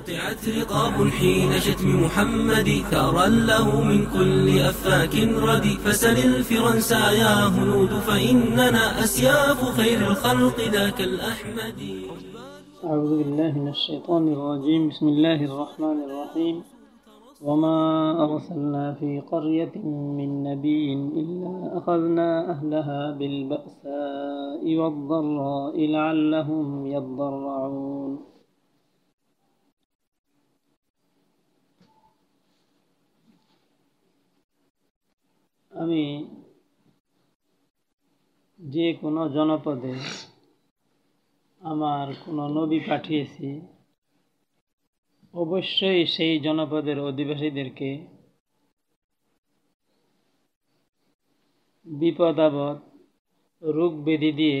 قطعت رقاب حين شتم محمد ثارا له من كل أفاك ردي فسل الفرنسا يا هنود فإننا أسياف خير الخلق ذاك الأحمد. أعوذ بالله من الشيطان الرجيم. بسم الله الرحمن الرحيم. وما أرسلنا في قرية من نبي إلا أخذنا أهلها بالبأساء والضراء لعلهم يضرعون. আমি যে কোনো জনপদে আমার কোনো নবী পাঠিয়েছি, অবশ্যই সেই জনপদের অধিবাসীদেরকে বিপদ, আপদ, রোগ ব্যাধি দিয়ে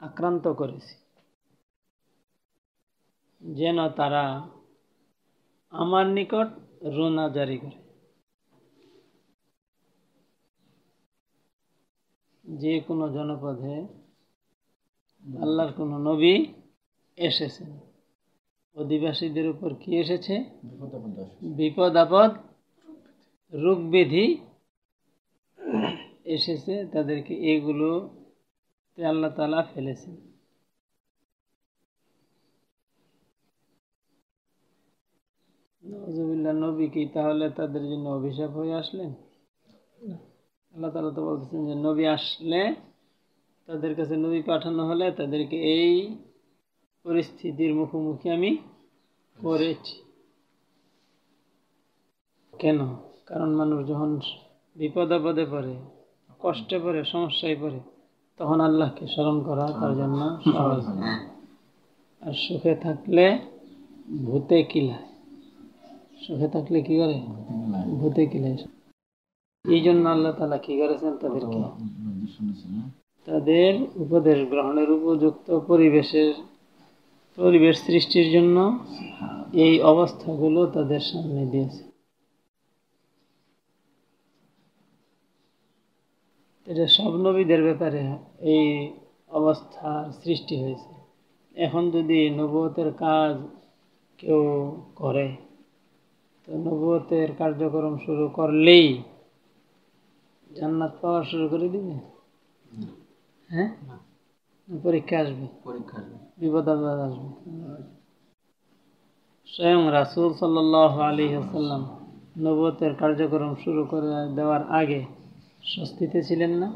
আক্রান্ত করেছি, যেন তারা আমার নিকট রোনা জারি করে। যে কোনো জনপদে আল্লাহর কোনো নবী এসেছেন। অধিবাসীদের উপর কি এসেছে? বিপদ আপদ, রোগ ব্যাধি এসেছে, তাদেরকে এগুলো আল্লাহ তালা ফেলেছেন। নজবিল্লা নবী কি তাহলে তাদের জন্য অভিশাপ হয়ে আসলেন? আল্লাহ তালা তো বলতেছেন যে নবী আসলে তাদের কাছে নবী পাঠানো হলে তাদেরকে এই পরিস্থিতির মুখোমুখি আমি করেছি। কেন? কারণ মানুষ যখন বিপদ আপদে পড়ে কষ্টে পড়ে সমস্যায় পড়ে তখন আল্লাহকে স্মরণ করা তার জন্য সহজ। আর সুখে থাকলে ভূতে কিলায়। সুখে থাকলে কি করে? ভূতে কিলায়। এই জন্য আল্লাহ তালা কি করেছেন তাদেরকে? তাদের উপদেশ গ্রহণের উপযুক্ত পরিবেশের পরিবেশ সৃষ্টির জন্য এই অবস্থাগুলো তাদের সামনে দিয়েছে। এটা সব নবীদের ব্যাপারে এই অবস্থার সৃষ্টি হয়েছে। এখন যদি নবতের কাজ কেউ করে তো নবতের কার্যক্রম শুরু করলেই জান্নাত পাওয়া শুরু করে দিবে? হ্যাঁ? পরীক্ষা আসবে? বিপদ আপদ আসবে? স্বয়ং রাসুল সাল্লাহ আলী আসাল্লাম নবতের কার্যক্রম শুরু করে দেওয়ার আগে স্বস্তিতে ছিলেন না?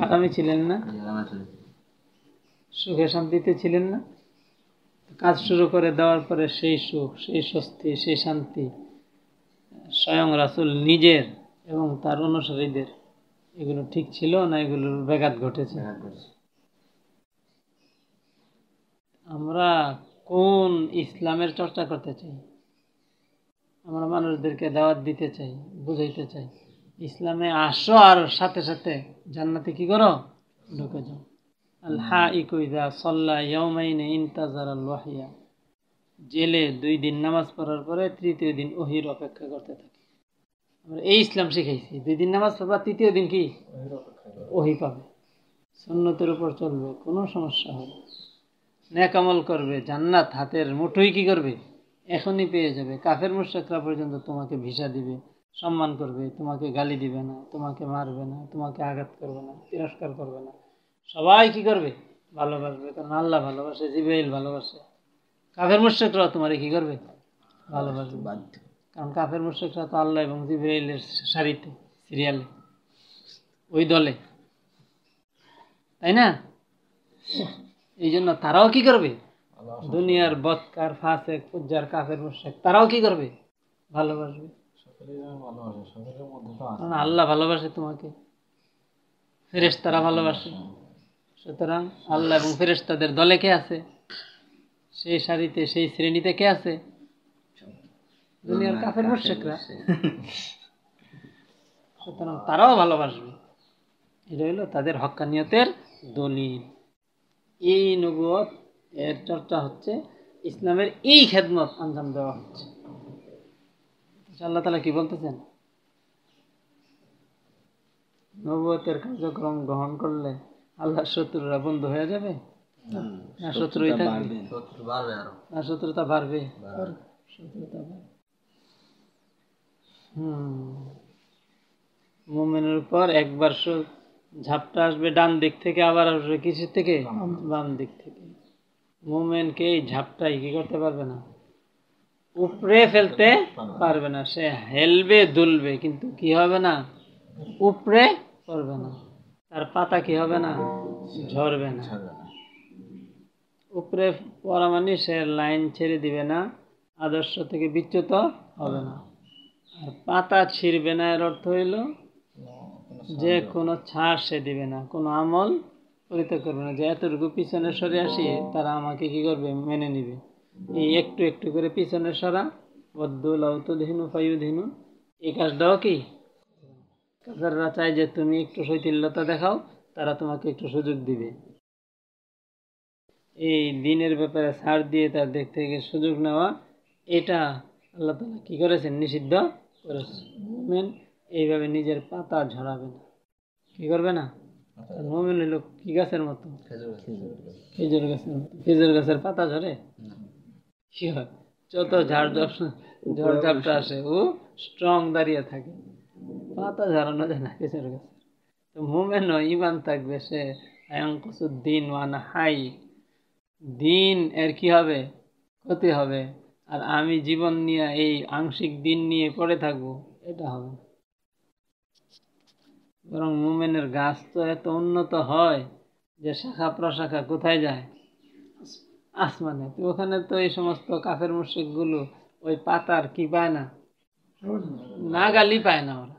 আরামে ছিলেন না? সুখে শান্তিতে ছিলেন না? কাজ শুরু করে দেওয়ার পরে সেই সুখ সেই স্বস্তি সেই শান্তি স্বয়ং রাসুল নিজের এবং তার অনুসারীদের এগুলো ঠিক ছিল না এগুলোর ব্যাঘাত ঘটেছে। আমরা কোন ইসলামের চর্চা করতে চাই? আমরা মানুষদেরকে দাওয়াত দিতে চাই বুঝাইতে চাই। ইসলামে আসো আর সাথে সাথে জান্নাতে কি করো? ঢুকে যাও। আল্হা ইকুইদা সল্লা ইয়মাইনে ইন্তাজার আল ওয়াহিয়া। জেলে দুই দিন নামাজ পড়ার পরে তৃতীয় দিন ওহির অপেক্ষা করতে থাকি। আমরা এই ইসলাম শিখাইছি। দুই দিন নামাজ পড়বা, তৃতীয় দিন কি? ওহি পাবে। সন্ন্যতের উপর চলবে, কোনো সমস্যা হবে ন্যাকামল করবে, জান্নাত হাতের মুঠোই কি করবে? এখনই পেয়ে যাবে। কাফের মুশাকরা পর্যন্ত তোমাকে ভিসা দিবে, সম্মান করবে, তোমাকে গালি দিবে না, তোমাকে মারবে না, তোমাকে আঘাত করবে না, তিরস্কার করবে না। সবাই কি করবে? ভালোবাসবে, কারণ আল্লাহ ভালোবাসে জিবাইল ভালোবাসে। কাফের মুশাকরাও তোমারে কি করবে? ভালোবাসবে। বাধ্য। কারণ কাফের মুশাকরা তো আল্লাহ এবং জিবাইলের সারিতে সিরিয়ালে ওই দলে। তাই না? এই জন্য তারাও কি করবে? দুনিয়ার বৎকার, ফাঁসেক পুজ্জার কাফের মুশেক তারাও কি করবে? ভালোবাসবে। কারণ আল্লাহ ভালোবাসে তোমাকে। ফেরেস তারা ভালোবাসে। সুতরাং আল্লাহ এবং ফেরেস তাদের দলে কে আছে? সেই সারিতে, সেই শ্রেণীতে কে আছে? দুনিয়ার কাফের মুশেকরা সুতরাং তারাও ভালোবাসবে। এটা হলো তাদের হক্কানিয়তের দলিল। এই নবুয়ত এর চর্চা হচ্ছে ইসলামের এই খেদমত আঞ্জাম দেওয়া হচ্ছে। আল্লাহ তালা কি বলতেছেন? নবুয়তের কার্যক্রম গ্রহণ করলে আল্লাহর শত্রুরা বন্ধু হয়ে যাবে? না শত্রুই থাকবে। শত্রুতা বাড়বে। শত্রুতা বাড়বে। মোমেনের উপর একবার ঝাপটা আসবে ডান দিক থেকে আবার আসবে কিসের থেকে? বাম দিক থেকে। মোমেনকে এই ঝাপটাই কি করতে পারবে না? উপরে ফেলতে পারবে না। সে হেলবে দুলবে কিন্তু কি হবে না? উপরে পড়বে না। তার পাতা কি হবে না। ঝরবে না। উপরে পড়া মানে সে লাইন ছেড়ে দিবে না। আদর্শ থেকে বিচ্যুত হবে না। আর পাতা ছিঁড়বে না এর অর্থ হইল যে কোনো ছাড় সে দিবে না কোনো আমল পরিত্যাগ করবে না। যে এতটুকু পিছনে সরে আসি তারা আমাকে কি করবে? মেনে নিবে। এই একটু একটু করে পিছনে সরা। বদ্দুল আউতুলহিনু ফাইউদ্হিনু এই কাজটাও কি? কাজাররা চায় যে তুমি একটু শৈথিল্যতা দেখাও তারা তোমাকে একটু সুযোগ দিবে। এই দিনের ব্যাপারে ছাড় দিয়ে তার দিক থেকে সুযোগ নেওয়া এটা আল্লাহ তালা কী করেছেন? নিষিদ্ধ? মোমেন এইভাবে নিজের পাতা ঝরাবে না। কি করবে না? মোমেন হইল কি গাছের মতো? খেজুর গাছের মতো। খেজুর গাছের পাতা ঝরে? কি হয়? যত ঝাড় ঝড় ঝাপটা আসে ও স্ট্রং দাঁড়িয়ে থাকে। পাতা ঝরানো যায় না খেজুর গাছের তো মোমেনও ইমান থাকবে সে। আয়ঙ্কসুদ্দিন ওয়ানা হাই। দিন এর কি হবে? ক্ষতি হবে। আর আমি জীবন নিয়ে, এই আংশিক দিন নিয়ে পড়ে থাকব, এটা হবে। বরং মোমেনের গাছ তো এত উন্নত হয় যে শাখা প্রশাখা কোথায় যায়? আসমানে। তো ওখানে তো এই সমস্ত কাফের মুশিকগুলো ওই পাতার কি পায় না? না গালি পায় না ওরা।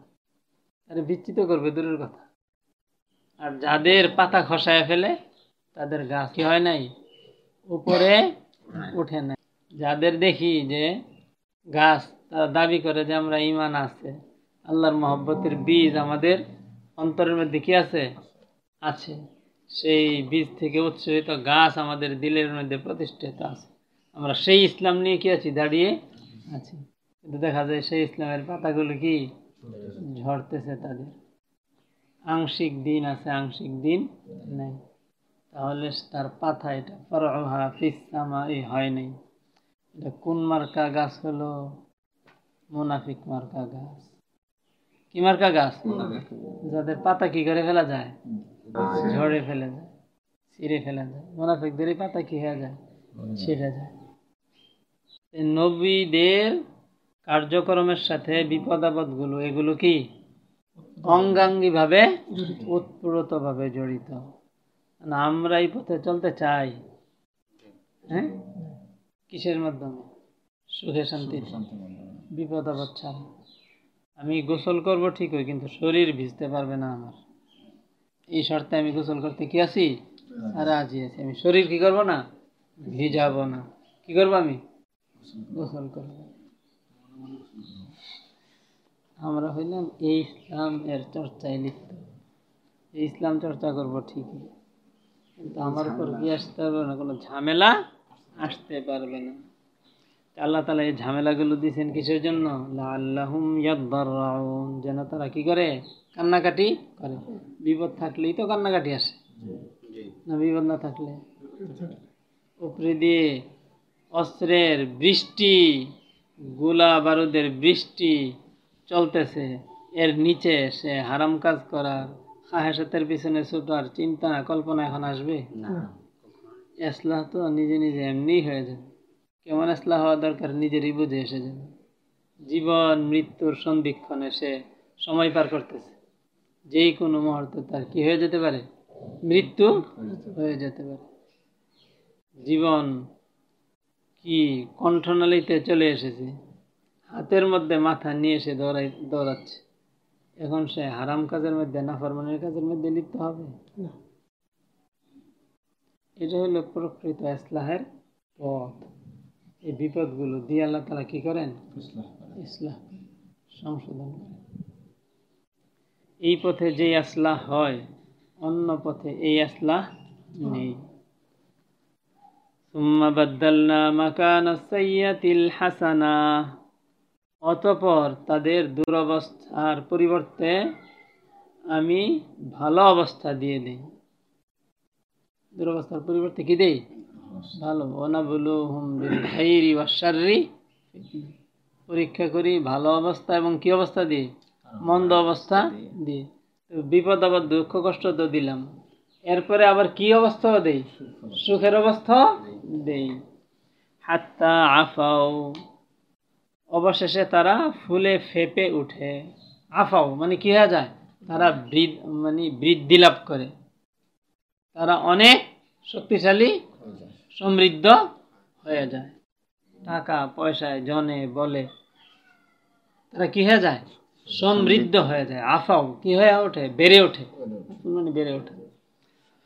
আরে বিচ্ছিত করবে, দূরের কথা। আর যাদের পাতা খসায় ফেলে, তাদের গাছ কি হয় নাই, উপরে উঠে নাই। যাদের দেখি যে গাছ তারা দাবি করে যে আমরা ইমান আছে, আল্লাহর মহব্বতের বীজ আমাদের অন্তরের মধ্যে কি আছে? আছে। সেই বীজ থেকে উৎসাহিত গাছ আমাদের দিলের মধ্যে প্রতিষ্ঠিত আছে। আমরা সেই ইসলাম নিয়ে কি আছি? দাঁড়িয়ে আছি। কিন্তু দেখা যায় সেই ইসলামের পাতাগুলো কি? ঝরতেছে তাদের। আংশিক দিন আছে, আংশিক দিন নেই। তাহলে তার পাতা এটা ফরহা হয় নাই। এটা কোন মার্কা গাছ হলো? মুনাফিক মার্কা গাছ। কি মার্কা গাছ? যাদের পাতা কি করে ফেলা যায়? ঝড়ে ফেলে যায় ছিঁড়ে ফেলা যায়। মুনাফিকদেরই পাতা কি হয়ে যায়? ছিঁড়ে যায়। নবীদের কার্যক্রমের সাথে বিপদ আপদগুলো এগুলো কি? অঙ্গাঙ্গিভাবে উৎপ্রতভাবে জড়িত। না আমরা এই পথে চলতে চাই। হ্যাঁ? কিসের মাধ্যমে? সুখে শান্তি বিপদ আপদ ছাড়া। আমি গোসল করব ঠিকই কিন্তু শরীর ভিজতে পারবে না আমার। এই শর্তে আমি গোসল করতে কি আছি? আর রাজি আছি। আমি শরীর কি করব না? ভিজাবো না। কি করব আমি? গোসল করব। আমরা হইলাম এই ইসলাম এর চর্চায় লিপ্ত। এই ইসলাম চর্চা করব ঠিকই। কিন্তু আমার উপর কি আসতে পারবে না? কোনো ঝামেলা? আসতে পারবে না। আল্লাহ তালা এই ঝামেলাগুলো দিয়েছেন কিসের জন্য? আল্লাহুম যেন তারা কি করে? কান্নাকাটি করে। বিপদ থাকলেই তো কান্নাকাটি আসে। না বিপদ না থাকলে? উপরে দিয়ে অস্ত্রের বৃষ্টি গোলা বারুদের বৃষ্টি চলতেছে। এর নিচে সে হারাম কাজ করার খাহেসাতের পিছনে ছুটার চিন্তা কল্পনা এখন আসবে? এসলাহ তো নিজে নিজে এমনিই হয়ে যাবে। কেমন এসলাহ হওয়া দরকার? নিজেরই বুঝে এসে যাবে। জীবন, মৃত্যুর সন্ধিক্ষণে সে সময় পার করতেছে। যেই কোনো মুহূর্তে তার কি হয়ে যেতে পারে? মৃত্যু হয়ে যেতে পারে। জীবন কি কণ্ঠনালীতে চলে এসেছে। হাতের মধ্যে মাথা নিয়ে সে দৌড়াই, দৌড়াচ্ছে। এখন সে হারাম কাজের মধ্যে, নাফরমানের কাজের মধ্যে লিপ্ত হবে? এটা হলো প্রকৃত ইসলাহের পথ। এই বিপদগুলো দিয়ে আল্লাহ তারা কি করেন? ইসলাহ সংশোধন করেন। এই পথে যে আসলাহ হয় অন্য পথে এই আসলাহ নেই। হাসানা। অতপর তাদের দুরবস্থার পরিবর্তে আমি ভালো অবস্থা দিয়ে দিই। দুরবস্থার পরিবর্তে কি দেই? ভালো। ওনা বলু হুম খাইরি ওয়াশারি পরীক্ষা করি, ভালো অবস্থা এবং কি অবস্থা দিয়ে মন্দ অবস্থা দিয়ে তো বিপদ আবার দুঃখ, কষ্ট তো দিলাম। এরপরে আবার কি অবস্থাও দেই? সুখের অবস্থা দেই। হাত্তা আফাও। অবশেষে তারা ফুলে ফেপে উঠে। আফাও মানে কি হয়ে যায়? তারা বৃদ্ধ মানে বৃদ্ধি লাভ করে। তারা অনেক শক্তিশালী সমৃদ্ধ হয়ে যায় টাকা পয়সায় জনে বলে তারা কি হয়ে যায় সমৃদ্ধ হয়ে যায় আফাও কি হয়ে ওঠে বেড়ে ওঠে মানে বেড়ে ওঠে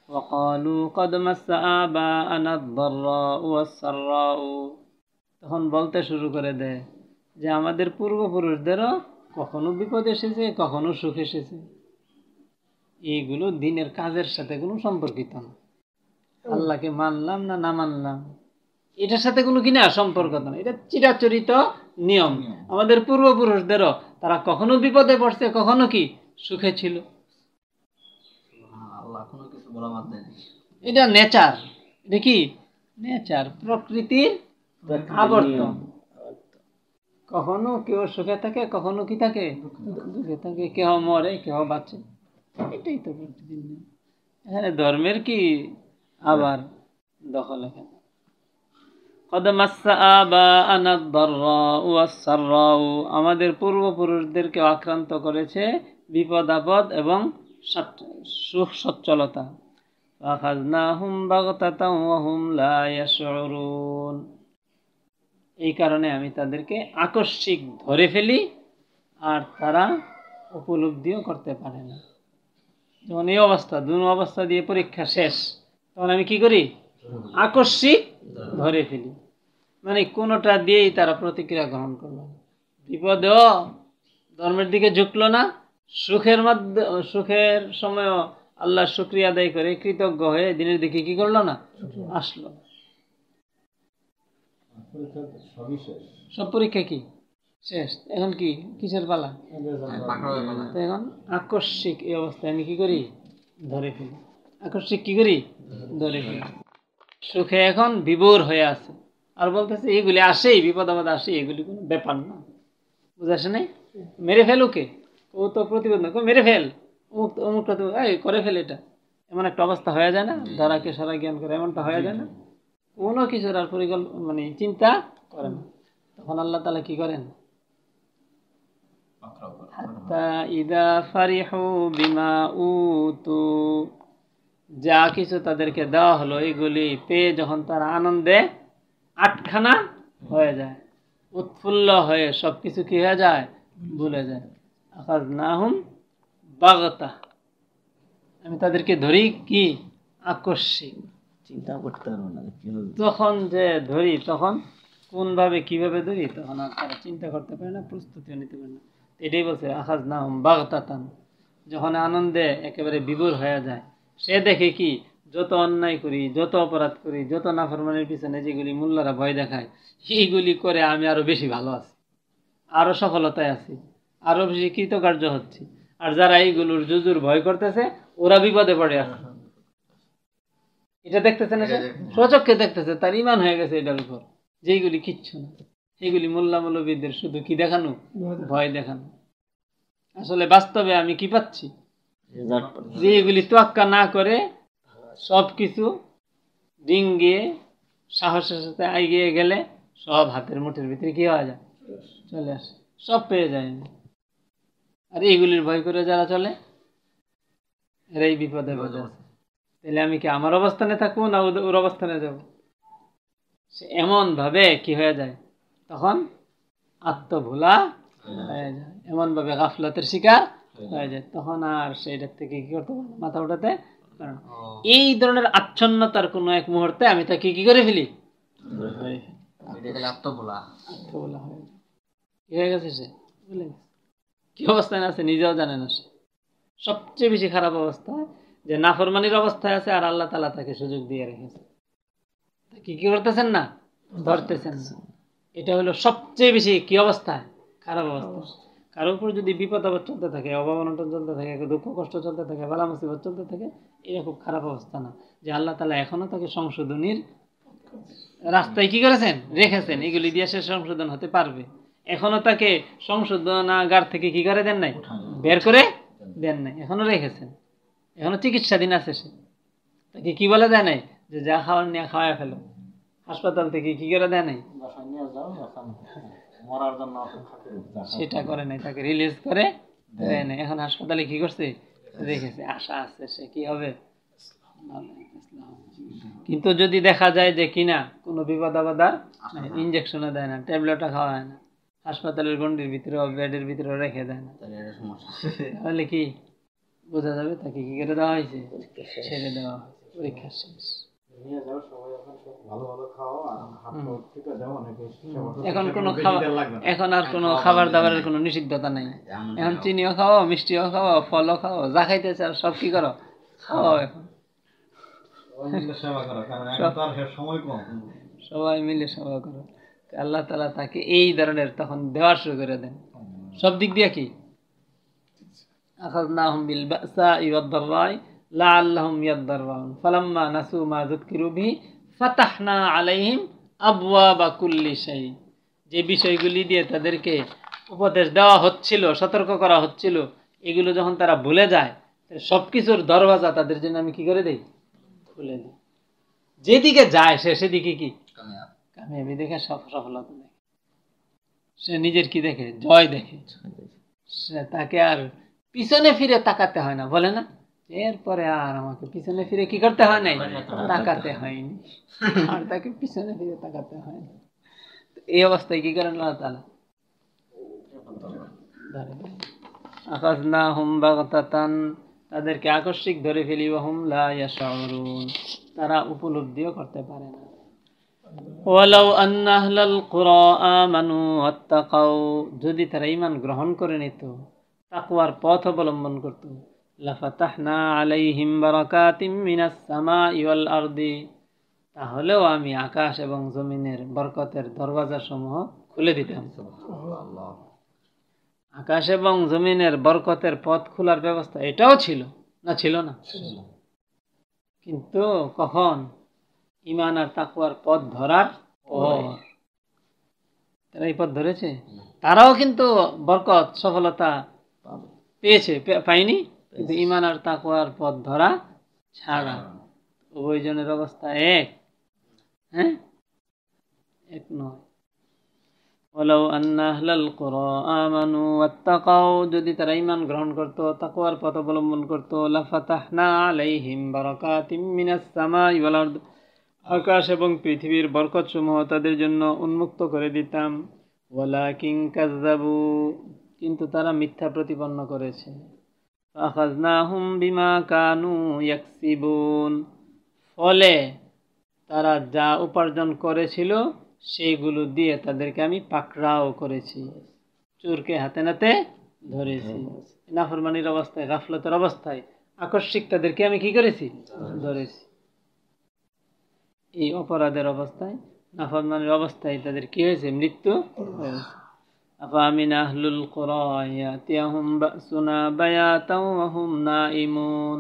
وقالوا قد مس آباءنا الضراء والسراء তখন বলতে শুরু করে দেয় যে আমাদের পূর্বপুরুষদেরও কখনো বিপদ এসেছে কখনো সুখ এসেছে এইগুলো দিনের কাজের সাথে কোনো সম্পর্কিত না। আল্লাহকে মানলাম না না মানলাম এটার সাথে কোনো কিনা সম্পর্ক না। এটা চিরাচরিত নিয়ম। আমাদের পূর্বপুরুষদেরও তারা কখনো বিপদে পড়ছে কখনো কি সুখে ছিল। এটা নেচার। এটা কি? নেচার প্রকৃতির আবর্তন। কখনো কেউ সুখে থাকে কখনো কি থাকে? দুঃখে থাকে। কেউ মরে কেউ বাঁচে। এটাই তো প্রকৃতির নিয়ম এখানে ধর্মের কি আবার দখল এখানে قد مس آباءنا الضراء والسراء আমাদের পূর্বপুরুষদেরকে আক্রান্ত করেছে বিপদ আপদ এবং সচ্ছ- সুখ সচ্ছলতা فأخذناهم بغتة وهم لا يشعرون এই কারণে আমি তাদেরকে আকস্মিক ধরে ফেলি আর তারা উপলব্ধিও করতে পারে না যখন এই অবস্থা দু অবস্থা দিয়ে পরীক্ষা শেষ তখন আমি কি করি? আকস্মিক ধরে ফেলি। মানে কোনোটা দিয়েই তারা প্রতিক্রিয়া গ্রহণ করল। বিপদেও ধর্মের দিকে ঝুঁকলো না। সুখের মধ্যে সুখের সময়ও আল্লাহ শুক্রিয়া আদায় করে কৃতজ্ঞ হয়ে দিনের দিকে কি করল না? আসলো। সব পরীক্ষা কি? শেষ। এখন কি? কিসের পালা? তো এখন আকস্মিক এই অবস্থায় আমি কি করি? ধরে ফেলি। আকস্মিক কি করি? ধরে ফেলি। সুখে এখন বিভোর হয়ে আছে। আর বলতেছে এইগুলি আসেই বিপদ আপদ আসে এগুলি কোনো ব্যাপার না। বুঝাচ্ছে নাই? মেরে ফেল ওকে ও তো প্রতিবাদ না মেরে ফেল। অমুক অমুকটা তো এই করে ফেল এটা। এমন একটা অবস্থা হয়ে যায় না? ধরাকে সারা জ্ঞান করে এমনটা হয়ে যায় না? কোনো কিছুর আর পরিকল্পনা মানে চিন্তা করে না। তখন আল্লাহ তালা কি করেন? হাত্তা ইদা ফারিহু বিমা উতু। যা কিছু তাদেরকে দেওয়া হলো এগুলি পেয়ে যখন তারা আনন্দে আটখানা হয়ে যায় উৎফুল্ল হয়ে সব কিছু কি হয়ে যায়? ভুলে যায়। না হুম বাগতা। আমি তাদেরকে ধরি কি? আকস্মিক চিন্তা করতে পারব না যখন যে ধরি তখন কোনভাবে কীভাবে ধরি তখন আর তারা চিন্তা করতে পারে না প্রস্তুতিও নিতে পারে না। এটাই বলছে আকাশ না হুম বাগতাতান। যখন আনন্দে একেবারে বিভোর হয়ে যায় সে দেখে কি যত অন্যায় করি যত অপরাধ করি যত নাফরমানের পিছনে যেগুলি মূল্যরা ভয় দেখায় সেইগুলি করে আমি আরও বেশি ভালো আছি আরও সফলতায় আছি আরও বেশি কৃতকার্য হচ্ছি। আর যারা এইগুলোর জুজুর ভয় করতেছে ওরা বিপদে পড়ে আছে এটা দেখতেছে না সচক্ষে দেখতেছে তার ইমান হয়ে গেছে এটার উপর যেইগুলি কিচ্ছু না। এইগুলি মোল্লা মৌলবীদের শুধু কি দেখানো? ভয় দেখানো। আসলে বাস্তবে আমি কি পাচ্ছি? যে এগুলি তোয়াক্কা না করে সব কিছু ডিঙ্গিয়ে সাহসের সাথে এগিয়ে গেলে সব হাতের মুঠের ভিতরে কি হওয়া যায়? চলে আসে। সব পেয়ে যায়। আর এইগুলির ভয় করে যারা চলে এরাই বিপদে পদে আছে তাহলে আমি কি আমার অবস্থানে থাকব না ওর অবস্থানে যাব? সে এমন ভাবে কি হয়ে যায়? তখন আত্মভোলা হয়ে যায়। এমন ভাবে গাফলতের শিকার হয়ে যায়। তখন আর সেইটার থেকে কি করতে পারে মাথা উঠাতে না। এই ধরনের আচ্ছন্নতার কোনো এক মুহূর্তে আমি তাকে কি করে ফেলি? ধরে ফেলি। আত্মভোলা। আত্মভোলা হয়ে যায়। কি হয়ে গেছে সে? বুঝলে কি অবস্থায় আছে নিজেও জানে না সে। সবচেয়ে বেশি খারাপ অবস্থা যে নাফরমানির অবস্থায় আছে আর আল্লাহ তালা তাকে সুযোগ দিয়ে রেখেছে। কি কি করতেছেন না? ধরতেছেন না। এটা হলো সবচেয়ে বেশি কি অবস্থা? খারাপ অবস্থা। কারোর উপর যদি বিপদ আপদ চলতে থাকে অভাব অনটন চলতে থাকে দুঃখ কষ্ট চলতে থাকে বালা মুসিবত চলতে থাকে এটা খুব খারাপ অবস্থা না। যে আল্লাহ তালা এখনও তাকে সংশোধনীর রাস্তায় কি করেছেন? রেখেছেন। এগুলি দিয়ে সে সংশোধন হতে পারবে। এখনও তাকে সংশোধনাগার থেকে কি করে দেন নাই? বের করে দেন নাই। এখনও রেখেছেন। এখনও চিকিৎসাধীন আছে সে। তাকে কি বলে দেয় নাই যে যা খাওয়ার নিয়ে খাওয়াই ফেলো। হাসপাতাল থেকে কি করে দেয় নাই? সেটা করে নাই তাকে রিলিজ করে দেয়। নাই। এখন হাসপাতালে কি করছে? রেখেছে আশা আছে সে কি হবে? কিন্তু যদি দেখা যায় যে কিনা কোনো বিপদ আপদ আর ইঞ্জেকশনও দেয় না ট্যাবলেটও হয় না হাসপাতালের গন্ডির ভিতরে বেডের ভিতরে রেখে দেয় না। তাহলে কি বোঝা যাবে তাকে কি করে দেওয়া হয়েছে? ছেড়ে দেওয়া পরীক্ষা শেষ। নিয়ে যাও সবাই এখন সব ভালো ভালো খাও আর হাত পা টিপে দাও অনেকে এখন কোনো খাবার এখন আর কোনো খাবার দাবারের কোনো নিষিদ্ধতা নেই এখন চিনিও খাওয়াও মিষ্টিও খাওয়াও ফলও খাওয়াও যা খাইতে চাও সব কি করো খাওয়াও এখন সেবা করো কারণ এখন তো আর সময় কম সবাই মিলে সেবা করো আল্লাহ তালা তাকে এই ধরনের তখন দেওয়া শুরু করে দেন সব দিক দিয়ে কি أخذناهم بالبأساء والضراء لعلهم يضرعون فلما نسوا ما ذكروا به ফাতাহনা আলাইহিম আবুয়া বা কুল্লি সাই যে বিষয়গুলি দিয়ে তাদেরকে উপদেশ দেওয়া হচ্ছিল সতর্ক করা হচ্ছিল এগুলো যখন তারা ভুলে যায় সব কিছুর দরওয়াজা তাদের জন্য আমি কি করে দেই? খুলে দিই। যেদিকে যায় সে সেদিকে কি? কামিয়াবি। দেখে সব সফলতা দেখে। সে নিজের কি দেখে? জয় দেখে। তাকে আর পিছনে ফিরে তাকাতে হয় না বলে না? এরপরে আর আমাকে পিছনে ফিরে কি করতে হয় নাই? তাকাতে হয়নি। আর তাকে পিছনে ফিরে তাকাতে হয়নি। এই অবস্থায় কি করেন আল্লাহ তালা আকাশ না হুম বাগতাতান। তাদেরকে আকস্মিক ধরে ফেলি হুম লা তারা উপলব্ধিও করতে পারে না। ওয়ালাউ আন্না আহলাল কুরা আমানু ওয়াত্তাকাউ। যদি তারা ঈমান গ্রহণ করে নিত তাকওয়ার পথ অবলম্বন করত লাফাতাহনা আলাইহিম বারাকাতিম মিনাস সামাই ওয়াল আরদি তাহলেও আমি আকাশ এবং জমিনের বরকতের দরওয়াজা সমূহ খুলে দিতাম আকাশ এবং জমিনের বরকতের পথ খোলার ব্যবস্থা এটাও ছিল না ছিল না? কিন্তু কখন? ইমান আর তাকুয়ার পথ ধরার পর। তারা এই পথ ধরেছে? তারাও কিন্তু বরকত সফলতা পেয়েছে পায়নি? কিন্তু ইমান আর তাকুয়ার পথ ধরা ছাড়া উভয়জনের অবস্থা এক হ্যাঁ এক নয় ولو أن أهل القرى آمنوا واتقوا যদি তারা ঈমান গ্রহণ করত তাকওয়ার পথ অবলম্বন করত লাফাতাহনা আলাইহিম বারাকাতিম মিনাস সামাই ওয়াল আরদ আকাশ এবং পৃথিবীর বরকতসমূহ তাদের জন্য উন্মুক্ত করে দিতাম ওয়ালাকিন কাযযাবু কিন্তু তারা মিথ্যা প্রতিপন্ন করেছে বিমা কানু ইয়াকসিবুন। ফলে তারা যা উপার্জন করেছিল সেইগুলো দিয়ে তাদেরকে আমি পাকড়াও করেছি। চোরকে হাতে নাতে ধরেছি। নাফরমানির অবস্থায় গাফলতের অবস্থায় আকস্মিক তাদেরকে আমি কি করেছি? ধরেছি। এই অপরাধের অবস্থায় নাফরমানির অবস্থায় তাদের কি হয়েছে? মৃত্যু হয়েছে। أفأمن أهل القرى يأتيهم بأسنا بياتا وهم نائمون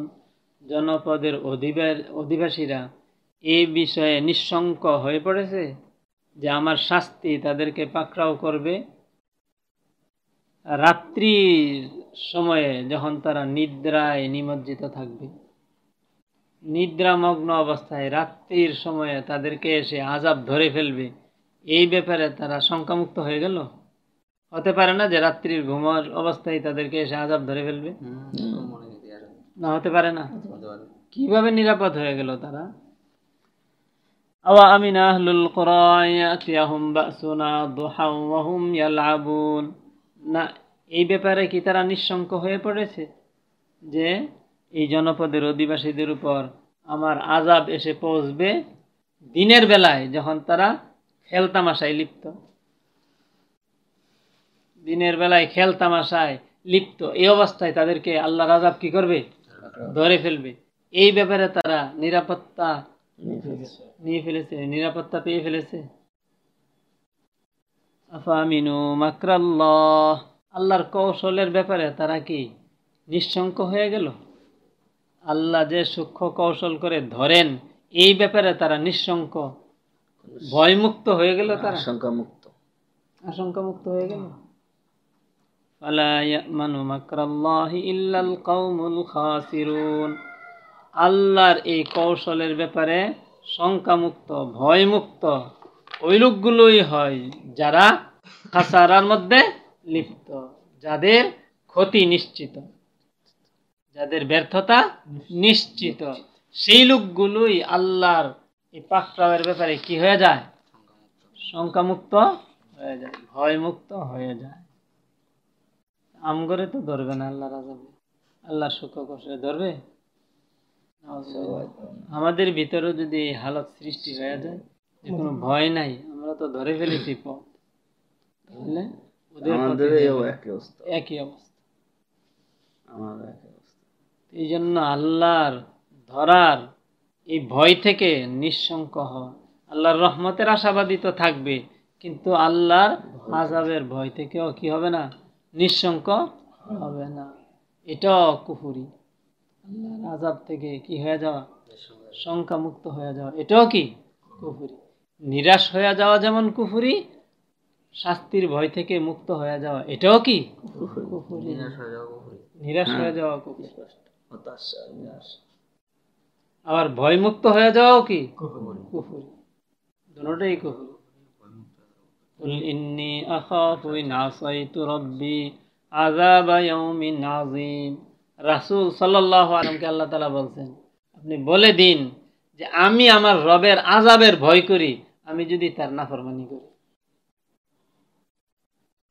জনপদের অধিবা- অধিবাসীরা এই বিষয়ে নিঃশঙ্ক হয়ে পড়েছে যে আমার শাস্তি তাদেরকে পাকড়াও করবে রাত্রির সময়ে যখন তারা নিদ্রায় নিমজ্জিত থাকবে নিদ্রামগ্ন অবস্থায় রাত্রির সময়ে তাদেরকে এসে আজাব ধরে ফেলবে এই ব্যাপারে তারা শঙ্কামুক্ত হয়ে গেল হতে পারে না যে রাত্রির ঘুমার অবস্থায় তাদেরকে এসে আজাব ধরে ফেলবে। না। হতে পারে না। কীভাবে নিরাপদ হয়ে গেল তারা? আওয়া আমিনা আহলুল বাসুনা দুহাও ওয়া হুম ইয়ালআবুন। না এই ব্যাপারে কি তারা নিঃশঙ্ক হয়ে পড়েছে? যে এই জনপদের অধিবাসীদের উপর আমার আজাব এসে পৌঁছবে দিনের বেলায় যখন তারা খেলতামাশায় লিপ্ত। দিনের বেলায় খেল তামাশায় লিপ্ত। এই অবস্থায় তাদেরকে আল্লাহর আজাব কি করবে? ধরে ফেলবে। এই ব্যাপারে তারা নিরাপত্তা নিয়ে ফেলেছে। নিরাপত্তা পেয়ে ফেলেছে। আফামিনু মাকরাল্লাহ। আল্লাহর কৌশলের ব্যাপারে তারা কি নিঃশঙ্ক হয়ে গেল? আল্লাহ যে সূক্ষ্ম কৌশল করে ধরেন এই ব্যাপারে তারা নিঃশঙ্ক ভয়মুক্ত হয়ে গেল তারা? আশঙ্কা মুক্ত আশঙ্কা মুক্ত হয়ে গেল? ফালা ইয়ামানু মাকরাল্লাহি ইল্লাল কওমুল খাসিরুন আল্লাহর এই কৌশলের ব্যাপারে শঙ্কামুক্ত, ভয়মুক্ত ওই লোকগুলোই হয় যারা খাসারার মধ্যে লিপ্ত, যাদের ক্ষতি নিশ্চিত, যাদের ব্যর্থতা নিশ্চিত। সেই লোকগুলোই আল্লাহর এই পাকড়াওয়ের ব্যাপারে কি হয়ে যায়? শঙ্কামুক্ত হয়ে যায়, ভয়মুক্ত হয়ে যায়। আমগরে তো ধরবে না আল্লাহ রাজাবে আল্লাহ সুখ কষে ধরবে। আমাদের ভিতরেও যদি এই হালত সৃষ্টি হয়ে যায় যে কোনো ভয় নাই আমরা তো ধরে ফেলেছি পথ। তাহলে ওদের একই অবস্থা। এই জন্য আল্লাহর ধরার এই ভয় থেকে নিঃশঙ্ক হওয়া। আল্লাহর রহমতের আশাবাদী তো থাকবে কিন্তু আল্লাহর আজাবের ভয় থেকেও কি হবে না? নিঃশঙ্ক হবে না। এটাও কুফুরি। আল্লাহর আজাব থেকে কি হয়ে যাওয়া? শঙ্কামুক্ত হয়ে যাওয়া। এটাও কি? কুফুরি। নিরাশ হয়ে যাওয়া যেমন কুফুরি শাস্তির ভয় থেকে মুক্ত হয়ে যাওয়া। এটাও কি? কুফুরি। নিরাশ হয়ে যাওয়া কুফুরি। হতাশা নিরাশ। আবার ভয়মুক্ত হয়ে যাওয়াও কি? কুফুরি। দুটোটাই কুফুরি। قل إني أخاف إن عصيت ربي عذاب يوم عظيم রাসূল সাল্লাল্লাহু আলাইহি আল্লাহ তাআলা বলছেন আপনি বলে দিন যে আমি আমার রবের আযাবের ভয় করি আমি যদি তার নাফরমানি করি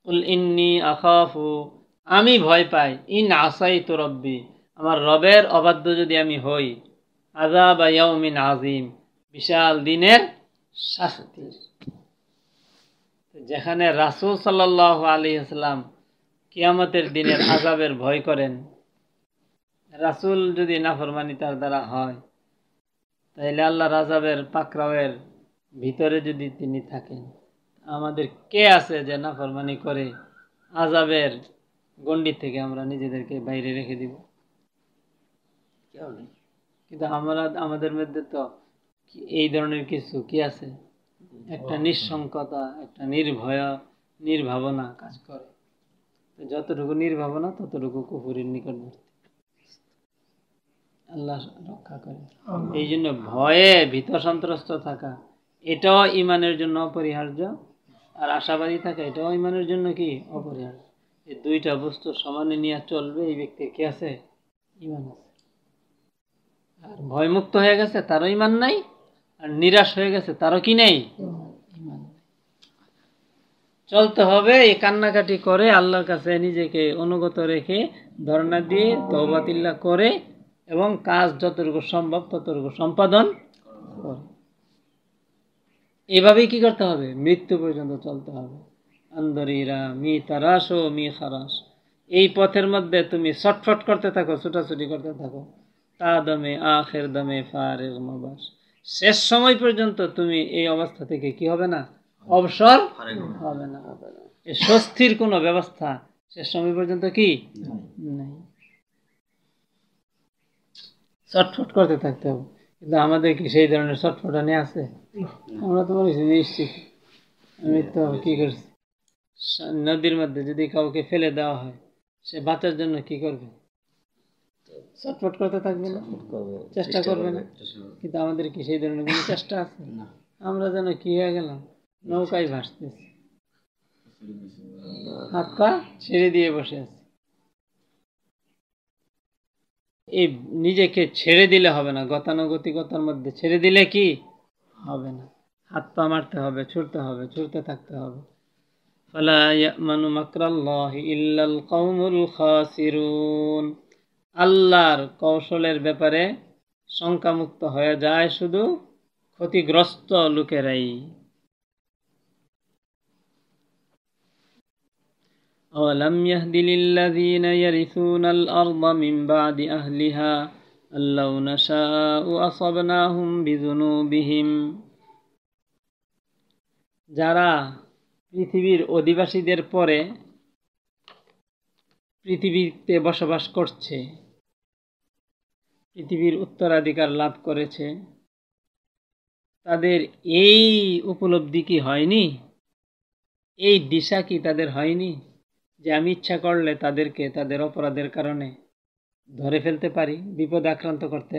কুল ইন্নি আখাফু আমি ভয় পাই ইন আসাইতু রব্বি আমার রবের অবাধ্য যদি আমি হই আজাব ইয়াউমিন আজিম বিশাল দিনের শাস্তি যেখানে রাসূল সাল্লাল্লাহু আলী আসসালাম কিয়ামতের দিনের আজাবের ভয় করেন রাসূল যদি নাফরমানি তার দ্বারা হয় তাহলে আল্লাহ রাজাবের পাকরাওয়ের ভিতরে যদি তিনি থাকেন আমাদের কে আছে যে নাফরমানি করে আজাবের গণ্ডি থেকে আমরা নিজেদেরকে বাইরে রেখে দিব? কেউ নেই। কিন্তু আমরা আমাদের মধ্যে তো এই ধরনের কিছু কি আছে? একটা নিঃসংকতা একটা নির্ভয় নির্ভাবনা কাজ করে। যতটুকু নির্ভাবনা ততটুকু কুকুরের নিকটবর্তী। আল্লাহ রক্ষা করে। এই জন্য ভয়ে ভীত সন্ত্রস্ত থাকা এটাও ইমানের জন্য অপরিহার্য। আর আশাবাদী থাকা এটাও ইমানের জন্য কি অপরিহার্য? এই দুইটা বস্তু সমানে নিয়ে চলবে এই ব্যক্তির কি আছে? ইমান আছে। আর ভয়মুক্ত হয়ে গেছে তারও ইমান নাই। আর নিরাশ হয়ে গেছে, তারও কি নেই। চলতে হবে, এই কান্নাকাটি করে আল্লাহর কাছে নিজেকে অনুগত রেখে ধর্ণা দিয়ে তৌবাতিল্লা করে এবং কাজ যতটুকু সম্ভব ততটুকু সম্পাদন করে। এভাবেই কি করতে হবে? মৃত্যু পর্যন্ত চলতে হবে। আন্দরিরা, মি তারাস ও মি খারাস এই পথের মধ্যে তুমি ছটফট করতে থাকো, ছুটাছুটি করতে থাকো। তা দমে, আখের দমে ফারে মাবাস শেষ সময় পর্যন্ত তুমি এই অবস্থা থেকে কি হবে না? অবসর হবে না এ স্বস্তির কোনো ব্যবস্থা শেষ সময় পর্যন্ত কি? নেই। ছটফট করতে থাকতে হবে। কিন্তু আমাদের কি সেই ধরনের ছটফটানি আছে? আমরা তো বলেছি নিশ্চিত। আমি তো কি করছি? নদীর মধ্যে যদি কাউকে ফেলে দেওয়া হয় সে বাঁচার জন্য কি করবে? ছটফট করতে থাকবে না। চেষ্টা করবে না। কিন্তু আমাদের কি সেই ধরনের কোনো চেষ্টা আছে? আমরা যেন কি হয়ে গেলাম? নৌকায় ভাসতেছি। হাত পা ছেড়ে দিয়ে বসে আছি। এই নিজেকে ছেড়ে দিলে হবে না। গতানুগতিকতার মধ্যে ছেড়ে দিলে কি? হবে না। হাত পা মারতে হবে ছুটতে হবে ছুটতে থাকতে হবে। ফালা ইয়ামানু মাকরাল্লাহি ইল্লাল কওমুল খাসিরুন। আল্লাহর কৌশলের ব্যাপারে শঙ্কামুক্ত হয়ে যায় শুধু ক্ষতিগ্রস্ত লোকেরাই أولم يهد للذين يرثون الأرض من بعد أهلها أن لو نشاء أصبناهم بذنوبهم যারা পৃথিবীর অধিবাসীদের পরে পৃথিবীতে বসবাস করছে পৃথিবীর উত্তরাধিকার লাভ করেছে। তাদের এই উপলব্ধি কি হয়নি? এই দিশা কি তাদের হয়নি? যে আমি ইচ্ছা করলে তাদেরকে তাদের অপরাধের কারণে ধরে ফেলতে পারি বিপদে আক্রান্ত করতে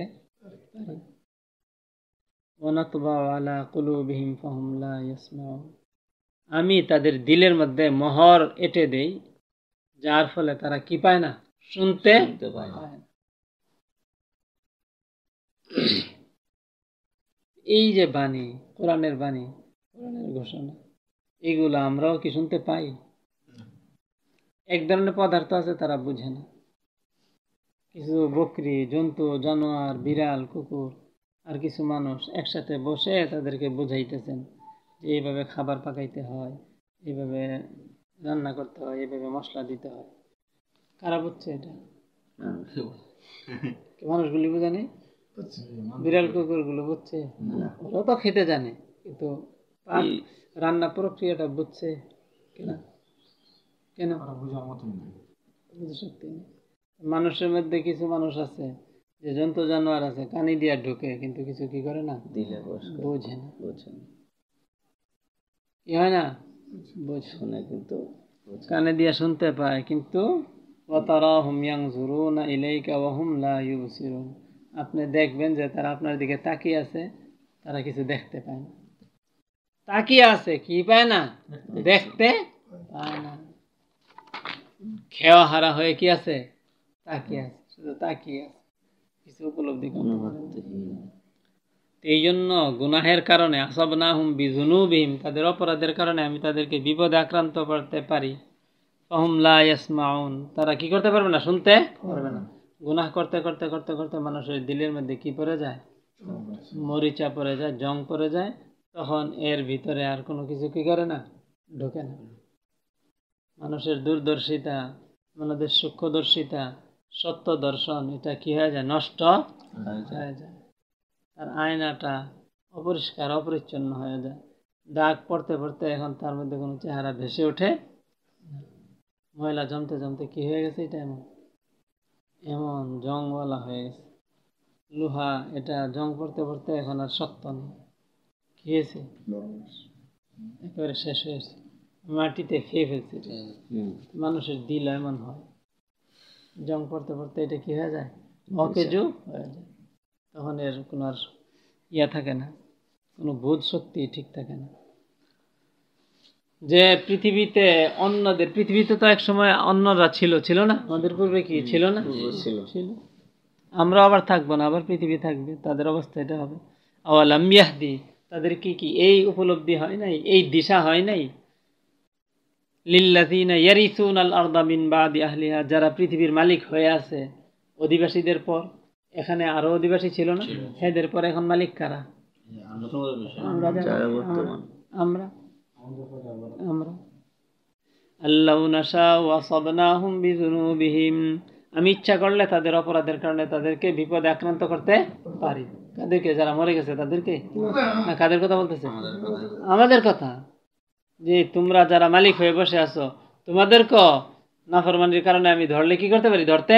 আমি তাদের দিলের মধ্যে মহর এঁটে দেই যার ফলে তারা কি পায় না? শুনতে শুনতে পায় না। এই যে বাণী কোরআনের বাণী কোরআনের ঘোষণা এগুলো আমরাও কি শুনতে পাই? এক ধরনের পদার্থ আছে তারা বুঝে না। কিছু বকরি জন্তু জানোয়ার বিড়াল কুকুর আর কিছু মানুষ একসাথে বসে তাদেরকে বুঝাইতেছেন যে এইভাবে খাবার পাকাইতে হয় এইভাবে রান্না করতে হয় এইভাবে মশলা দিতে হয়। কারা বুঝছে এটা? মানুষগুলি বুঝে নেই? বিড়াল কুকুরগুলো বুঝছে? ওরা তো খেতে জানে কিন্তু রান্না প্রক্রিয়াটা বুঝছে কেন? কেন? বোঝার মতন না বুঝতে মানুষের মধ্যে কিছু মানুষ আছে যে জন্তু জানোয়ার আছে কানি দিয়া ঢুকে কিন্তু কিছু কি করে না? দিলে বোঝে না। বোঝে না। কি হয় না? বোঝে। শুনে কিন্তু কানে দিয়া শুনতে পায় কিন্তু ওয়াতারাহুম ইয়ানজুরুনা ইলাইকা ওয়া হুম লা ইউবসিরুন। আপনি দেখবেন যে তারা আপনার দিকে তাকিয়ে আছে, তারা কিছু দেখতে পায় না। তাকিয়ে আছে, কি পায় না? দেখতে পায় না। খেয়া হারা হয়ে কি আছে? তাকিয়ে আছে, শুধু তাকিয়ে আছে। কিছু উপলব্ধি এই জন্য গুনাহের কারণে আসব না হুম বিজুনুবিহিম তাদের অপরাধের কারণে আমি তাদেরকে বিপদে আক্রান্ত করতে পারি। ফহুম ইয়াসমাউন, তারা কি করতে পারবে না? শুনতে পারবে না। গুনাহ করতে করতে করতে করতে মানুষের দিলের মধ্যে কি পড়ে যায়? মরিচা পড়ে যায় জং পড়ে যায় তখন এর ভিতরে আর কোনো কিছু কি করে না? ঢোকে না। মানুষের দূরদর্শিতা মানুষের সূক্ষ্মদর্শিতা সত্য দর্শন এটা কি হয়ে যায়? নষ্ট হয়ে যায়। তার আয়নাটা অপরিষ্কার অপরিচ্ছন্ন হয়ে যায়। দাগ পড়তে পড়তে এখন তার মধ্যে কোনো চেহারা ভেসে ওঠে। ময়লা জমতে জমতে কি হয়ে গেছে এটা এমন এমন জংওয়ালা হয়ে গেছে। লোহা এটা জং পড়তে পড়তে এখন আর শক্ত নেই। কি হয়েছে? একেবারে শেষ হয়েছে মাটিতে খেয়ে ফেলছে মানুষের দিল এমন হয়। জং পড়তে পড়তে এটা কি হয়ে যায়? অকেজু হয়ে যায়। তখন এর কোনো আর ইয়া থাকে না। কোনো বোধ শক্তি ঠিক থাকে না। যে পৃথিবীতে অন্যদের পৃথিবীতে তো এক সময় অন্যরা ছিল ছিল না? আমাদের পূর্বে কি ছিল না? ছিল। আমরা আবার থাকব না আবার পৃথিবী থাকবে তাদের অবস্থা এটা হবে। আওয়ালাম ইয়াহদি তাদের কি কি এই উপলব্ধি হয় নাই এই দিশা হয় নাই? লিল্লাযিনা ইয়ারিসুন আল আরদা মিন বাদি আহলিহা যারা পৃথিবীর মালিক হয়ে আছে অধিবাসীদের পর। এখানে আরও অধিবাসী ছিল না? এদের পর এখন মালিক কারা? আমরা আমরা আমরা আল্লাহ নাশা ওয়াসাবনাহুম বিযুনুবিহিম। আমি ইচ্ছা করলে তাদের অপরাধের কারণে তাদেরকে বিপদে আক্রান্ত করতে পারি। কাদেরকে? যারা মরে গেছে তাদেরকে? না কাদের কথা বলতেছে? আমাদের কথা। যে তোমরা যারা মালিক হয়ে বসে আছো তোমাদেরকে নাফরমানির কারণে আমি ধরলে কি করতে পারি? ধরতে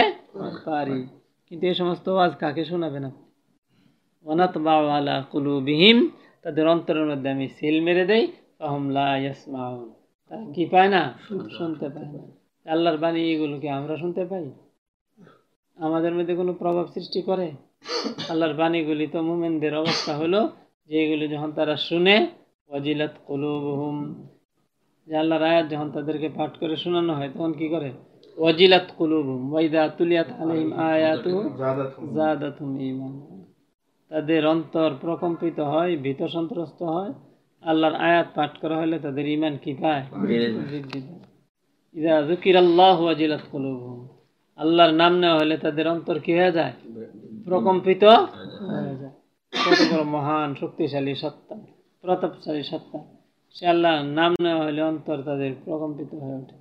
পারি। কিন্তু এই সমস্ত আজ কাকে শোনাবে না? অনাথ বাওয়ালা কুলুবিহিম। তাদের অন্তরের মধ্যে আমি সিল মেরে দেই। তারা কি পায় না? শুনতে পায় না। আল্লাহর বাণী এগুলোকে আমরা শুনতে পাই? আমাদের মধ্যে কোনো প্রভাব সৃষ্টি করে? আল্লাহর বাণীগুলি তো মুমেনদের অবস্থা হলো যে এগুলি যখন তারা শুনে ওয়াজিলাত কুলুবুহুম। যে আল্লাহর আয়াত যখন তাদেরকে পাঠ করে শোনানো হয় তখন কি করে? ওয়াজিলাত কুলুবুহুম। ওয়াইদা তুলিয়াত আলাইহিম আয়াতু জাদাতুম। ঈমান তাদের অন্তর প্রকম্পিত হয় ভীত সন্ত্রস্ত হয়। আল্লাহর আয়াত পাঠ করা হলে তাদের ইমান কি পায়? বৃদ্ধি পায়। ইদা যুকির আল্লাহ ওয়াজিলাত আল্লাহর নাম নেওয়া হলে তাদের অন্তর কি হয়ে যায়? প্রকম্পিত হয়ে যায়। কত বড় মহান শক্তিশালী সত্তা প্রতাপশালী সত্তা। সে আল্লাহর নাম নেওয়া হলে অন্তর তাদের প্রকম্পিত হয়ে ওঠে।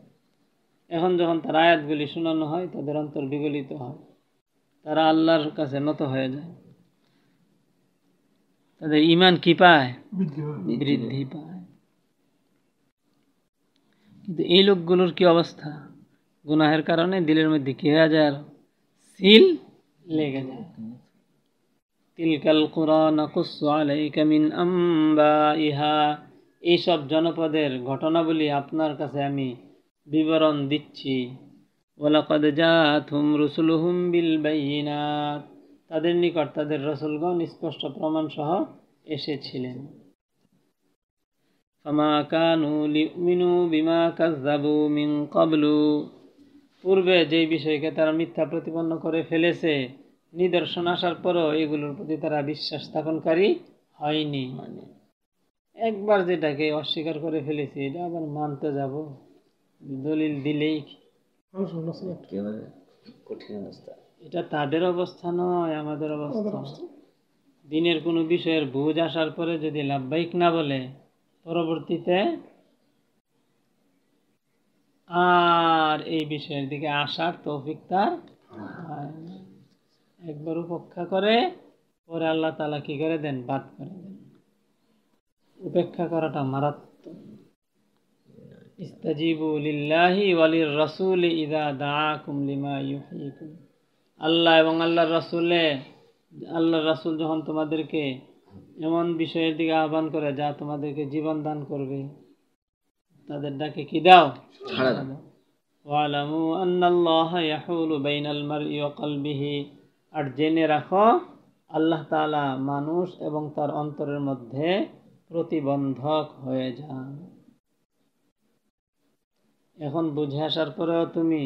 এখন যখন তার আয়াতগুলি শোনানো হয় তাদের অন্তর বিগলিত হয়। তারা আল্লাহর কাছে নত হয়ে যায়। তাদের ইমান কি পায়? বৃদ্ধি পায়। কিন্তু এই লোকগুলোর কি অবস্থা? গুনাহের কারণে দিলের মধ্যে কি হয়ে যায়? আরও? সিল লেগে যায়। তিলকাল কুরআন নাকুসু আলাইকা মিন এইসব জনপদের ঘটনাবলী আপনার কাছে আমি বিবরণ দিচ্ছি। ওয়ালাকাদ জাআতহুম রুসুলুহুম বিল বাইয়িনাত তাদের নিকট তাদের রসুলগণ স্পষ্ট প্রমাণ সহ এসেছিলেন। ফামা কানু লিউমিনু বিমা কাযযাবু মিন ক্বাবলু। পূর্বে যেই বিষয়কে তারা মিথ্যা প্রতিপন্ন করে ফেলেছে নিদর্শন আসার পরও এগুলোর প্রতি তারা বিশ্বাস স্থাপনকারী হয়নি। একবার যেটাকে অস্বীকার করে ফেলেছি এটা আবার মানতে যাব। দলিল দিলেই কঠিন অবস্থা। এটা তাদের অবস্থা নয় আমাদের অবস্থা। দিনের কোনো বিষয়ের বুঝ আসার পরে যদি লাভবাহিক না বলে পরবর্তীতে আর এই বিষয়ের দিকে আসার তৌফিক তার একবার উপেক্ষা করে পরে আল্লাহ তালা কি করে দেন? বাদ করে দেন। উপেক্ষা করাটা মারাত্মক। ইস্তাজিবু লিল্লাহি ওয়ালির রাসূল ইদা দাআকুম লিমা ইউহয়িকুম আল্লাহ এবং আল্লাহর রাসূলে আল্লাহর রাসুল যখন তোমাদেরকে এমন বিষয়ের দিকে আহ্বান করে যা তোমাদেরকে জীবন দান করবে তাদের ডাকে কি দাও। ওয়ালামু আন্নাল্লাহ ইয়াহুলু বাইনাল মারই ওয়া কলবিহি। আর জেনে রাখো আল্লাহ তাআলা মানুষ এবং তার অন্তরের মধ্যে প্রতিবন্ধক হয়ে যান। এখন বুঝে আসার পরেও তুমি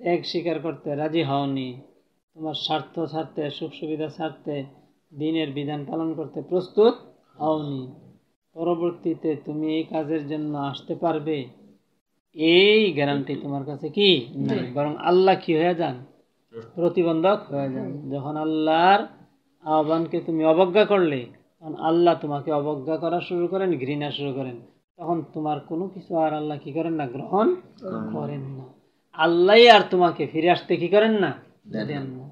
ত্যাগ স্বীকার করতে রাজি হওনি। তোমার স্বার্থ ছাড়তে সুখ সুবিধা ছাড়তে দিনের বিধান পালন করতে প্রস্তুত হওনি। পরবর্তীতে তুমি এই কাজের জন্য আসতে পারবে। এই গ্যারান্টি তোমার কাছে কি? বরং আল্লাহ কি হয়ে যান? প্রতিবন্ধক হয়ে যান। যখন আল্লাহর আহ্বানকে তুমি অবজ্ঞা করলে তখন আল্লাহ তোমাকে অবজ্ঞা করা শুরু করেন ঘৃণা শুরু করেন। তখন তোমার কোনো কিছু আর আল্লাহ কি করেন না? গ্রহণ করেন না। আল্লাহ আর তোমাকে ফিরে আসতে কি করেন না? দেন না।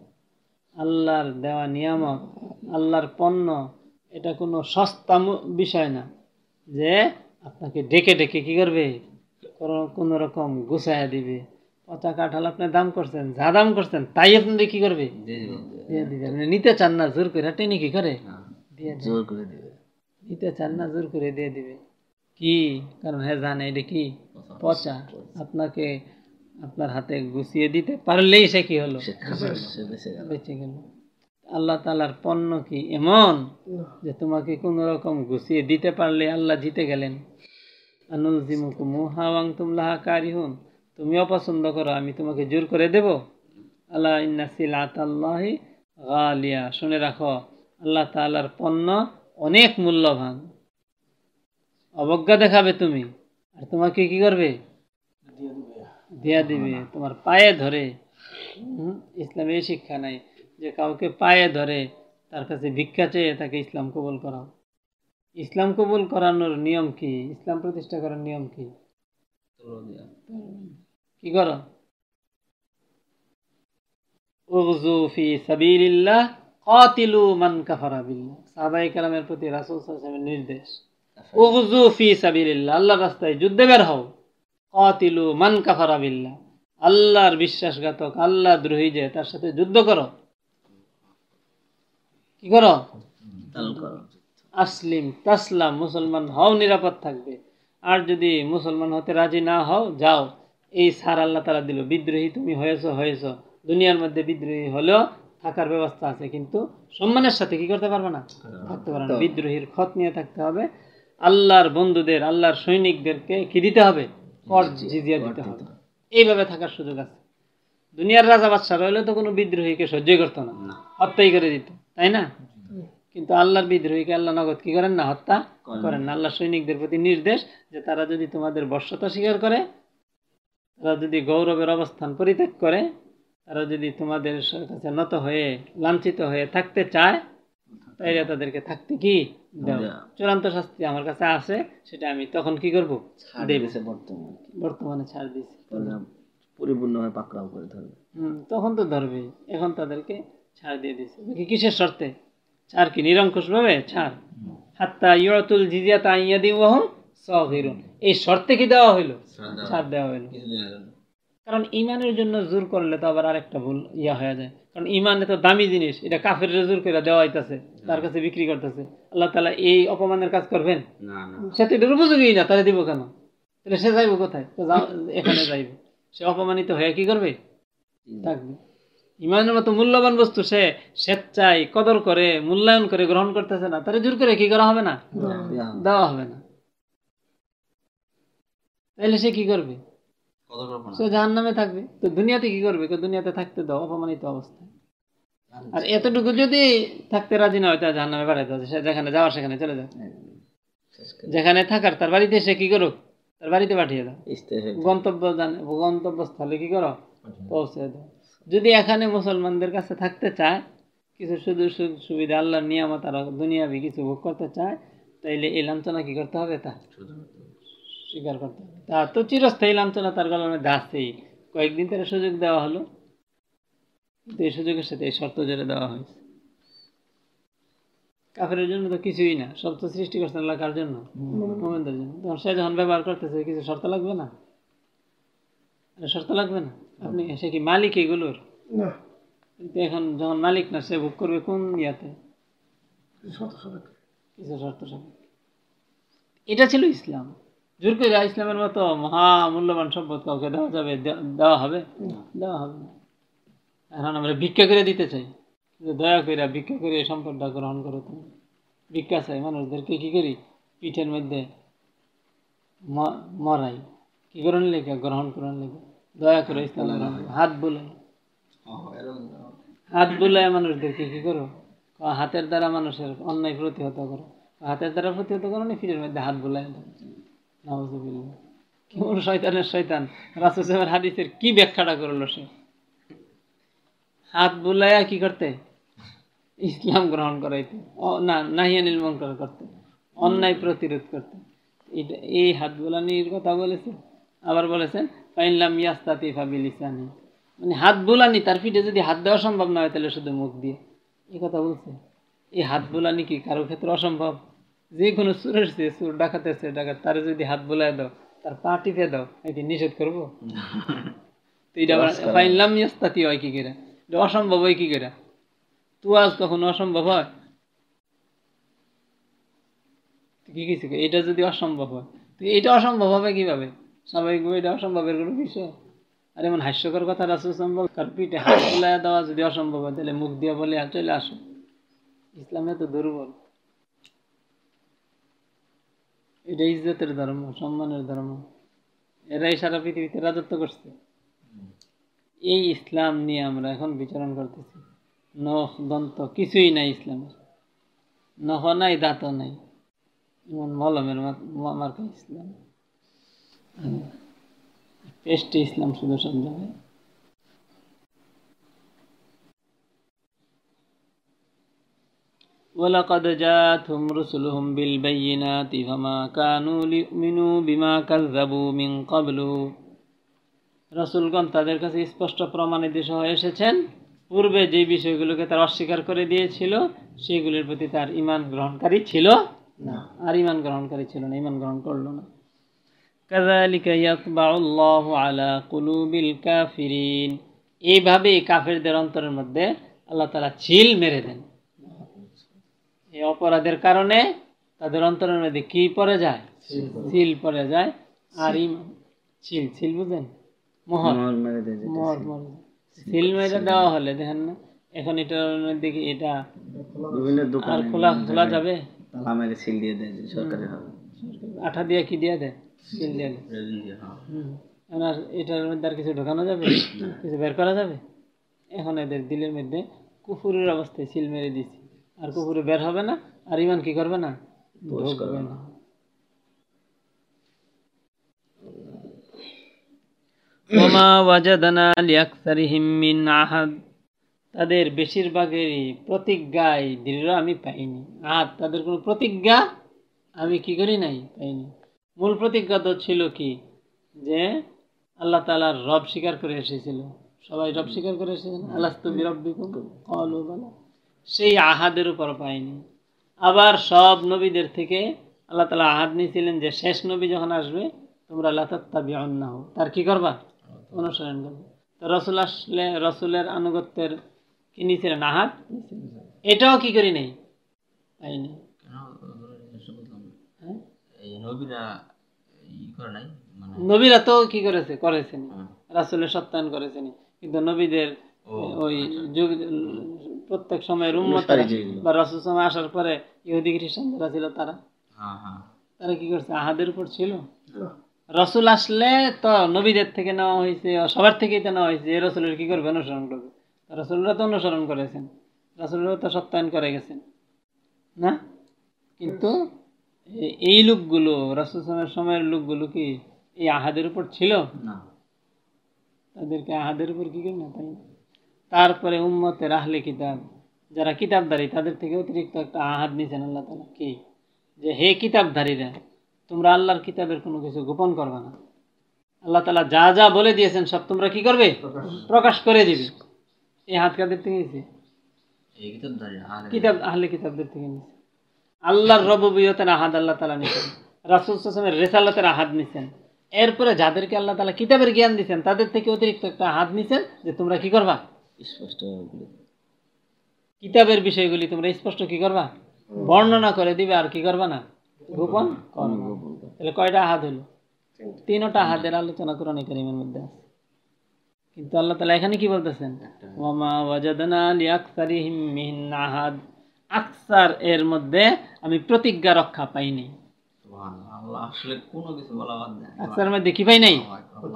আল্লাহর দেওয়া নিয়ামক আল্লাহর পণ্য এটা কোনো সস্তা বিষয় না। যে আপনাকে ডেকে ডেকে কি করবে? কোনো- কোনো রকম গুছাইয়া দিবে। পচা কাঁঠাল আপনি দাম করছেন যা দাম করছেন তাই আপনাদের কি করবে? দিয়ে দিবে আপনি নিতে চান না জোর করে। টেনে কি করে? দিয়ে জোর করে দিবে নিতে চান না জোর করে দিয়ে দিবে। কি? কারণ হ্যাঁ জানে এটা কি? পচা। আপনাকে আপনার হাতে গুছিয়ে দিতে পারলেই সে কি হলো? বেঁচে গেল। আল্লাহ তালার পণ্য কি এমন যে তোমাকে কোন রকম গুছিয়ে দিতে পারলে আল্লাহ জিতে গেলেন? আনুল জিমুকুমুহা ওয়াং তুমলাহা কারিহুন। তুমি অপছন্দ করো আমি তোমাকে জোর করে দেব। আল্লাহ ইন্নাসিল আতাল্লাহি গালিয়া। শুনে রাখো আল্লাহ তাআলার পণ্য অনেক মূল্যবান। অবজ্ঞা দেখাবে তুমি। আর তোমাকে কি করবে? দিয়া দিবে, তোমার পায়ে ধরে। ইসলামে এই শিক্ষা নাই। যে কাউকে পায়ে ধরে, তার কাছে ভিক্ষা চেয়ে তাকে ইসলাম কবুল করাও। ইসলাম কবুল করানোর নিয়ম কি? ইসলাম প্রতিষ্ঠা করার নিয়ম কি? কি করো? নির্দেশ। আল্লাহর রাস্তায় যুদ্ধে বের হও। কাতিলু মান কাফারা বিল্লাহ। আল্লাহর বিশ্বাসঘাতক আল্লাহ দ্রোহী যে তার সাথে যুদ্ধ করো। কি করো? আসলিম তাসলাম মুসলমান হও নিরাপদ থাকবে। আর যদি মুসলমান হতে রাজি না হও যাও। এই সার আল্লাহ তারা দিল বিদ্রোহী তুমি হয়েছো হয়েছ। দুনিয়ার মধ্যে বিদ্রোহী হলেও থাকার ব্যবস্থা আছে কিন্তু সম্মানের সাথে কি করতে পারবে না? থাকতে পারবে না। বিদ্রোহীর খত নিয়ে থাকতে হবে। আল্লাহর বন্ধুদের আল্লাহর সৈনিকদেরকে কি দিতে হবে? কর জিজিয়া দিতে হবে। এইভাবে থাকার সুযোগ আছে। দুনিয়ার রাজা বাদশাহ রইলে তো কোনো বিদ্রোহীকে সহ্যই করতো না হত্যাই করে দিত তাই না? কিন্তু আল্লাহর বিদ্রোহীকে আল্লাহ নগদ কি করেন না হত্যা করেন না। আল্লাহ সৈনিকদের প্রতি নির্দেশ যে তারা যদি তোমাদের বর্ষতা স্বীকার করে তারা যদি গৌরবের অবস্থান পরিত্যাগ করে তারা যদি তোমাদের কাছে নত হয়ে লাঞ্ছিত হয়ে থাকতে চায় তাইলে তাদেরকে থাকতে কি চূড়ান্ত শাস্তি আমার কাছে আছে সেটা আমি তখন কি করব? বর্তমানে। বর্তমানে ছাড় দিয়েছি পরিপূর্ণভাবে পাকড়াও করে ধরবে। হুম, তখন তো ধরবে। এখন তাদেরকে ছাড় দিয়ে কি কিসের শর্তে? ছাড় কি নিরঙ্কুশ ভাবে ছাড় হাত্তা ইয়তুল জিজিয়া তাইয়াদি ওহম সগিরুন। এই শর্তে কি দেওয়া হইল? ছাড় দেওয়া হইল। কারণ ইমানের জন্য জোর করলে তো আবার আরেকটা ভুল ইয়া হয়ে যায়। কারণ ইমানে তো দামি জিনিস এটা কাফের জোর করে দেওয়া হইতাছে তার কাছে বিক্রি করতেছে। আল্লাহ তালা এই অপমানের কাজ করবেন? সে তো এটার উপযোগী না তাহলে দিব কেন? তাহলে সে যাইব কোথায়? এখানে যাইবে। সে অপমানিত হয়ে কি করবে? থাকবে। ইমানের মতো মূল্যবান বস্তু সে স্বেচ্ছায় কদর করে মূল্যায়ন করে গ্রহণ করতেছে না তাহলে জোর করে কি করা হবে না? দেওয়া হবে। না। তাহলে সে কি করবে? সে জাহান নামে থাকবে। তো দুনিয়াতে কি করবে? দুনিয়াতে থাকতে দাও অপমানিত অবস্থায় আর এতটুকু যদি থাকতে রাজি না হয় জাহান নামে পাঠাইতে হবে সে যেখানে যাওয়ার সেখানে চলে যাও যেখানে থাকার তার বাড়িতে সে কি করুক? তার বাড়িতে পাঠিয়ে দাও। হয়ে গন্তব্য জানে গন্তব্যস্থলে কি করো? পৌঁছে দাও। যদি এখানে মুসলমানদের কাছে থাকতে চায় কিছু সুযোগ সুবিধা আল্লাহর নিয়ামত আর দুনিয়াবি কিছু ভোগ করতে চায় তাইলে এই লাঞ্ছনা কি করতে হবে তা? স্বীকার করতে হবে। তা তো চিরস্থায়ী লাঞ্ছনা তার মধ্যে আছেই। কয়েকদিন তার সুযোগ দেওয়া হলো। কিন্তু এই সুযোগের সাথে এই শর্ত জেরে দেওয়া হয়েছে। কাফের জন্য তো কিছুই না। সব তো সৃষ্টি করছেন আল্লাহ কার জন্য? মোমেনদের জন্য। তখন সে যখন ব্যবহার করতেছে কিছু শর্ত লাগবে না? শর্ত লাগবে না? আপনি সে কি মালিক এগুলোর? কিন্তু এখন যখন মালিক না সে ভোগ করবে কোন ইয়াতে? কিছু শর্ত সাপেক্ষে। এটা ছিল ইসলাম। জোর করে ইসলামের মতো মহা মূল্যবান সম্পদ কাউকে দেওয়া যাবে দেওয়া হবে? দেওয়া হবে না। এখন আমরা ভিক্ষা করে দিতে চাই। যে দয়া করে ভিক্ষা করে এই সম্পদটা গ্রহণ করো তুমি। ভিক্ষা চাই মানুষদেরকে কি করি? পিঠের মধ্যে মরাই। কি করেন লেখা? গ্রহণ করেন লেখা। দয়া করে ইসলাম গ্রহণ। হাত বুলাই হাত বুলায় মানুষদেরকে কি করো? হাতের দ্বারা মানুষের অন্যায় প্রতিহত করো। হাতের দ্বারা প্রতিহত করো না ফিরের মধ্যে হাত বুলায় কি ব্যাখ্যাটা করল সে? হাত বুলাইয়া কি করতে? ইসলাম গ্রহণ করাইতে। না নাহিয়ানিল করতে। অন্যায় প্রতিরোধ করতে। এটা, এই হাত বুলানির কথা বলেছেন আবার বলেছেন পাইনলাম ইয়াস্তাতি ফাবিলিসানি মানে হাত বুলানি, তার পিঠে যদি হাত দেওয়া সম্ভব না হয়, তাহলে শুধু মুখ দিয়ে। এই কথা বলছে। এই হাত বুলানি কি কারও ক্ষেত্রে অসম্ভব? যে কোনো সুরের সে সুর ডাকাতেছে ডাকাত তার যদি হাত বুলায় দাও তার পা টিপে দাও এটি নিষেধ করব? তো এটা আবার পাইনলাম ইয়াস্তাতি হয় কি করে? এটা অসম্ভব হয় কি করে? তু আজ কখনো অসম্ভব হয়? কি কিছু এটা যদি অসম্ভব হয় তো এটা অসম্ভব হবে কীভাবে? স্বাভাবিকভাবে এটা অসম্ভবের কোনো বিষয়। আর এমন হাস্যকর কথা রাসুল সম্ভব? কার পিঠে হাত দেওয়া যদি অসম্ভব হয় তাহলে মুখ দিয়ে বলে চলে আসো। ইসলামে তো দুর্বল। এটা ইজ্জতের ধর্ম, সম্মানের ধর্ম। এরাই সারা পৃথিবীতে রাজত্ব করছে। এই ইসলাম নিয়ে আমরা এখন বিচরণ করতেছি। নখ, দন্ত, কিছুই নাই ইসলামের। নখ নাই, দাঁত নাই। এমন মলমের মার্কা ইসলাম। পেস্টে ইসলাম শুধু সব জায়গায়। ولقد جاءتهم رسلهم بالبينات فما كانوا ليؤمنوا بما كذبوا من قبل রসুলগণ তাদের কাছে স্পষ্ট প্রমাণিত সহ এসেছেন পূর্বে যে বিষয়গুলোকে তার অস্বীকার করে দিয়েছিল সেগুলির প্রতি তার ইমান গ্রহণকারী ছিল না আর ইমান গ্রহণকারী ছিল না ইমান গ্রহণ করলো না কাযালিকা ইয়াতবাউল্লাহু আলা কুলুবিল কাফিরিন এইভাবে কাফেরদের অন্তরের মধ্যে আল্লাহ তাআলা ছিল মেরে দেন এই অপরাধের কারণে তাদের অন্তরের মধ্যে কি পড়ে যায়? সিল পড়ে যায়। আর ছিল ছিল বুঝেন মোহর। মোহর মেরে সিল মেরে দেওয়া হলে দেখেন না এখন এটার মধ্যে কি এটা বিভিন্ন আর খোলা খোলা যাবে? তালা মেরে সিল দিয়ে দেয় সরকারি হবে আঠা দিয়ে কি দিয়ে দেয়? সিল দিয়ে দেয়। হ্যাঁ। আর এটার মধ্যে আর কিছু ঢোকানো যাবে? কিছু বের করা যাবে? এখন এদের দিলের মধ্যে কুফুরের অবস্থায় সিল মেরে দিছি আর কুকুরে বের হবে না আর ইমান কি করবে না? ঢুকবে না। ওমা ওয়াজাদানা লিয়াকসারিহিম মিন আহাদ। তাদের বেশিরভাগেরই প্রতিজ্ঞায় দৃঢ় আমি পাইনি। আহাদ তাদের কোনো প্রতিজ্ঞা? আমি কি করি নাই? পাইনি। মূল প্রতিজ্ঞা তো ছিল কি? যে আল্লাহ তালার রব স্বীকার করে এসেছিল। সবাই রব স্বীকার করে এসেছেন আল্লাহ তুমি রব্বিকুম? কলু বলা। সেই আহাদের উপর পাইনি আবার সব নবীদের থেকে আল্লাহ তালা আহাদ নিয়েছিলেন যে শেষ নবী যখন আসবে তোমরা লাতাত্তাবি না হো তার কি করবা? অনুসরণ করবে। তো রসুল আসলে রসুলের আনুগত্যের কি নিয়েছিলেন? আহাদ? এটাও কি করি নেই? পাইনি। হ্যাঁ? নবীরা তো কি করেছে? করেছেন। রাসুলের সত্যায়ন করেছেন। কিন্তু নবীদের ওই যুগ প্রত্যেক উন্মত যেগুলো। বা রসুল সময় আসার পরে ইহুদি খ্রিস্টান যারা ছিল তারা। হ্যাঁ হ্যাঁ। তারা কি করছে? আহাদের উপর ছিল? রসুল আসলে তো নবীদের থেকে নেওয়া হয়েছে সবার থেকেই তো নেওয়া হয়েছে। এই রসুলের কি করবে? অনুসরণ করবে। রসুলরা তো অনুসরণ করেছেন। রসুলরা তো সত্যায়ন করে গেছেন। না? কিন্তু এই লোকগুলো রসুল সময়ের লোকগুলো কি এই আহাদের উপর ছিল? না। তাদেরকে আহাদের উপর কি করে না তাই না? তারপরে উম্মতের আহলে কিতাব যারা কিতাবধারী তাদের থেকে অতিরিক্ত একটা আহাদ নিয়েছেন আল্লাহ তালা কি? যে হে কিতাবধারীরা তোমরা আল্লাহর কিতাবের কোনো কিছু গোপন করবে না। আল্লাহ তালা যা যা বলে দিয়েছেন সব তোমরা কি করবে? প্রকাশ। করে দিবে। এই হাত কাদের থেকে নিয়েছে এই কিতাবধারী আহলে কিতাব। আহলে কিতাবদের থেকে নিয়েছে আল্লাহর রববিয়তের আহাদ আল্লাহ তালা নিয়েছেন রাসুল সাসমের রেসালাতের আহাদ নিছেন। এরপরে যাদেরকে আল্লাহ তালা কিতাবের জ্ঞান দিচ্ছেন তাদের থেকে অতিরিক্ত একটা হাত নিছেন যে তোমরা কি করবা? স্পষ্ট কিতাবের বিষয়গুলি তোমরা স্পষ্ট কি করবা? বর্ণনা করে দিবে আর কি করবা না? গোপন? তাহলে কয়টা হাত হলো? তিনটা। হাতের আলোচনা কোরআন কারিমের মধ্যে আছে। কিন্তু আল্লাহ তালা এখানে কি বলতেছেন? ওয়ামা ওয়াজাদনা লিয়াকসারিহিম মিন আহাদ। আকসার এর মধ্যে আমি প্রতিজ্ঞা রক্ষা পাইনি। আল্লাহ আসলে কোনো কিছু বলা বাদ দেয় আকসার মধ্যে কি পাই নাই?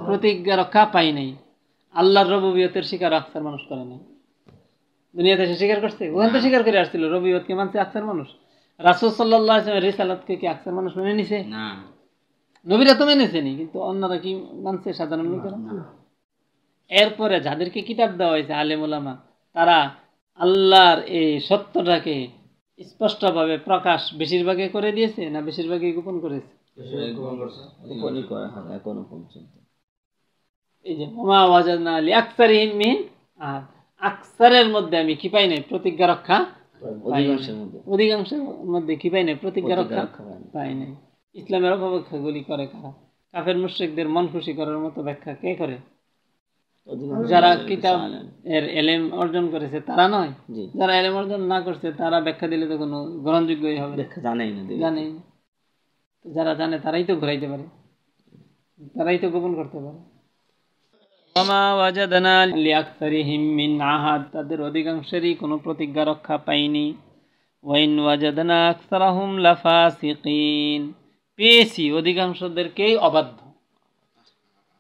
প্রতিজ্ঞা রক্ষা পাই নাই। আল্লাহর রববিয়তের শিকার আকসার মানুষ করে নাই। দুনিয়াতে সে স্বীকার করছে? ওখান তো স্বীকার করে আসছিল। রবিয়তকে মানছে আকসার মানুষ। রাসুল সাল্লাহ রিসালাতকে কি আকসার মানুষ মেনে নিছে? নবীরা তো মেনেছেনি কিন্তু অন্যরা কি মানছে সাধারণ লোকেরা? এরপরে যাদেরকে কিতাব দেওয়া হয়েছে আলেম ওলামা তারা আল্লাহর এই সত্যটাকে স্পষ্টভাবে প্রকাশ বেশিরভাগে করে দিয়েছে না বেশিরভাগই গোপন করেছে? গোপনই করা হয় এখনও পর্যন্ত। এই যে মামা ওয়াজাদনা আলী আকসার মিন আর আকসারের মধ্যে আমি কি পাই নাই? প্রতিজ্ঞা রক্ষা অধিকাংশের মধ্যে। কি পাই নাই? প্রতিজ্ঞা রক্ষা। পাই নাই। ইসলামের অপব্যাখ্যাগুলি করে কারা? কাফের মুশ্রিকদের মন খুশি করার মতো ব্যাখ্যা কে করে? যারা কিতাব এর এলেম অর্জন করেছে তারা নয়। যারা এলেম অর্জন না করছে তারা ব্যাখ্যা দিলে তো কোনো গ্রহণযোগ্যই হবে জানাই না। জানে যারা জানে তারাই তো ঘুরাইতে পারে। তারাই তো গোপন করতে পারে ওমা ওয়াজাদনা লিআকসারিহিম মিন আহাদ তাদের অধিকাংশেরই কোনো প্রতিজ্ঞা রক্ষা পাইনি ওয়াইন ওয়াজাদনা আকসারাহুম লাফাসিকিন পেয়েছি অধিকাংশদেরকেই অবাধ্য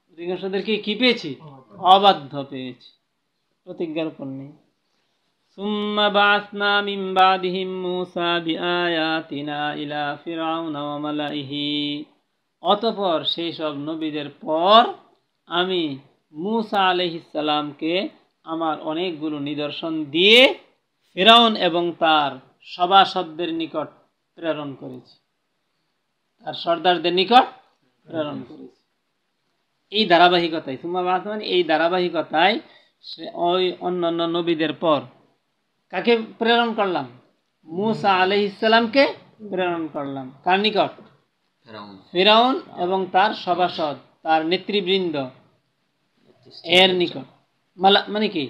অধিকাংশদেরকে কি পেয়েছি অবাধ্য পেয়েছি প্রতিজ্ঞার উপর নেই ثم بعثنا من بعدهم موسى بآياتنا إلى فرعون وملئه অতপর সেই সব নবীদের পর আমি মুসা আলহিসাল্লামকে আমার অনেকগুলো নিদর্শন দিয়ে ফেরাউন এবং তার সভাসদদের নিকট প্রেরণ করেছি। তার সর্দারদের নিকট প্রেরণ করেছি। এই ধারাবাহিকতায় সুমা বাসমান এই ধারাবাহিকতায় সে ওই অন্যান্য নবীদের পর কাকে প্রেরণ করলাম? মুসা আলহ ইসলামকে প্রেরণ করলাম। কার নিকট? ফেরাউন। ফিরাউন এবং তার সভাসদ তার নেতৃবৃন্দ এর নিকট। মালা মানে কি?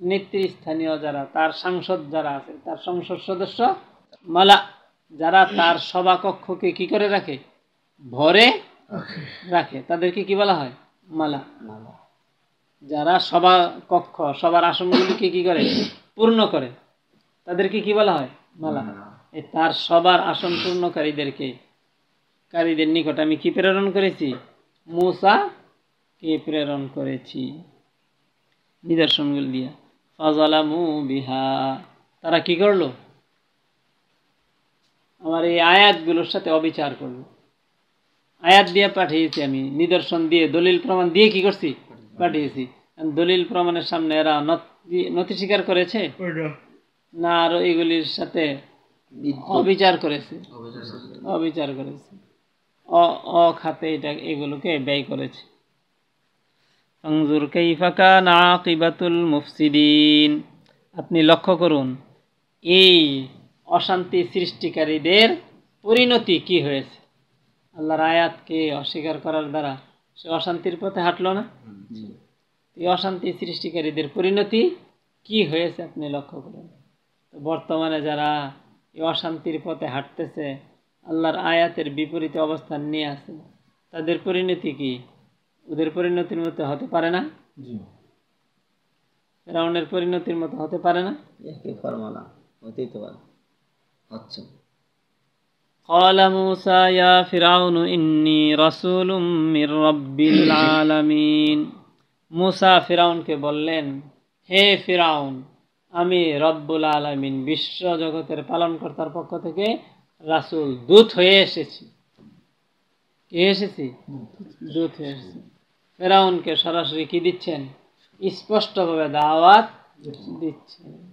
নেতৃস্থানীয় যারা তার সাংসদ যারা আছে তার সংসদ সদস্য মালা যারা তার সভাকক্ষকে কি করে রাখে? ভরে রাখে। তাদেরকে কি বলা হয়? মালা। যারা সভা কক্ষ সবার আসনগুলিকে কি করে? পূর্ণ করে। তাদেরকে কি বলা হয়? মালা। এই তার সবার আসন পূর্ণকারীদেরকে কারীদের নিকট আমি কি প্রেরণ করেছি? মূসা কে প্রেরণ করেছি? নিদর্শনগুলো দিয়া। ফাজালামু বিহা। তারা কি করল? আমার এই আয়াতগুলোর সাথে অবিচার করল। আয়াত দিয়ে পাঠিয়েছি আমি। নিদর্শন দিয়ে দলিল প্রমাণ দিয়ে কি করছি? পাঠিয়েছি। দলিল প্রমাণের সামনে এরা নথি নথি স্বীকার করেছে? না আরও এগুলির সাথে অবিচার করেছে। অবিচার করেছে। অ খাতে এটা এগুলোকে ব্যয় করেছে। ফাংজুর কাইফা কানা আকিবাতুল মুফসিদিন। আপনি লক্ষ্য করুন, এই অশান্তি সৃষ্টিকারীদের পরিণতি কি হয়েছে? আল্লাহর আয়াতকে অস্বীকার করার দ্বারা সে অশান্তির পথে হাঁটলো না? এই অশান্তি সৃষ্টিকারীদের পরিণতি কি হয়েছে আপনি লক্ষ্য করুন। বর্তমানে যারা এই অশান্তির পথে হাঁটতেছে, আল্লাহর আয়াতের বিপরীতে অবস্থান নিয়ে আছে, তাদের পরিণতি কি? ওদের পরিণতির মতো হতে পারে না জি রাউন্ডের পরিণতির মতো হতে পারে না একই ফর্মুলা হতেই তো পারে হচ্ছে قال موسى يا فرعون إني رسول من رب العالمين মুসা ফিরাউনকে বললেন হে ফিরাউন আমি রব্বুল আলামিন বিশ্ব জগতের পালনকর্তার পক্ষ থেকে রাসূল দূত হয়ে এসেছি কে এসেছি দূত হয়ে এসেছি ফেরাউনকে সরাসরি কি দিচ্ছেন? স্পষ্টভাবে দাওয়াত দিচ্ছেন।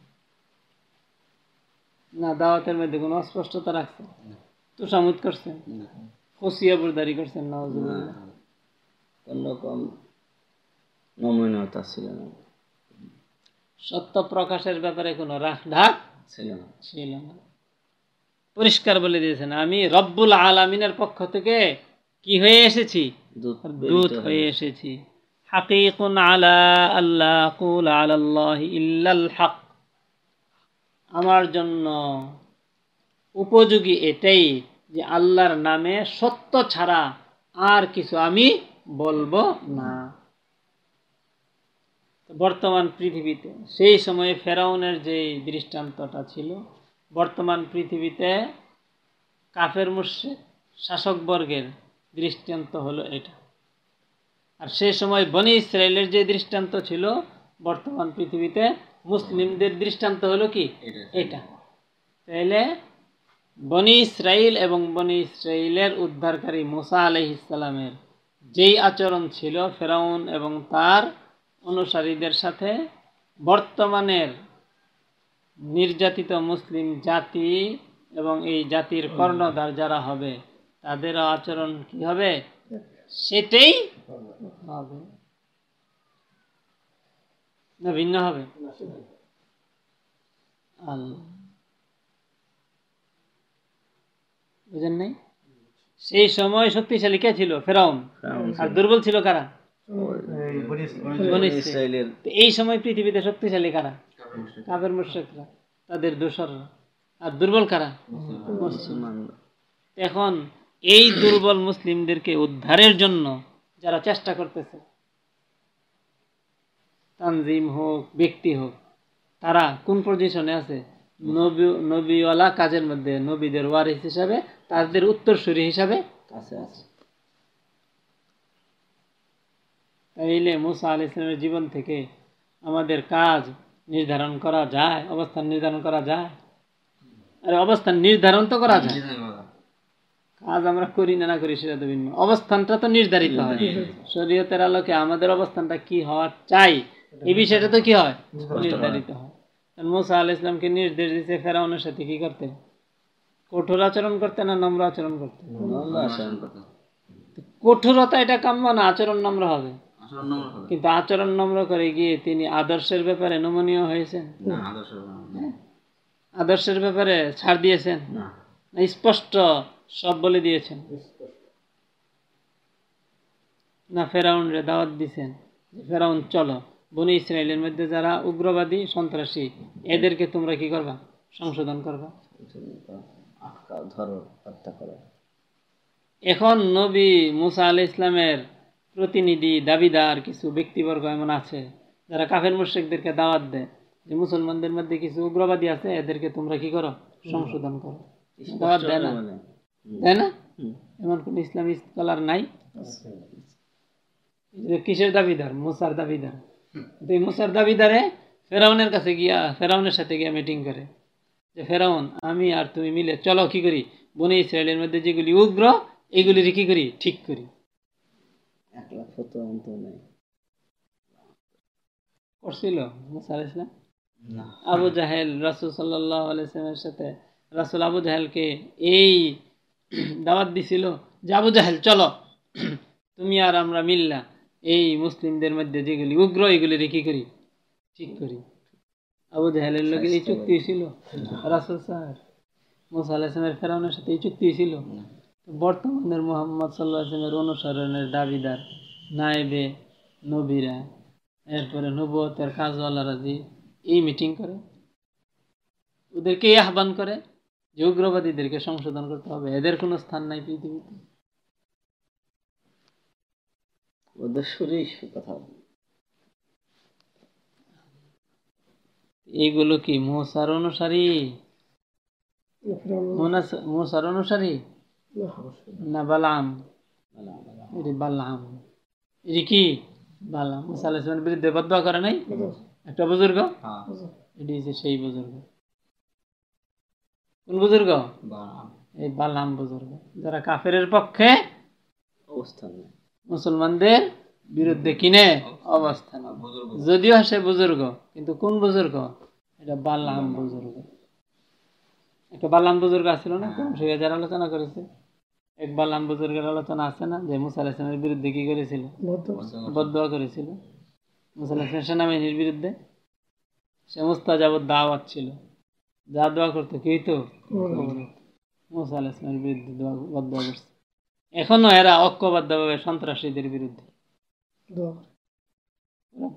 না দাওয়াতের মধ্যে কোনো অস্পষ্টতা রাখছেন? তুষামুদ করছেন? ফসিয়া বুরদারি করছেন নওয়াজুবিল্লাহ কোন রকম নমনীয়তা ছিল না। সত্য প্রকাশের ব্যাপারে কোনো রাখ ঢাক ছিল না। ছিল না। পরিষ্কার বলে দিয়েছেন আমি রব্বুল আলামিনের পক্ষ থেকে কি হয়ে এসেছি? দূত হয়ে এসেছি। হাকিকুন আলা আল্লাহ কুল আলাল্লাহি ইল্লাল হক। আমার জন্য উপযোগী এটাই যে আল্লাহর নামে সত্য ছাড়া আর কিছু আমি বলব না। বর্তমান পৃথিবীতে সেই সময়ে ফেরাউনের যে দৃষ্টান্তটা ছিল বর্তমান পৃথিবীতে কাফের মুর্শিদ শাসকবর্গের দৃষ্টান্ত হলো এটা। আর সেই সময় বনি ইসরায়েলের যে দৃষ্টান্ত ছিল বর্তমান পৃথিবীতে মুসলিমদের দৃষ্টান্ত হলো কি? এটা। তাইলে বনি ইসরাইল এবং বনি ইসরাইলের উদ্ধারকারী মোসা আলহ ইসলামের যেই আচরণ ছিল ফেরাউন এবং তার অনুসারীদের সাথে বর্তমানের নির্যাতিত মুসলিম জাতি এবং এই জাতির কর্ণধার যারা হবে তাদেরও আচরণ কি হবে? সেটাই হবে। না ভিন্ন হবে। আল্লাহ। বুঝেন নাই? সেই সময় শক্তিশালী কে ছিল? ফেরাউন। আর দুর্বল ছিল কারা? এই সময় পৃথিবীতে শক্তিশালী কারা? কাফের মুশরিকরা। তাদের দোসররা। আর দুর্বল কারা? মুসলমান। এখন এই দুর্বল মুসলিমদেরকে উদ্ধারের জন্য যারা চেষ্টা করতেছে, তানজিম হোক, ব্যক্তি হোক, তারা কোন পজিশনে আছে? নবী, নবীওয়ালা কাজের মধ্যে, নবীদের ওয়ারিস হিসাবে, তাদের উত্তরসূরি হিসাবে কাছে আছে। তাইলে মুসা আলি ইসলামের জীবন থেকে আমাদের কাজ নির্ধারণ করা যায়, অবস্থান নির্ধারণ করা যায়? আরে অবস্থান নির্ধারণ তো করা যায়। কাজ আমরা করি না না করি সেটা তো ভিন্ন। অবস্থানটা তো নির্ধারিত হয়। শরীয়তের আলোকে আমাদের অবস্থানটা কি হওয়ার চাই এই বিষয়টা তো কি হয়? নির্ধারিত হয়। মুসা আল ইসলামকে নির্দেশ দিচ্ছে ফেরাউনের সাথে কি করতে? কঠোর আচরণ করতে না নম্র আচরণ করতে? আল্লাহ আচরণ করতে। কঠোরতা এটা কাম্য না আচরণ নম্র হবে? কিন্তু আচরণ নম্র করে গিয়ে তিনি আদর্শের ব্যাপারে নমনীয় হয়েছেন? না আদর্শের ব্যাপারে ছাড় দিয়েছেন? স্পষ্ট সব বলে দিয়েছেন। না ফেরাউন রে দাওয়াত দিছেন। যে ফেরাউন চলো। বনি ইসরায়েলের মধ্যে যারা উগ্রবাদী সন্ত্রাসী এদেরকে তোমরা কি করবা? সংশোধন করবা। এখন নবী মুসা আল ইসলামের প্রতিনিধি দাবিদার কিছু ব্যক্তিবর্গ এমন আছে যারা কাফের মুশ্রিকদেরকে দাওয়াত দেয়। যে মুসলমানদের মধ্যে কিছু উগ্রবাদী আছে এদেরকে তোমরা কি করো? সংশোধন করো। দাওয়াত দেয় না। বলে তাই না? এমন কোন ইসলামী স্কলার নাই। কিসের দাবিদার? মুসার দাবিদার। তো এই মুসার দাবিদারে ফেরাউনের কাছে গিয়া ফেরাউনের সাথে গিয়া মিটিং করে। যে ফেরাউন আমি আর তুমি মিলে চলো কি করি? বনে ইসরায়েলের মধ্যে যেগুলি উগ্র এগুলির কি করি? ঠিক করি। করছিল মুসা আলাইহিস সালাম আবু জাহেল রাসুল সাল্লাহ আলাইসলামের সাথে রাসুল আবু জাহেলকে এই দাওয়াত দিছিল যে আবু জাহেল, চলো। তুমি আর আমরা মিল্লা, এই মুসলিমদের মধ্যে যেগুলি উগ্র, এগুলির কি করি? ঠিক করি। আবু জাহেলের লোকের এই চুক্তি ছিল। রাসুল স্যার মুসা আল্লাহ ইসলামের ফেরাউনের সাথে এই চুক্তি ছিল। বর্তমানের মোহাম্মদ সাল্লাহ ইসলামের অনুসরণের দাবিদার নায়েবে, নবীরা, এরপরে নবতের কাজওয়ালারা যে এই মিটিং করে ওদেরকে এই আহ্বান করে যে উগ্রবাদীদেরকে সংশোধন করতে হবে। এদের কোনো স্থান নাই পৃথিবীতে। ওদের সুরেই কথা এইগুলো কি মৌসার অনুসারী? মোনাস- মৌসার অনুসারী? না বালাম। এটি বালাম। এটি কি? বালাম। মুসা আলাইহিস বিরুদ্ধে বদয়া করে নাই? একটা বুজুর্গ? হ্যাঁ। এটি হচ্ছে সেই বুজুর্গ। কোন বুজুর্গ এই বালাম বুজুর্গ। যারা কাফেরের পক্ষে অবস্থান মুসলমানদের বিরুদ্ধে কিনে অবস্থান যদিও সে বুজুর্গ কিন্তু কোন বুজুর্গ? এটা বালাম বুজুর্গ। একটা বালাম বুজুর্গ আসছিল না? কোন সে যারা আলোচনা করেছে। এক বালাম বুজুর্গের আলোচনা আছে না? যে মুসা আলাহিসের বিরুদ্ধে কি করেছিল? বদয়া করেছিল। মুসা আলাহিসের সেনাবাহিনীর বিরুদ্ধে। সে মুস্তাজাবত দাওয়াত ছিল। যা দোয়া করতো কি তো? মুসা আলাহিসের বিরুদ্ধে দোয়া বদয়া করছে। এখনও এরা ঐক্যবদ্ধভাবে সন্ত্রাসীদের বিরুদ্ধে।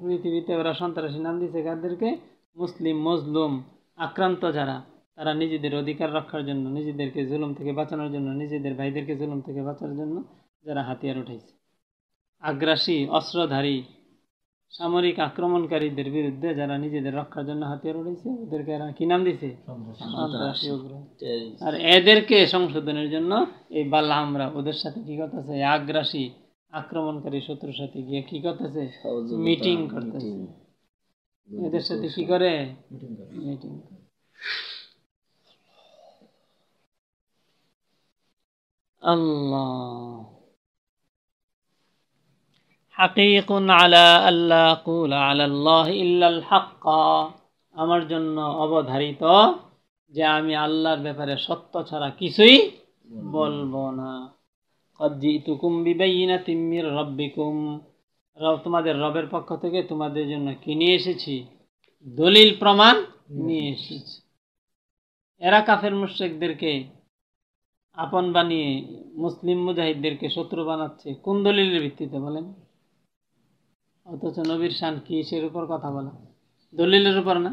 পৃথিবীতে ওরা সন্ত্রাসী নাম দিয়েছে কাদেরকে? মুসলিম মজলুম আক্রান্ত যারা তারা নিজেদের অধিকার রক্ষার জন্য নিজেদেরকে জুলুম থেকে বাঁচানোর জন্য নিজেদের ভাইদেরকে জুলুম থেকে বাঁচার জন্য যারা হাতিয়ার উঠাইছে। আগ্রাসী অস্ত্রধারী সামরিক আক্রমণকারীদের বিরুদ্ধে যারা নিজেদের রক্ষার জন্য হাতিয়ার উঠাইছে ওদেরকে কি নাম দিছে? আর এদেরকে সংশোধনের জন্য এই বাল্লামরা ওদের সাথে কি করতেছে? আগ্রাসী আক্রমণকারী শত্রুর সাথে গিয়ে কি করতেছে? মিটিং করতেছে। এদের সাথে কি করে? মিটিং আল্লাহ। হাকিক আলা আল্লাহ কুল আল্লাহ ইল্লাল হাক্কা। আমার জন্য অবধারিত যে আমি আল্লাহর ব্যাপারে সত্য ছাড়া কিছুই বলব না। কদ্জিতুকুম বিবাইনা তিম্মির রব্বিকুম। রব, তোমাদের রবের পক্ষ থেকে তোমাদের জন্য কি নিয়ে এসেছি? দলিল প্রমাণ নিয়ে এসেছি। এরা কাফের মুশ্রেকদেরকে আপন বানিয়ে মুসলিম মুজাহিদদেরকে শত্রু বানাচ্ছে। কোন দলিলের ভিত্তিতে বলেন? অথচ নবীর শান কি সের উপর কথা বলা? দলিলের উপর না?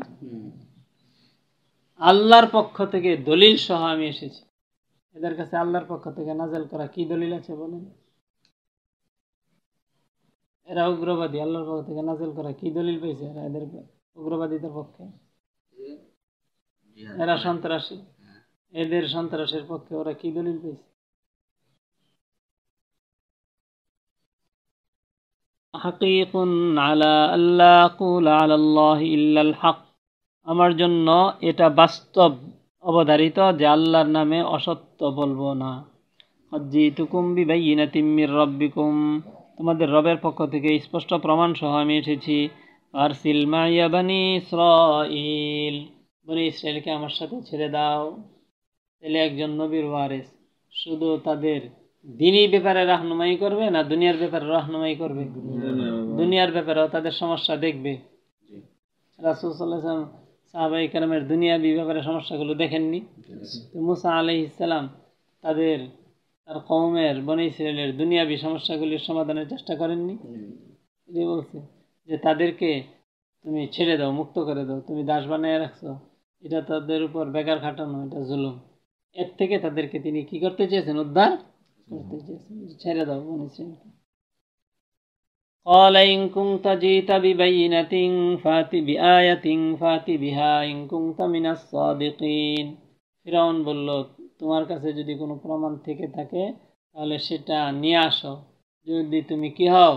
আল্লাহর পক্ষ থেকে দলিল সহ আমি এসেছি। এদের কাছে আল্লাহর পক্ষ থেকে নাজেল করা কি দলিল আছে বলেন? এরা উগ্রবাদী আল্লাহর পক্ষ থেকে নাজেল করা কি দলিল পেয়েছে এরা? এদের উগ্রবাদীদের পক্ষে। এরা সন্ত্রাসী। এদের সন্ত্রাসের পক্ষে ওরা কি দলিল পেয়েছে? হাকিক আলা আল্লাহ আল্লাহ ইল্লাল হক আমার জন্য এটা বাস্তব অবধারিত যে আল্লাহর নামে অসত্য বলব না। হজ্জি টুকুম্বি বাইনা তিম্মির রব্বিকুম। তোমাদের রবের পক্ষ থেকে স্পষ্ট প্রমাণ সহ আমি এসেছি। আর সিলমাইয়া বানি ইসরাইল বনি ইসরায়েলকে আমার সাথে ছেড়ে দাও। তাহলে একজন নবীর ওয়ারেস। শুধু তাদের দিনই ব্যাপারে রাহনুমাই করবে না দুনিয়ার ব্যাপারে রাহনুমাই করবে? দুনিয়ার ব্যাপারেও তাদের সমস্যা দেখবে। রাসুল সাহাবাই কালামের দুনিয়াবি ব্যাপারে সমস্যাগুলো দেখেননি? তো মুসা আলহ ইসলাম তাদের, তার কৌমের বনে ইসরায়েলের দুনিয়াবি সমস্যাগুলির সমাধানের চেষ্টা করেননি? এটাই বলছে যে, তাদেরকে তুমি ছেড়ে দাও, মুক্ত করে দাও, তুমি দাস বানিয়ে রাখছো। এটা তাদের উপর বেকার খাটানো, এটা জুলুম। এর থেকে তাদেরকে তিনি কি করতে চেয়েছেন? উদ্ধার ছেড়ে দাও বনে ইসরায়েলকে قال إن كنت جئت ببينة فات بآية فات بها إن كنت من الصادقين ফিরাউন বলল তোমার কাছে যদি কোনো প্রমাণ থেকে থাকে তাহলে সেটা নিয়ে আসো যদি তুমি কি হও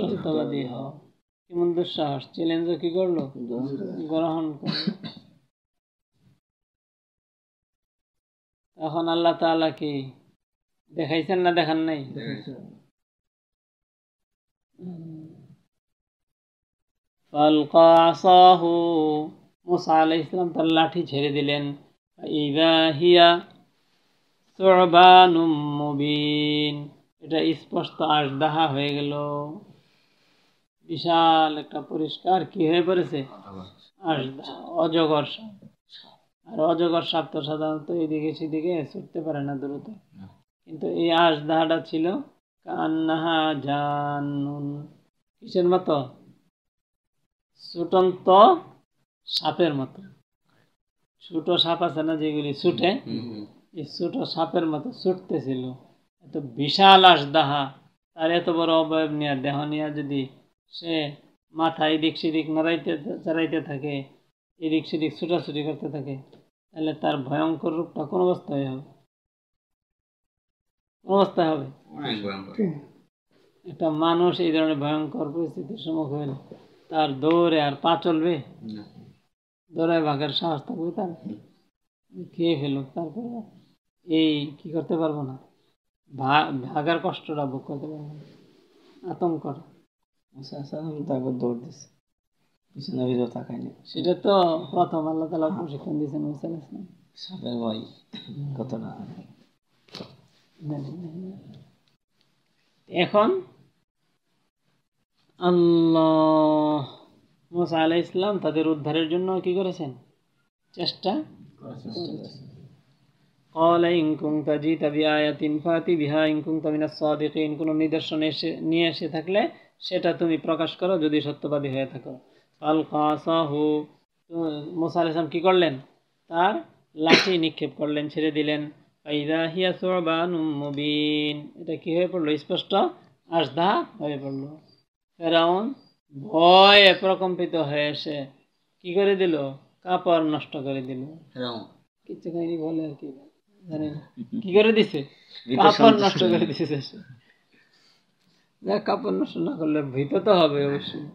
সত্যবাদী হও কেমন দুঃসাহস চ্যালেঞ্জ কি করলো গ্রহণ করলো এখন আল্লাহ তাআলা কি দেখাইছেন না দেখান নাই? ফালকা আসাহু মুসা আলাইহিস সালাম তার লাঠি ছেড়ে দিলেন। মুবিন। এটা স্পষ্ট আশদাহা হয়ে গেল। বিশাল একটা পরিষ্কার কি হয়ে পড়েছে? অজগর সাপ। আর অজগর সাপ তো সাধারণত এদিকে সেদিকে ছুটতে পারে না দ্রুত। কিন্তু এই আশ দাহাটা ছিল। কান্নাহা জানুন। কিসের মতো? ছুটন্ত সাপের মতো। ছোট সাপ আছে না যেগুলি ছুটে? এই ছোট সাপের মতো ছুটতেছিল এত বিশাল আশদাহা তার এত বড় অবয়ব নিয়ে দেহ নিয়ে যদি সে মাথা এদিক সেদিক নড়াইতে চড়াইতে থাকে এদিক সেদিক ছুটাছুটি করতে থাকে তাহলে তার ভয়ঙ্কর রূপটা কোন অবস্থায় হবে? কোন অবস্থায় হবে একটা মানুষ এই ধরনের ভয়ঙ্কর পরিস্থিতির সম্মুখীন হলে তার দৌড়ে আর পা চলবে? না। দৌড়ায় ভাগের সাহস থাকবে তার। খেয়ে ফেলুক তারপরে এই কি করতে পারব না? ভা- ভাগার কষ্টটা ভোগ করতে পারব না। আতঙ্ক। মুসা তারপর দৌড় দিছে। পিছনে ভিতরে তাকায়নি সেটা তো প্রথম আল্লাহ তালা প্রশিক্ষণ দিয়েছেন মুসা আলাইহিস সালাম। সাপের ভয় কতটা এখন আল্লাহ মুসা আলাহ ইসলাম তাদের উদ্ধারের জন্য কি করেছেন চেষ্টা قال إن كنت جئت بآية فأت بها إن كنت من الصادقين কোনো নিদর্শন এসে নিয়ে এসে থাকলে সেটা তুমি প্রকাশ করো যদি সত্যবাদী হয়ে থাকো আল কাসাহু মুসা আলাইহিস সালাম কি করলেন তার লাঠি নিক্ষেপ করলেন ছেড়ে দিলেন আইদা হিয়া মুবিন। এটা কি হয়ে পড়ল? স্পষ্ট আসদা হয়ে পড়ল। ফেরাউন ভয় প্রকম্পিত হয়ে এসে কি করে দিল? কাপড় নষ্ট করে দিল। কাহিনী বলে আর কি। কি করে দিছে? কাপড় নষ্ট করে দিছে যা কাপড় নষ্ট না করলে ভীত তো হবে অবশ্যই।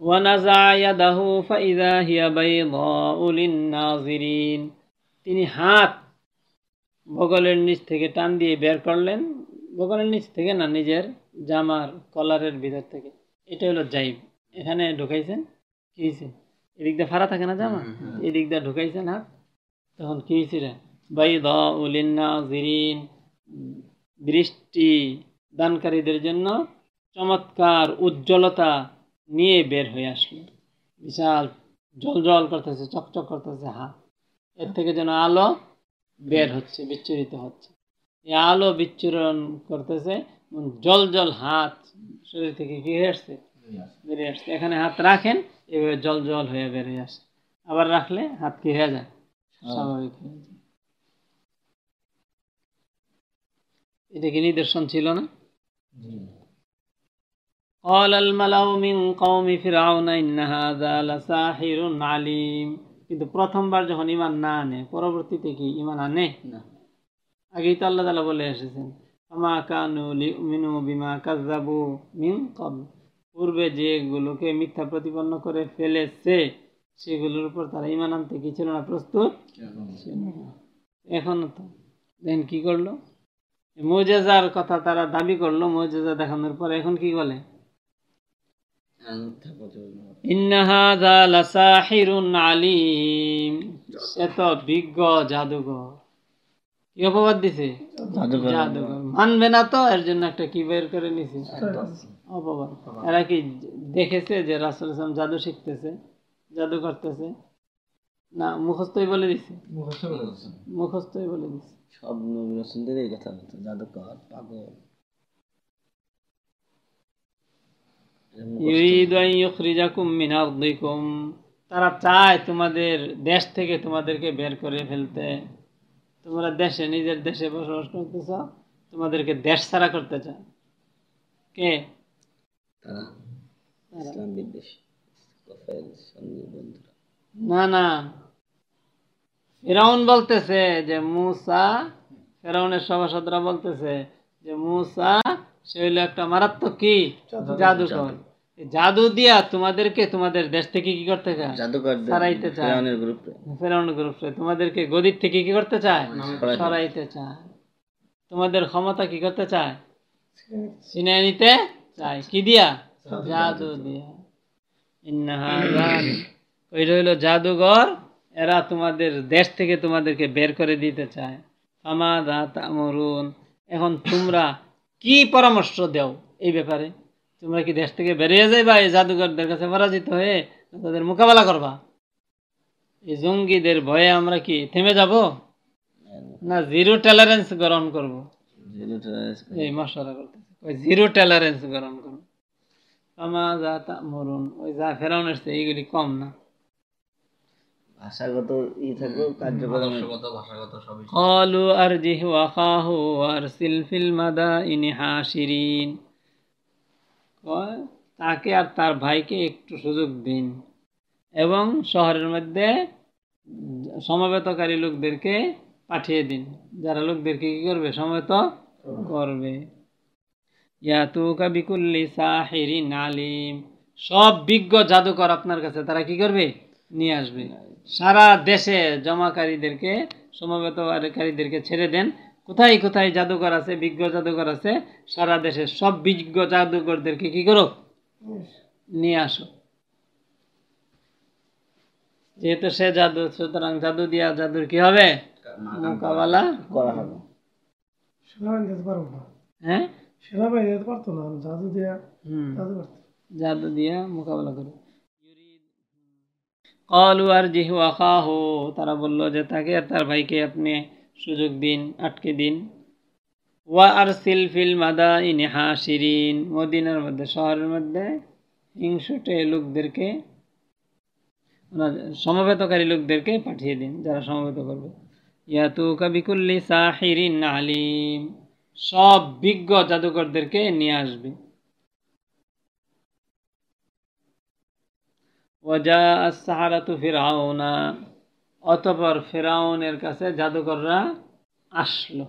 ওয়ানাজা ইয়াদাহু ফাইদা হিয়া বাই লিন নাজিরিন। তিনি হাত বগলের নিচ থেকে টান দিয়ে বের করলেন বগলের নিচ থেকে না নিজের জামার কলারের ভিতর থেকে। এটা হলো জাইব। এখানে ঢুকাইছেন কি হয়েছে এদিক দিয়ে ফাড়া থাকে না জামা? এদিক দিয়ে ঢুকাইছেন হাত। তখন কি হয়েছে রে? বাইদা উলিন্না জিরিন বৃষ্টি দানকারীদের জন্য চমৎকার উজ্জ্বলতা নিয়ে বের হয়ে আসলো। বিশাল জল জল করতেছে চকচক করতেছে হাত। এর থেকে যেন আলো বের হচ্ছে বিচ্ছুরিত হচ্ছে এই আলো বিচ্ছুরণ করতেছে জল জল হাত শরীর থেকে কি হয়ে আসছে বেরিয়ে আসছে এখানে হাত রাখেন এভাবে জল জল হয়ে বেরিয়ে আসে আবার রাখলে হাত কি হয়ে যায় স্বাভাবিক হয়ে যায় এটা কি নিদর্শন ছিল না قال الملأ من قوم فرعون إن هذا لساحر عليم কিন্তু প্রথমবার যখন ইমান না আনে পরবর্তীতে কি ইমান আনে? না। আগেই তো আল্লাহ তালা বলে এসেছেন আমা কানু লিউমিনু বিমা কাযাবু মিন কব পূর্বে যেগুলোকে মিথ্যা প্রতিপন্ন করে ফেলেছে সেগুলোর উপর তারা ইমান আনতে কি ছিল না প্রস্তুত। এখনও তো দেন কি করল? মোজেজার কথা তারা দাবি করল মোজেজা দেখানোর পর এখন কি বলে মিথ্যা প্রতিপন্ন ইন্না হাযা লাসাহিরুন আলিম। সে বিজ্ঞ জাদুঘর। কি অপবাদ দিছে? জাদুঘর। জাদুঘর। মানবে না তো এর জন্য একটা কি বের করে নিছে? অপবাদ। এরা কি দেখেছে যে রাসুল ইসলাম জাদু শিখতেছে? জাদু করতেছে? না মুখস্থই বলে দিছে। মুখস্থই বলে দিছে। সব নবী রসুলদের এই কথা জাদুকর পাগল ইউরিদু আন ইউখরিজাকুম মিন আরদিকুম তারা চায় তোমাদের দেশ থেকে তোমাদেরকে বের করে ফেলতে। তোমরা দেশে নিজের দেশে বসবাস করতেছ তোমাদেরকে দেশ ছাড়া করতে চায়। কে? না না। ফেরাউন বলতেছে যে মুসা ফেরাউনের সভাসদরা বলতেছে যে মুসা সে হইল একটা মারাত্মক কি? জাদুকর। জাদু। দিয়া তোমাদেরকে তোমাদের দেশ থেকে কি করতে চায়? জাদুকর সারাইতে চায়। ফেরাউন গ্রুপে। তোমাদেরকে গদির থেকে কি করতে চায়? সরাইতে। চায়। তোমাদের ক্ষমতা কি করতে চায়? ছিনিয়ে নিতে চায়। কি দিয়া? জাদু দিয়া। ওইটা হইল জাদুঘর। এরা তোমাদের দেশ থেকে তোমাদেরকে বের করে দিতে চায়। তামরুন। এখন তোমরা কি পরামর্শ দাও এই ব্যাপারে? তোমরা কি দেশ থেকে বেরিয়ে যাইবা এই জাদুঘরদের কাছে পরাজিত হয়ে তাদের মোকাবেলা করবা? এই জঙ্গিদের ভয়ে আমরা কি থেমে যাব? না জিরো টলারেন্স গ্রহণ করব? জিরো টলারেন্স এই মশলা করতে ওই জিরো টলারেন্স গ্রহণ করব আমা যা তা মরুন ওই যা ফেরাউনের চেয়ে এইগুলি কম না। ভাষাগত ই তাকে আর তার ভাইকে একটু সুযোগ দিন এবং শহরের মধ্যে সমবেতকারী লোকদেরকে পাঠিয়ে দিন। যারা লোকদেরকে কি করবে? সমবেত করবে। বিকুল্লি সাহিরিন আলিম। সব বিজ্ঞ জাদুকর আপনার কাছে তারা কি করবে? নিয়ে আসবে। সারা দেশে জমাকারীদেরকে সমবেতকারীদেরকে ছেড়ে দেন। কোথায় কোথায় জাদুকর আছে বিজ্ঞ জাদুকর আছে সারা দেশের সব বিজ্ঞ জাদুকরদেরকে কি করো? নিয়ে আসো। যেহেতু সে জাদু সুতরাং জাদু দিয়া জাদুর কি হবে? মোকাবেলা করা হবে। হ্যাঁ? সেনাবাহিনী পারতো না জাদু দেয়া জাদু জাদু দিয়া মোকাবেলা করে। কলু আর জিহু আকাহ তারা বলল যে, তাকে আর তার ভাইকে আপনি সুযোগ দিন, আটকে দিন। ওয়া আর সিলফিল মাদা ইনি হাসিরিন মদিনার মধ্যে, শহরের মধ্যে হিংসুটে লোকদেরকে সমবেতকারী লোকদেরকে পাঠিয়ে দিন, যারা সমবেত করবে। ইয়াতু কাবিকুল্লি সাহিরিন আলিম। সব বিজ্ঞ জাদুকরদেরকে নিয়ে আসবে। ওয়াজা সাহারাতু ফিরাউনা অতপর ফেরাউনের কাছে জাদুকররা আসলো।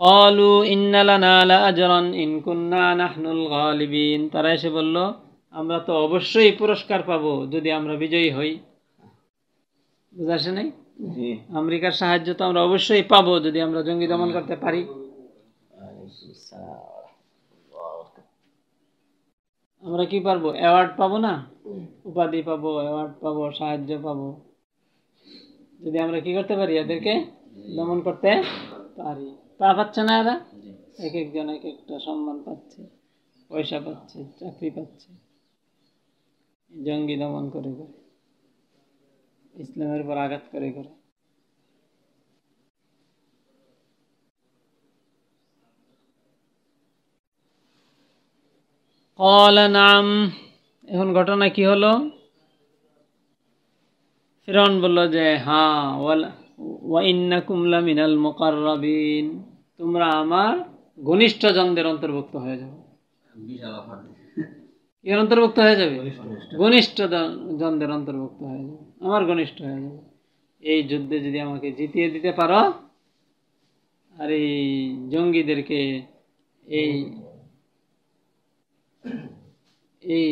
কলু ইন্নালানা লা আজরান ইন কুন্না নাহনুল গালিবিন। তারা এসে বলল আমরা তো অবশ্যই পুরস্কার পাবো যদি আমরা বিজয়ী হই। বুঝাছে নাই? আমেরিকার সাহায্য তো আমরা অবশ্যই পাবো যদি আমরা জঙ্গি দমন করতে পারি। আমরা কি পারব? অ্যাওয়ার্ড পাবো না? উপাধি পাবো অ্যাওয়ার্ড পাবো সাহায্য পাবো। যদি আমরা কি করতে পারি এদেরকে দমন করতে পারি? তা পাচ্ছে না এরা? এক একজন এক একটা সম্মান পাচ্ছে পয়সা পাচ্ছে চাকরি পাচ্ছে। জঙ্গি দমন করে করে। ইসলামের উপর আঘাত করে করে। কল নাম এখন ঘটনা কি হলো? ফিরন বলল যে হ্যাঁ ওয়াইন্না কুমলা মিনাল মোকার তোমরা আমার ঘনিষ্ঠ জনদের অন্তর্ভুক্ত হয়ে যাবে এর অন্তর্ভুক্ত হয়ে যাবে? ঘনিষ্ঠ জনদের অন্তর্ভুক্ত হয়ে যাবে। আমার ঘনিষ্ঠ হয়ে যাবে। এই যুদ্ধে যদি আমাকে জিতিয়ে দিতে পারো, আর এই জঙ্গিদেরকে এই এই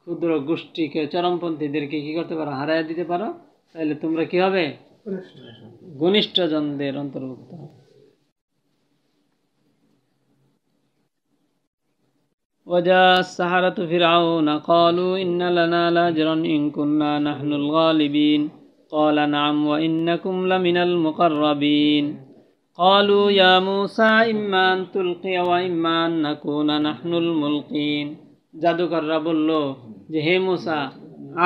ক্ষুদ্র গোষ্ঠীকে চরমপন্থীদেরকে কি করতে পারো হারায় দিতে পারো তাহলে তোমরা কি হবে ঘনিষ্ঠ জনদের অন্তর্ভুক্ত হবে وجاء السحرة فرعون قالوا إن لنا لأجرا إن كنا نحن الغالبين قال نعم وإنكم لمن المقربين قالوا يا موسى إما أن تلقي وإما أن نكون نحن الملقين। জাদুকররা বলল, যে হে মুসা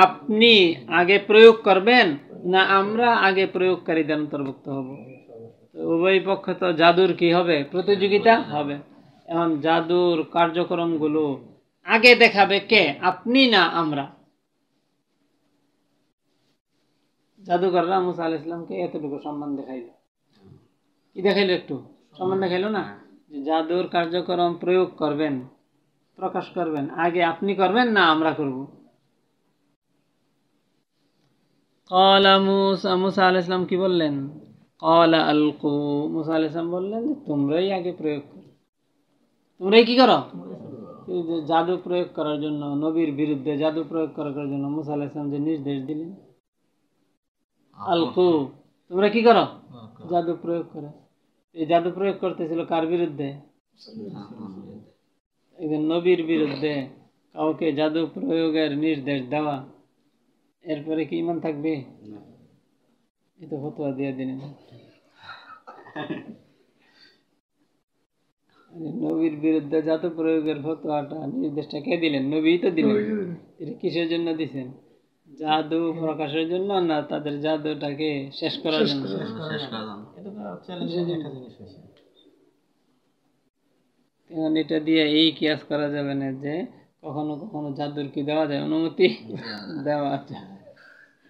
আপনি আগে প্রয়োগ করবেন না আমরা আগে প্রয়োগকারীদের অন্তর্ভুক্ত হব? উভয় পক্ষ তো জাদুর কি হবে? প্রতিযোগিতা হবে। এখন জাদুর কার্যক্রমগুলো আগে দেখাবে কে? আপনি না আমরা। জাদুকররা মুসা আল ইসলামকে এতটুকু সম্মান দেখাইল। কি দেখাইলো একটু? সম্মান দেখাইলো না? যে জাদুর কার্যক্রম প্রয়োগ করবেন প্রকাশ করবেন আগে আপনি করবেন না আমরা করব? কলা মুসা মুসা আল ইসলাম কি বললেন? কলা আলকু মুসা আল ইসলাম বললেন যে তোমরাই আগে প্রয়োগ করো। তোমরাই কি করো? যে জাদু প্রয়োগ করার জন্য নবীর বিরুদ্ধে জাদু প্রয়োগ করার জন্য মুসা আল ইসলাম যে নির্দেশ দিলেন। আলকু তোমরা কি করো? জাদু প্রয়োগ করে। এই জাদু প্রয়োগ করতেছিল কার বিরুদ্ধে? একজন নবীর বিরুদ্ধে কাউকে জাদু প্রয়োগের নির্দেশ দেওয়া এরপরে কি ইমান থাকবে? এই তো ফতোয়া দিয়ে আরে নবীর বিরুদ্ধে জাদু প্রয়োগের ফতোয়াটা নির্দেশটা কে দিলেন? নবী তো দিলেন। তিনি কিসের জন্য দিছেন? জাদু প্রকাশের জন্য না তাদের জাদুটাকে শেষ করার জন্য। চ্যালেঞ্জিং একটা জিনিস হয়েছে এখন এটা দিয়ে এই কিয়াস করা যাবে না যে কখনো কখনো জাদুর কি দেওয়া যায়? অনুমতি দেওয়া যায়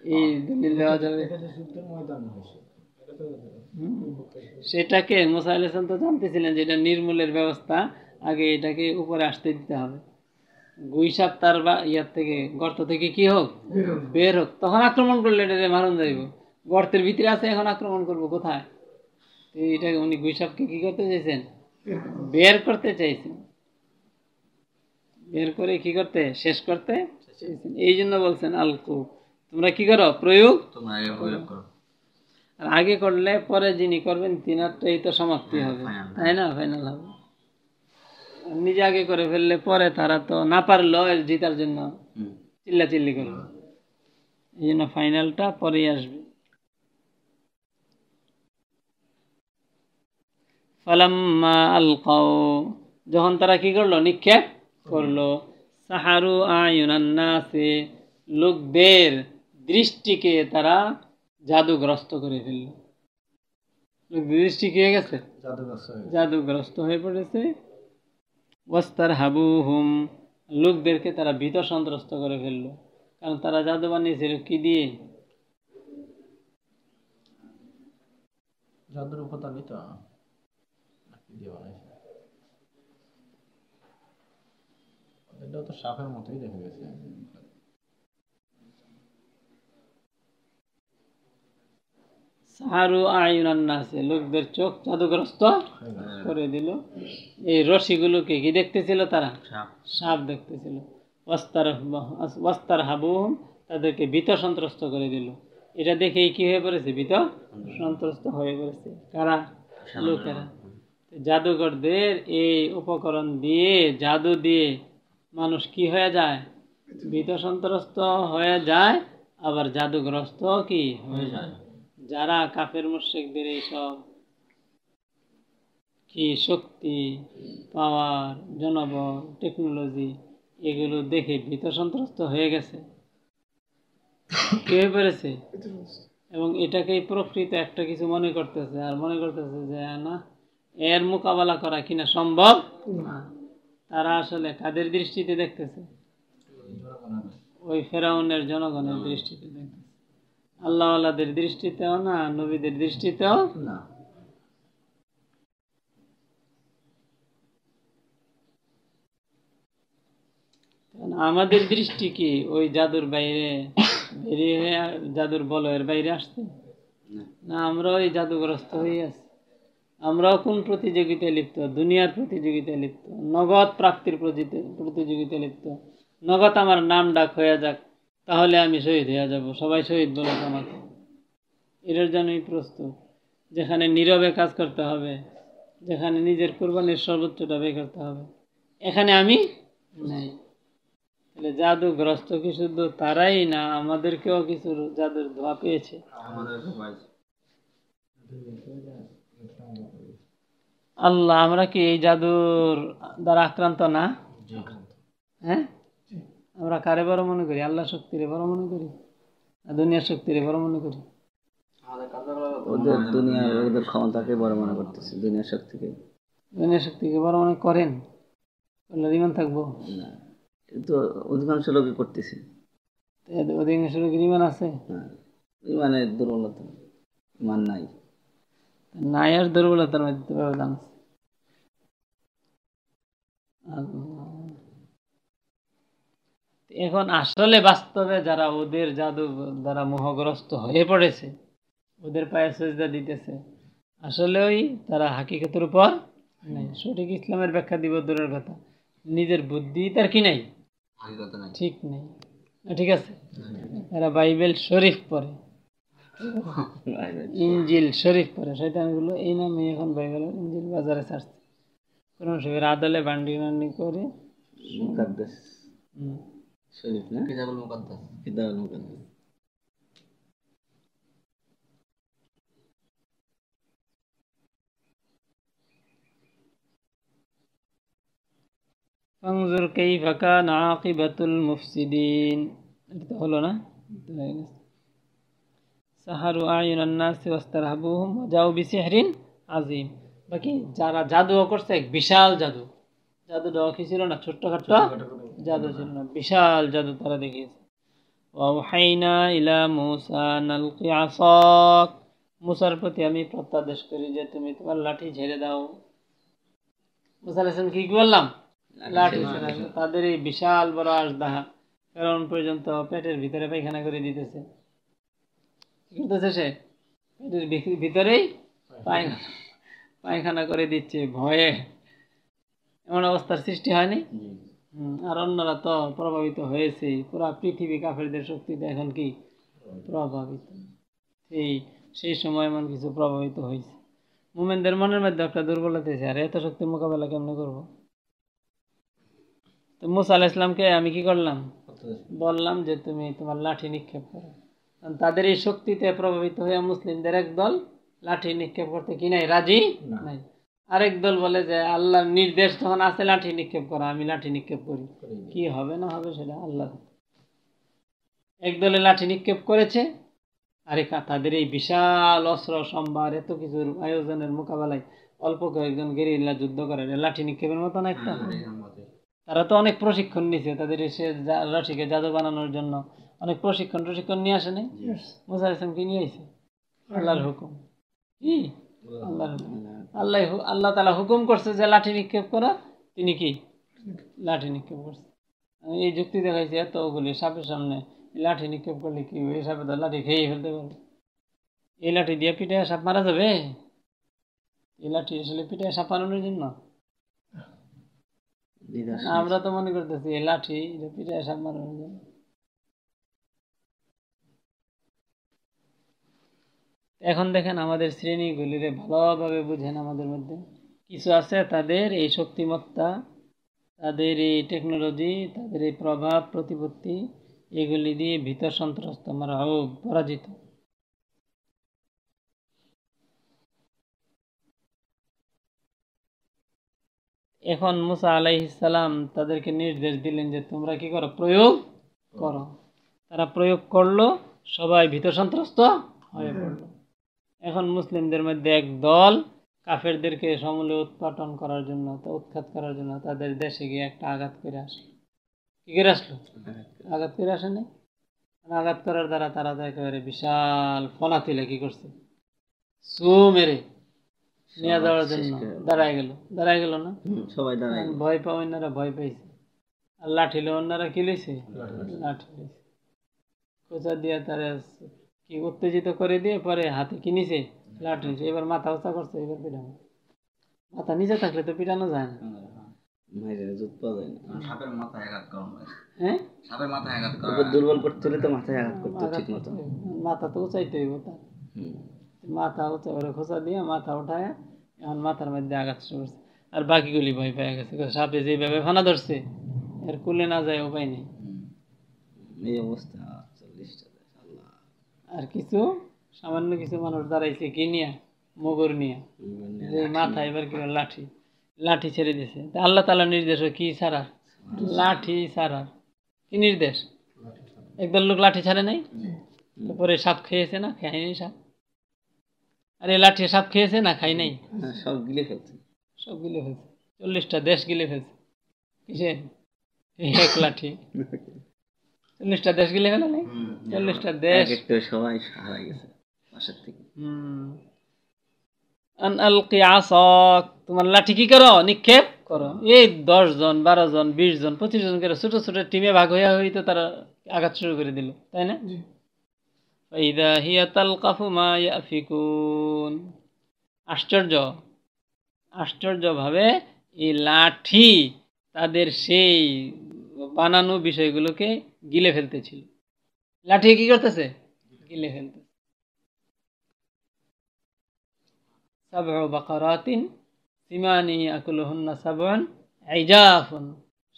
এই দলিল দেওয়া যাবে। এটা এটা। সেটাকে মুসা আলাহ তো জানতেছিলেন যে এটা নির্মূলের ব্যবস্থা আগে এটাকে উপরে আসতে দিতে হবে। গুইসাপ তার বা ইয়ার থেকে গর্ত থেকে কি হোক? বের হোক। তখন আক্রমণ করলে এটাকে মারণ যাইব। গর্তের ভিতরে আছে এখন আক্রমণ করব কোথায়? তো এটাকে উনি গুইসাপকে কি করতে চাইছেন? বের করতে চাইছেন। বের করে কি করতে? শেষ করতে চাইছেন। এই জন্য বলছেন আলকু তোমরা কি করো? প্রয়োগ? আর আগে করলে পরে যিনি করবেন তিনারটাই তো সমাপ্তি হবে। তাই না? ফাইনাল হবে। নিজে আগে করে ফেললে পরে তারা তো না পারল জিতার জন্য চিল্লা চিল্লি করবে। এই জন্য ফাইনালটা পরেই আসবে। ফালাম্মা আলকাও। যখন তারা কি করল? নিক্ষেপ করল। সাহারু আয়ুনান্নাসে লোকদের দৃষ্টিকে তারা জাদুগ্রস্ত করে ফেলল। লোকদের দৃষ্টি কি হয়ে গেছে? জাদুগ্রস্ত হয়ে পড়েছে ওয়াস্তার হাবু হুম লোকদেরকে তারা ভীত সন্ত্রস্ত করে ফেলল। কারণ তারা জাদু বানিয়েছিল কি দিয়ে? জাদুর উপাদানই তো নাকি দিয়ে বানাইছে এটাও তো সাপের মতোই দেখা গেছে। সাহারু আয়ুনান্নাসে লোকদের চোখ জাদুগ্রস্ত করে দিল। এই রশিগুলোকে কি দেখতেছিল তারা? সাপ। সাপ দেখতেছিল। ওয়াস্তার ওয়াস্তার হাবু তাদেরকে ভীত সন্ত্রস্ত করে দিল। এটা দেখেই কি হয়ে পড়েছে? ভীত সন্ত্রস্ত হয়ে পড়েছে। কারা? লোকেরা। জাদুঘরদের এই উপকরণ দিয়ে জাদু দিয়ে মানুষ কি হয়ে যায়? ভীত সন্ত্রস্ত হয়ে যায়, আবার জাদুগ্রস্ত কি হয়ে যায়? যারা কাফের মুশ্রিকদের এইসব কি শক্তি, পাওয়ার, জনবল, টেকনোলজি, এগুলো দেখে ভীত সন্ত্রস্ত হয়ে গেছে? কে পেরেছে এবং এটাকেই প্রকৃত একটা কিছু মনে করতেছে, আর মনে করতেছে যে, না এর মোকাবেলা করা কিনা সম্ভব? না। তারা আসলে কাদের দৃষ্টিতে দেখতেছে? ওই ফেরাউনের জনগণের দৃষ্টিতে দেখতেছে। আল্লাহওয়ালাদের দৃষ্টিতেও না নবীদের দৃষ্টিতেও? না। আমাদের দৃষ্টি কি ওই জাদুর বাইরে বেরিয়ে জাদুর বলয়ের বাইরে আসছে? না আমরা ওই জাদুগ্রস্ত হয়ে আছি। আমরাও কোন প্রতিযোগিতায় লিপ্ত? দুনিয়ার প্রতিযোগিতায় লিপ্ত। নগদ প্রাপ্তির প্রতিযোগি- প্রতিযোগিতায় লিপ্ত। নগদ আমার নাম ডাক হয়ে যাক, তাহলে আমি শহীদ হয়ে যাব। সবাই শহীদ বলে আমাকে। এটার জন্যই প্রস্তুত। যেখানে নীরবে কাজ করতে হবে, যেখানে নিজের কোরবানির সর্বোচ্চটা ব্যয় করতে হবে। এখানে আমি নাই। তাহলে জাদুগ্রস্ত কি শুধু তারাই না, আমাদেরকেও কিছু জাদুর ধোয়া পেয়েছে। আল্লাহ আমরা কি এই জাদুর দ্বারা আক্রান্ত না? হ্যাঁ? আমরা কারে বড় মনে করি? আল্লাহ শক্তিরে বড় মনে করি? দুনিয়ার শক্তিরে বড় মনে করি? ওদের দুনিয়ার ওদের ক্ষমতাকে বড় মনে করতেছে দুনিয়ার শক্তিকে। দুনিয়ার শক্তিকে বড় মনে করেন? করলে ইমান থাকব? না কিন্তু অধিকাংশ লোকই করতেছে। অধিকাংশ লোকের ইমান আছে? হ্যাঁ ইমানের দুর্বলতা ইমান নাই। নাই আর দুর্বলতার মধ্যে ব্যবধান আছে এখন আসলে বাস্তবে যারা ওদের জাদু দ্বারা মোহগ্রস্ত হয়ে পড়েছে ওদের পায়ে সজদা দিতেছে আসলেই তারা হাকিকতের উপর নেই। সঠিক ইসলামের ব্যাখ্যা দিব দূরের কথা। নিজের বুদ্ধি তার কি নাই। ঠিক নেই। ঠিক আছে? এরা বাইবেল শরীফ পড়ে। ইঞ্জিল শরীফ পড়ে শয়তানগুলো এই নামে এখন বাইবেল ইঞ্জিল বাজারে ছাড়ছে। কোরআন শরীফের আদলে বান্ডি বান্ডি করে। মুকাদ্দাস। হুম, শরীফ না? কিতাবুল মুকাদ্দাস। কিতাবুল মুকাদ্দাস। ফাংজুর কাইফা কানা আকিবাতুল মুফসিদিন। এটা তো হলো না? সাহারু আয়ুনান নাসি ওয়াস্তারহাবুহুম ওয়া জাউ বিসিহরিন আজিম বাকি যারা জাদু করছে এক বিশাল জাদু। জাদুটাও কি ছিল না? ছোট্টখাট্ট জাদু ছিল না। বিশাল জাদু তারা দেখিয়েছে। ওয়াহাইনা ইলা মুসা নালকি আসাক মুসার প্রতি আমি প্রত্যাদেশ করি যে তুমি তোমার লাঠি ঝেড়ে দাও। মুসা কি বললাম? লাঠি তাদের এই বিশাল বড় আসদাহা কারণ পর্যন্ত পেটের ভিতরে পায়খানা করে দিতেছে। করতেছে সে পেটের ভিতরেই পায়খানা পায়খানা করে দিচ্ছে ভয়ে। এমন অবস্থার সৃষ্টি হয়নি? আর অন্যরা তো প্রভাবিত হয়েছে। পুরা পৃথিবী কাফেরদের শক্তিতে এখন কি প্রভাবিত? সেই সেই সময় এমন কিছু প্রভাবিত হয়েছে। মোমেনদের মনের মধ্যে একটা দুর্বলতা আর এত শক্তি মোকাবেলা কেমনে করব? তো মুসা আলাহ ইসলামকে আমি কি করলাম? বললাম যে তুমি তোমার লাঠি নিক্ষেপ করো। তাদের এই শক্তিতে প্রভাবিত হয়ে মুসলিমদের এক দল লাঠি নিক্ষেপ করতে কি নাই রাজি? নাই। আরেক দল বলে যে আল্লাহর নির্দেশ যখন আছে লাঠি নিক্ষেপ করা আমি লাঠি নিক্ষেপ করি। কি হবে না হবে সেটা আল্লাহ। এক দলে লাঠি নিক্ষেপ করেছে আরে তাদের এই বিশাল অস্ত্র সম্ভার এত কিছুর আয়োজনের মোকাবেলায় অল্প কয়েকজন গেরিল্লা যুদ্ধ করে লাঠি নিক্ষেপের মতো না একটা তারা তো অনেক প্রশিক্ষণ নিছে তাদের সে লাঠিকে জাদু বানানোর জন্য। অনেক প্রশিক্ষণ প্রশিক্ষণ নিয়ে আসে নাই? মুসা ইসলামকে নিয়ে আইছে। আল্লাহর হুকুম। কি? আল্লাহর হুকুম। আল্লাহ আল্লাহ তালা হুকুম করছে যে লাঠি নিক্ষেপ করা। তিনি কি? লাঠি নিক্ষেপ করছে। আমি এই যুক্তি দেখাইছি এতগুলি সাপের সামনে লাঠি নিক্ষেপ করলে কি হবে? এই সাপে তো লাঠি খেয়ে ফেলতে পারবে? এই লাঠি দিয়ে পিঠে সাপ মারা যাবে? এই লাঠি আসলে পিঠে সাপ মারানোর জন্য? আমরা তো মনে করতেছি এই লাঠি পিঠে সাপ মারানোর জন্য। এখন দেখেন আমাদের শ্রেণীগুলিরে ভালোভাবে বুঝেন আমাদের মধ্যে। কিছু আছে তাদের এই শক্তিমত্তা, তাদের এই টেকনোলজি তাদের এই প্রভাব, প্রতিপত্তি, এগুলি দিয়ে ভিতর সন্ত্রস্ত আমরা হোক, পরাজিত। এখন মুসা আলাইহিসাল্লাম তাদেরকে নির্দেশ দিলেন যে, তোমরা কি করো? প্রয়োগ করো। তারা প্রয়োগ করল, সবাই ভিতর সন্ত্রস্ত হয়ে পড়ল। এখন মুসলিমদের মধ্যে এক দল কাফেরদেরকে সমূলে উৎপাটন করার জন্য উৎখাত করার জন্য তাদের দেশে গিয়ে একটা আঘাত করে আসলো কি করে আসলো? আঘাত করে আসেনি আঘাত করার দ্বারা তারা তো একেবারে বিশাল ফনা তুলে কি করছে। সু মেরে নিয়ে যাওয়ার জন্য দাঁড়ায় গেল। দাঁড়ায় গেল না? সবাই দাঁড়ায় ভয় পাওয়া অন্যরা ভয় পাইছে। আর লাঠিলে অন্যরা কি লইছে। লাঠি লইছে। খোঁচা দিয়ে তারা কি উত্তেজিত করে দিয়ে পরে হাতে কি নিছে লাঠি নিছে এবার মাথা উঁচা করছে এবার পিটানো। মাথা নিচে থাকলে তো পিটানো যায় না। মায়ের জুত পাওয়া যায় না। সাপের মাথায় আঘাত করা হয়। হ্যাঁ সাপের মাথায় আঘাত করা ওকে দুর্বল করতে তো মাথায় আঘাত করতে আঘাত ঠিক মতো। করতে হবে। মাথা তো উঁচাইতে হইব মাথা উঁচা করে খোঁচা দিয়ে মাথা উঠায় এখন মাথার মধ্যে আঘাত করছে। আর বাকিগুলি ভয় পেয়ে গেছে। সাপে যেভাবে ফানা ধরছে এর কুলে না যায় উপায় নেই। এই অবস্থা। আর কিছু? সামান্য কিছু মানুষ দাঁড়াইছে কি নিয়ে? মগর নিয়ে। যে মাথা এবার কি লাঠি। লাঠি ছেড়ে দিছে। তা আল্লাহ তালা নির্দেশ কি ছাড়ার লাঠি ছাড়ার কি নির্দেশ? একদল লোক লাঠি ছাড়ে নাই? তারপরে সাপ খেয়েছে না? খায়নি সাপ? আরে লাঠি সাপ খেয়েছে না খাই নাই? হ্যাঁ, সব গিলে ফেলছে। সব গিলে ফেলছে। চল্লিশটা দেশ গিলে ফেলছে। কিসে এক লাঠি। চল্লিশটা দেশ গিলে ফেলে নাই চল্লিশটা দেশ। এক একটা সবাই হারাই গেছে পাশের থেকে। আন আলকি আসাক। তোমার লাঠি কি করো? নিক্ষেপ করো। এই দশ জন বারো জন বিশ জন পঁচিশ জন করে ছোট ছোট টিমে ভাগ হইয়া হইতো তারা আঘাত শুরু করে দিল তাই না? ফাইদা হিয়া তালকাফু মা ইয়াফিকুন। আশ্চর্য। আশ্চর্যভাবে এই লাঠি তাদের সেই বানানো বিষয়গুলোকে গিলে ফেলতেছিল লাঠি কি করতেছে? গিলে ফেলতে।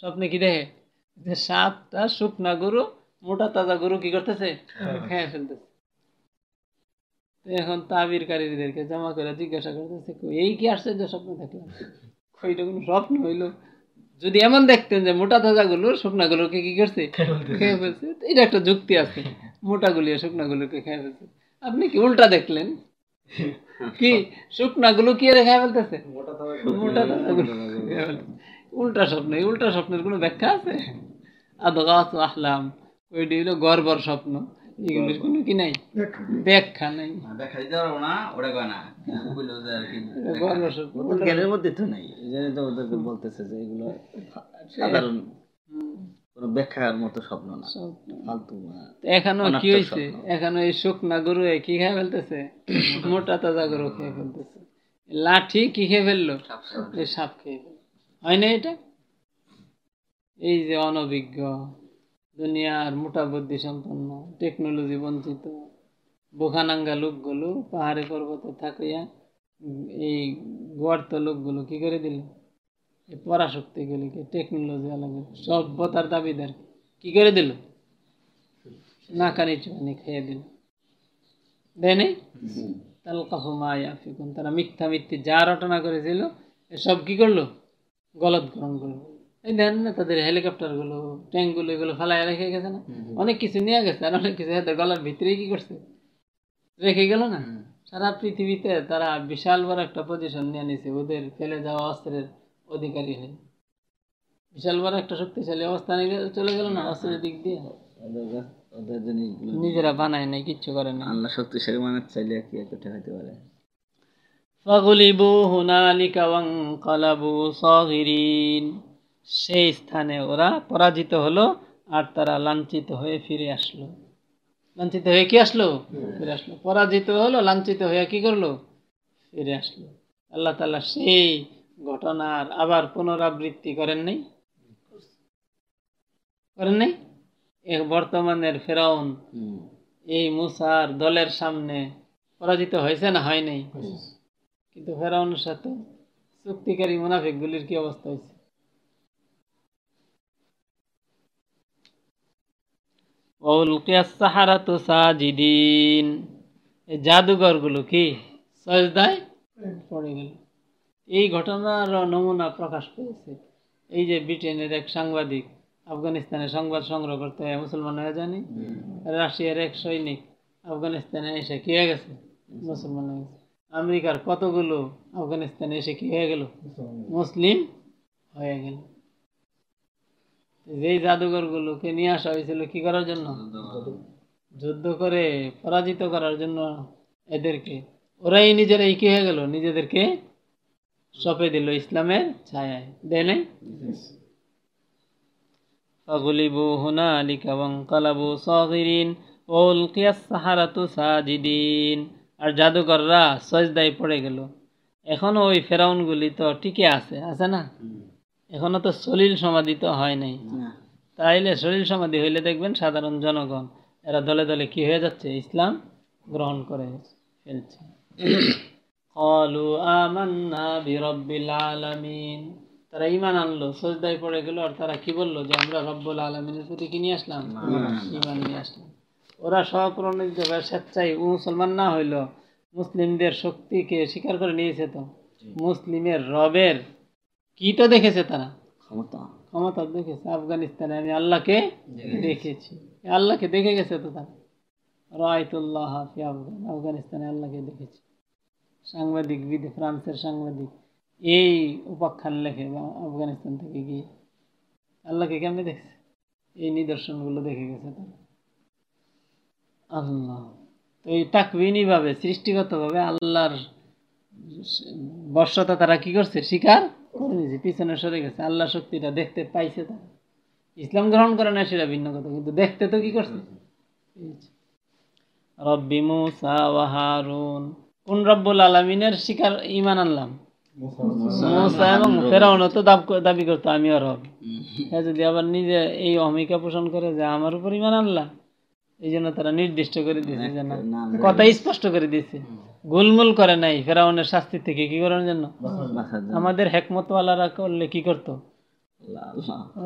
স্বপ্নে কি দেখে? যে সাপটা শুকনা গরু মোটা তাজা গরু কি করতেছে? হ্যাঁ। খেয়ে ফেলতেছে। এখন তাবিরকারীদেরকে জমা করে জিজ্ঞাসা করতেছে এই কি আসছে যে স্বপ্ন দেখলাম? স্বপ্ন হইল? যদি এমন দেখতেন যে মোটা তাজা গুলো শুকনা গুলোকে কি করছে? খেয়ে ফেলছে। এটা একটা যুক্তি আছে। মোটাগুলি আর শুকনাগুলোকে খেয়ে ফেলছে। আপনি কি উল্টা দেখলেন? কি? শুকনাগুলো কি রে খেয়ে ফেলতেছে? মোটা ফেলতেছে। উল্টা স্বপ্ন উল্টা স্বপ্নের কোনো ব্যাখ্যা আছে? আদগাস আহলাম। ওইটি হলো গর্বর স্বপ্ন। এগুলির কোনো কি নাই? ব্যাখ্যা নাই। দেখা দিতে পারব না ওটা কয় না বলল যে আর কি গর্বর স্বপ্ন ওদের জ্ঞানের মধ্যে তো নাই। এই তো ওদেরকে বলতেছে যে এগুলো সাধারণ কোনো ব্যাখ্যার মতো স্বপ্ন না। ফালতু এখনও কি হয়েছে এখনও এই শুকনা গরু এ কি খেয়ে ফেলতেছে? মোটা তাজা গরু খেয়ে ফেলতেছে। লাঠি কি খেয়ে ফেলল? সাপ খেয়ে ফেলল। হয় না এটা? এই যে অনভিজ্ঞ। দুনিয়ার মোটা বুদ্ধি সম্পন্ন টেকনোলজি বঞ্চিত বোখানাঙ্গা লোকগুলো পাহাড়ে পর্বতে থাকিয়া এই গর্ত লোকগুলো কি করে দিল? এই পরাশক্তিগুলিকে টেকনোলজি আলাদা সভ্যতার দাবিদার কি করে দিল? নাকানি চুয়ানি খেয়ে দিল। দেয় নাই তাল কাফু মায়াফিকুন তারা মিথ্যা মিথ্যে যা রটনা করেছিল সব কি করল? গলত গ্রহণ করল। দেন না তাদের হেলিকপ্টারগুলো ট্যাঙ্কগুলো এগুলো ফেলায় রেখে গেছে না অনেক কিছু নিয়ে গেছে আর অনেক কিছু এদের গলার ভিতরেই কি করছে রেখে গেল না সারা পৃথিবীতে তারা বিশাল বড় একটা পজিশন নিয়ে নিছে ওদের ফেলে যাওয়া অস্ত্রের অধিকারী হয়ে বিশাল বড় একটা শক্তিশালী অবস্থানে গে- চলে গেল না অস্ত্রের দিক দিয়ে ওদের কাছে- ওদের জিনিসগুলো নিজেরা বানায় নাই কিচ্ছু করে না আল্লাহ শক্তিশালী মানুষ চাইলে কি একটা ঠেকাইতে পারে فغلبوا هنالك وانقلبوا صاغرين সেই স্থানে ওরা পরাজিত হলো আর তারা লাঞ্ছিত হয়ে ফিরে আসলো। লাঞ্ছিত হয়ে কি আসলো? ফিরে আসলো। পরাজিত হলো লাঞ্ছিত হয়ে কি করল? ফিরে আসলো। আল্লাহ তালা সেই ঘটনার আবার পুনরাবৃত্তি করেন নাই? করেন নাই? এক বর্তমানের ফেরাউন এই মুসার দলের সামনে পরাজিত হয়েছে না হয় নাই? কিন্তু ফেরাউনের সাথে চুক্তিকারী মুনাফিকগুলির কি অবস্থা হয়েছে? ওয়াউলকিয়াস সাহারাতু সাজিদিন। জাদুঘরগুলো কি সজদায়? পড়ে গেল। এই ঘটনার নমুনা প্রকাশ পেয়েছে। এই যে ব্রিটেনের এক সাংবাদিক আফগানিস্তানে সংবাদ সংগ্রহ করতে হয়, মুসলমান হয়ে জানি রাশিয়ার এক সৈনিক আফগানিস্তানে এসে কি হয়ে গেছে, মুসলমান হয়ে গেছে। আমেরিকার কতগুলো আফগানিস্তানে এসে কি হয়ে গেল? মুসলিম হয়ে গেল। যেই জাদুঘরগুলোকে নিয়ে আসা হয়েছিল কি করার জন্য যুদ্ধ করে পরাজিত করার জন্য এদেরকে ওরাই নিজেরাই কি হয়ে গেল নিজেদেরকে সপে দিল ইসলামের ছায়ায় দেয় নাই فغلبوا هنالك وانقلبوا صاغرين وألقي السحرة ساجدين আর জাদুকররা সজদায় পড়ে গেল এখনো ওই ফেরাউনগুলি তো টিকে আছে আছে না এখনো তো সলিল সমাধি তো হয় নাই তাইলে সলিল সমাধি হইলে দেখবেন সাধারণ জনগণ এরা দলে দলে কি হয়ে যাচ্ছে ইসলাম গ্রহণ করে ফেলছে قالوا آمنا برب العالمين তারা ইমান আনলো সজদায় পড়ে গেল আর তারা কি বললো যে আমরা রব্বুল আলমিনের প্রতি কি নিয়ে আসলাম ইমান নিয়ে আসলাম ওরা স্বপ্রণিত বা স্বেচ্ছায় মুসলমান না হইলো মুসলিমদের শক্তিকে স্বীকার করে নিয়েছে তো মুসলিমের রবের কি তো দেখেছে তারা? ক্ষমতা। ক্ষমতা দেখেছে। আফগানিস্তানে আমি আল্লাহকে দেখেছি। আল্লাহকে দেখে গেছে তো তারা? রায়তুল্লাহ হাফি আফগান আফগানিস্তানে আল্লাহকে দেখেছি। সাংবাদিক বিদে ফ্রান্সের সাংবাদিক। এই উপাখ্যান লেখে আফগানিস্তান থেকে গিয়ে। আল্লাহকে কেমনে দেখছে? এই নিদর্শনগুলো দেখে গেছে তারা। আল্লাহ। তো এই তাকবিনী ভাবে সৃষ্টিগতভাবে আল্লাহর বর্ষতা তারা কি করছে? স্বীকার নিয়েছে পিছনে সরে গেছে। আল্লাহ শক্তিটা দেখতে পাইছে তারা। ইসলাম গ্রহণ করে না সেটা ভিন্ন কথা কিন্তু দেখতে তো কি করছে? রব্বি মুসা ওয়া হারুন। কোন রব্বুল আলমিনের শিকার ইমান আনলাম? মুসা এবং ফেরাউনও তো দাব দাবি করতো আমিও রব। হ্যাঁ যদি আবার নিজে এই অহমিকা পোষণ করে যে আমার উপর ইমান আনলাম এই জন্য তারা নির্দিষ্ট করে দিয়েছে যে না কথা স্পষ্ট করে দিয়েছে। গোলমুল করে নাই ফেরাউনের শাস্তি থেকে কি করার জন্য? আমাদের হেকমতওয়ালারা করলে কি করতো?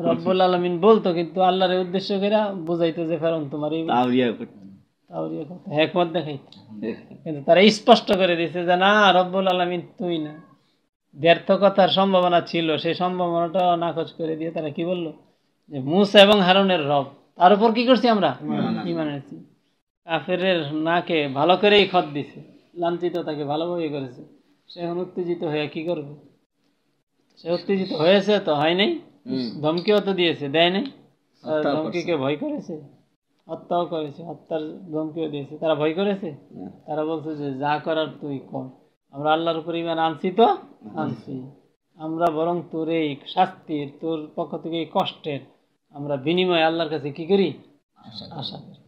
রব্বুল আলমিন বলতো কিন্তু আল্লাহর উদ্দেশ্য করে বুঝাইতো যে ফেরাউন তোমার হেকমত দেখাইতো। কিন্তু তারা স্পষ্ট করে দিয়েছে যে না রব্বুল আলমিন তুই না। ব্যর্থ কথার সম্ভাবনা ছিল সেই সম্ভাবনাটা নাকচ করে দিয়ে তারা কি বলল? যে মুসা এবং হারুনের রব তার উপর কি করছি আমরা? ইমান এনেছি কাফের নাকে ভালো করেই খত দিছে লাঞ্ছিত তাকে ভালোভাবে করেছে। সে এখন উত্তেজিত হয়ে কি করবে? সে উত্তেজিত হয়েছে তো হয় নাই? ধমকিও তো দিয়েছে দেয় নাই? ধমকিকে ভয় করেছে? হত্যাও করেছে। হত্যার ধমকিও দিয়েছে। তারা ভয় করেছে? তারা বলছে যে যা করার তুই কর। আমরা আল্লাহর উপর ইমান আনছি তো? আনছি। আমরা বরং তোর এই শাস্তির তোর পক্ষ থেকে এই কষ্টের আমরা বিনিময়ে আল্লাহর কাছে কি করি? আশা করি।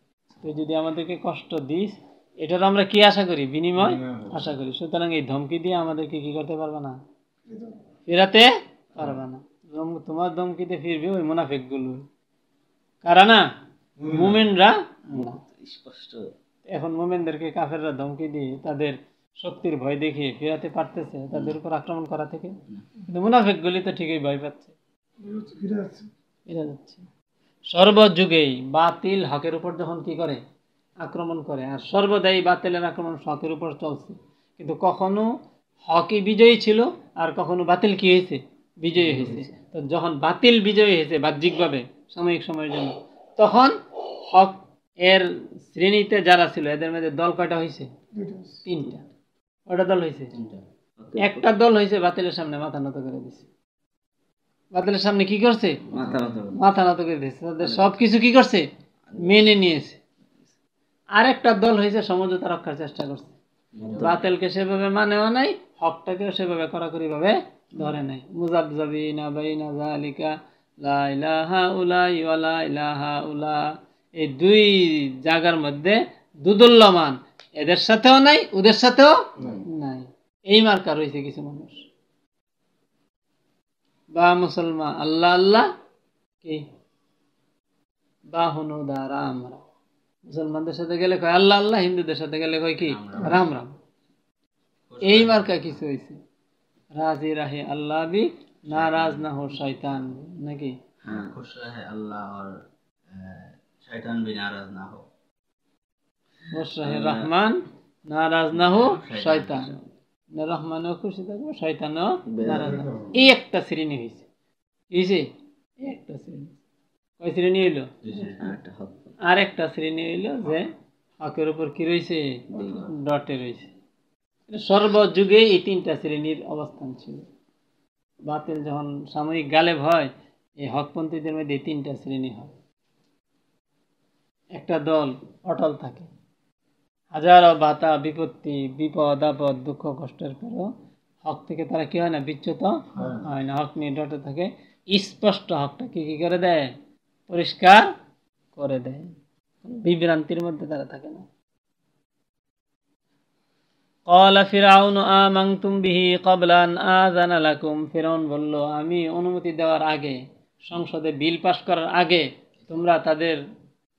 তুই যদি আমাদেরকে কষ্ট দিস এটার আমরা কি আশা করি? বিনিময় আশা করি। সুতরাং এই ধমকি দিয়ে আমাদেরকে কি করতে পারবে না? ফেরাতে পারবে না। তোমার ধমকিতে ফিরবে ওই মুনাফেকগুলো কারা না? মুমেনরা। স্পষ্ট। এখন মোমেনদেরকে কাফেররা ধমকি দিয়ে তাদের শক্তির ভয় দেখিয়ে ফেরাতে পারতেছে তাদের উপর আক্রমণ করা থেকে। কিন্তু মুনাফেকগুলি তো ঠিকই ভয় পাচ্ছে। ফিরে যাচ্ছে সর্বযুগেই বাতিল হকের উপর যখন কি করে? আক্রমণ করে। আর সর্বদাই বাতিলের আক্রমণ হকের উপর চলছে। কিন্তু কখনো হকি বিজয়ী ছিল আর কখনো বাতিল কি হয়েছে? বিজয়ী হয়েছে। তো যখন বাতিল বিজয়ী হয়েছে বাহ্যিকভাবে সাময়িক সময়ের জন্য তখন হক এর শ্রেণীতে যারা ছিল এদের মধ্যে দল কয়টা হয়েছে? তিনটা। কয়টা দল হয়েছে? একটা দল হয়েছে বাতিলের সামনে মাথা নত করে দিছে। বাতিলের সামনে কি করছে? মাথা নত করে দিয়েছে। তাদের সব কিছু কি করছে? মেনে নিয়েছে। আরেকটা দল হয়েছে সমঝোতা রক্ষার চেষ্টা করছে। বাতিলকে সেভাবে মানেও নাই হকটাকেও সেভাবে কড়াকড়ি ভাবে ধরে নাই। মুজাবজাবিনা বাইনা জালিকা লা ইলাহা উলাই ওয়া লা ইলাহা উলা। এই দুই জায়গার মধ্যে দুদুল্যমান। এদের সাথেও নাই ওদের সাথেও নাই। এই মার্কা রয়েছে কিছু মানুষ। বা মুসলমান আল্লাহ আল্লাহ কি? বা হনু দা রাম রাম। মুসলমানদের সাথে গেলে কয় আল্লাহ আল্লাহ হিন্দুদের সাথে গেলে কয় কি? রাম রাম। এই মার্কা কিছু হয়েছে রাজি রাহে আল্লাহ বি নারাজ না হো শয়তান নাকি? হ্যাঁ খুশ রাহে আল্লাহ আর শয়তান বি নারাজ না হো খুশ রাহে রহমান নারাজ না হ্যাঁ, হো শয়তান। রহমানও খুশি থাকব শয়তানও। এই একটা শ্রেণি হয়েছে। কি হয়েছে? একটা শ্রেণি। কয় শ্রেণি হইল? আর একটা শ্রেণি হইল যে হকের উপর কি রয়েছে? ডটে রয়েছে। সর্বযুগে এই তিনটা শ্রেণির অবস্থান ছিল। বাতিল যখন সাময়িক গালেব হয় এই হকপন্থীদের মধ্যে তিনটা শ্রেণি হয়। একটা দল অটল থাকে। হাজারো বাতা বিপত্তি বিপদ আপদ দুঃখ কষ্টের পরেও হক থেকে তারা কি হয় না বিচ্যুত হয় না হক নিয়ে ডটে থাকে স্পষ্ট হকটাকে কি করে দেয় পরিষ্কার করে দেয় কোনো বিভ্রান্তির মধ্যে তারা থাকে না قال فرعون آمنتم به قبل أن آذن لكم ফেরাউন বলল আমি অনুমতি দেওয়ার আগে সংসদে বিল পাস করার আগে তোমরা তাদের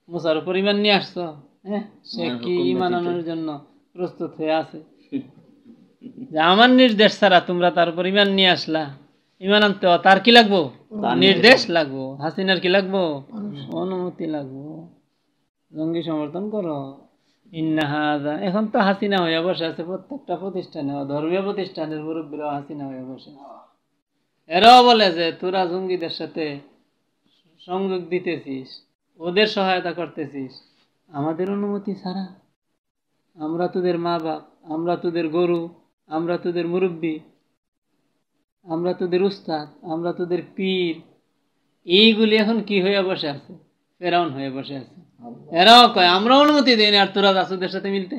মুসার উপর ইমান নিয়ে আসছো হ্যাঁ সে কি ইমান আনার জন্য প্রস্তুত হয়ে আছে। যে আমার নির্দেশ ছাড়া তোমরা তার উপর ইমান নিয়ে আসলা। ইমান আনতে তার কি লাগবো? নির্দেশ লাগবো। হাসিনার কি লাগবো? অনুমতি লাগবো। জঙ্গি সমর্থন করো। ইন্নাহাজা এখন তো হাসিনা হয়ে বসে আছে। প্রত্যেকটা প্রতিষ্ঠানে ধর্মীয় প্রতিষ্ঠানের মুরব্বীরাও হাসিনা হয়ে বসে। এরাও বলে যে তোরা জঙ্গিদের সাথে সংযোগ দিতেছিস ওদের সহায়তা করতেছিস। আমাদের অনুমতি ছাড়া। আমরা তোদের মা বাপ আমরা তোদের গরু আমরা তোদের মুরব্বী আমরা তোদের উস্তাদ আমরা তোদের পীর এইগুলি এখন কি হয়ে বসে আছে? ফেরাউন হয়ে বসে আছে। এরাও কয় আমরা অনুমতি দিই না আর তোরা রাসুদের সাথে মিলতে।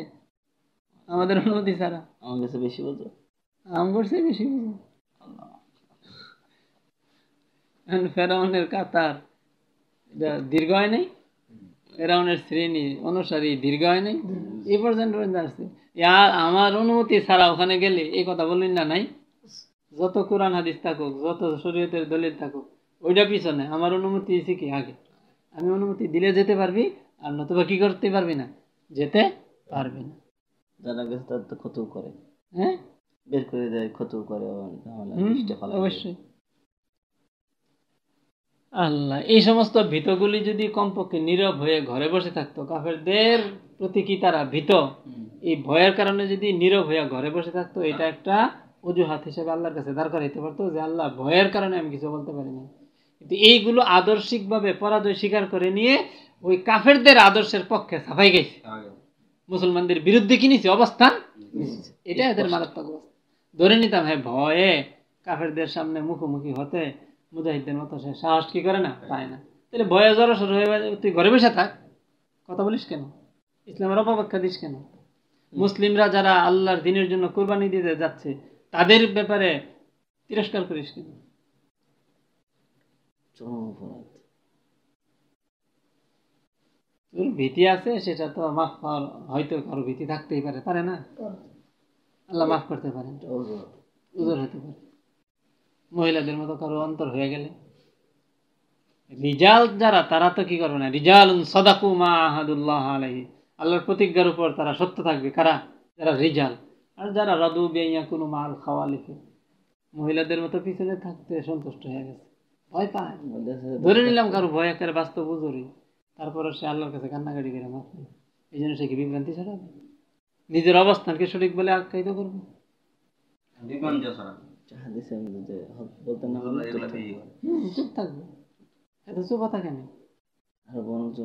আমাদের অনুমতি ছাড়া। আমার কাছে বেশি বলতো আম করছে বেশি বুঝো। ফেরাউনের কাতার। এটা দীর্ঘ হয় নাই? ফেরাউনের শ্রেণি অনুসারী দীর্ঘ হয় নাই এই পর্যন্ত পর্যন্ত আসছে। আর আমার অনুমতি ছাড়া ওখানে গেলে এই কথা বললেন না নাই? যত কোরআন হাদিস থাকুক যত শরীয়তের দলিল থাকুক ওইটা পিছনে আমার অনুমতি দিয়েছে কি আগে? আমি অনুমতি দিলে যেতে পারবি আর নতুবা কি করতে পারবি না যেতে পারবি না। যারা গেছে তার তো ক্ষতিও করে। হ্যাঁ? বের করে দেয় ক্ষতিও করে। অবশ্যই। আল্লাহ এই সমস্ত ভীতগুলি যদি কমপক্ষে নীরব হয়ে ঘরে বসে থাকতো কাফেরদের প্রতি কি তারা ভীত? এই ভয়ের কারণে যদি নীরব হয়ে ঘরে বসে থাকতো এটা একটা অজুহাত হিসেবে আল্লাহর কাছে দাঁড় করাইতে পারতো যে আল্লাহ ভয়ের কারণে আমি কিছু বলতে পারি না কিন্তু এইগুলো আদর্শিকভাবে পরাজয় স্বীকার করে নিয়ে ওই কাফেরদের আদর্শের পক্ষে সাফাই গেছে। মুসলমানদের বিরুদ্ধে কি নিছে? অবস্থান? এটা এদের মারাত্মক অবস্থা। ধরে নিতাম হ্যাঁ ভয়ে কাফেরদের সামনে মুখোমুখি হতে মুজাহিদদের মতো সে সাহস কি করে না? পায় না। তাহলে ভয়ে জ্বর শুরু হয়ে যাবে, তুই ঘরে বসে থাক। কথা বলিস কেন? ইসলামের অপব্যাখ্যা দিস কেন? মুসলিমরা যারা আল্লাহর দিনের জন্য কোরবানি দিতে যাচ্ছে তাদের ব্যাপারে তিরস্কার করিস কেন? তোর ভীতি আছে সেটা তো মাফ পাওয়ার হয়তো কারও ভীতি থাকতেই পারে পারে না? আল্লাহ মাফ করতে পারেন। উজর হতে পারে। মহিলাদের মতো কারও অন্তর হয়ে গেলে। রিজাল যারা, তারা তো কি করবে না? রিজাল সদাকু মা আহাদুল্লাহ আলহি আল্লাহর প্রতিজ্ঞার উপর তারা সত্য থাকবে। কারা? যারা রিজাল। আর যারা রাদু বেইয়া কোনো মাল খাওয়া লিখে মহিলাদের মতো পিছনে থাকতে সন্তুষ্ট হয়ে গেছে। ভয় পায়। ধরে নিলাম কারও ভয় একেবারে বাস্তব বুঝরি তারপরে সে আল্লাহর কাছে কান্নাকাটি করে মাফ এই জন্য সে কি বিভ্রান্তি ছড়াবে? নিজের অবস্থানকে সঠিক বলে আখ্যায়িত করবে? বিভ্রান্তি হাদিসের মধ্যে বলতে না এগুলো চুপ বিয়ে থাকবে। করে। হুম, চুপ থাকবে। এত চুপ থাকে না আর বরঞ্চ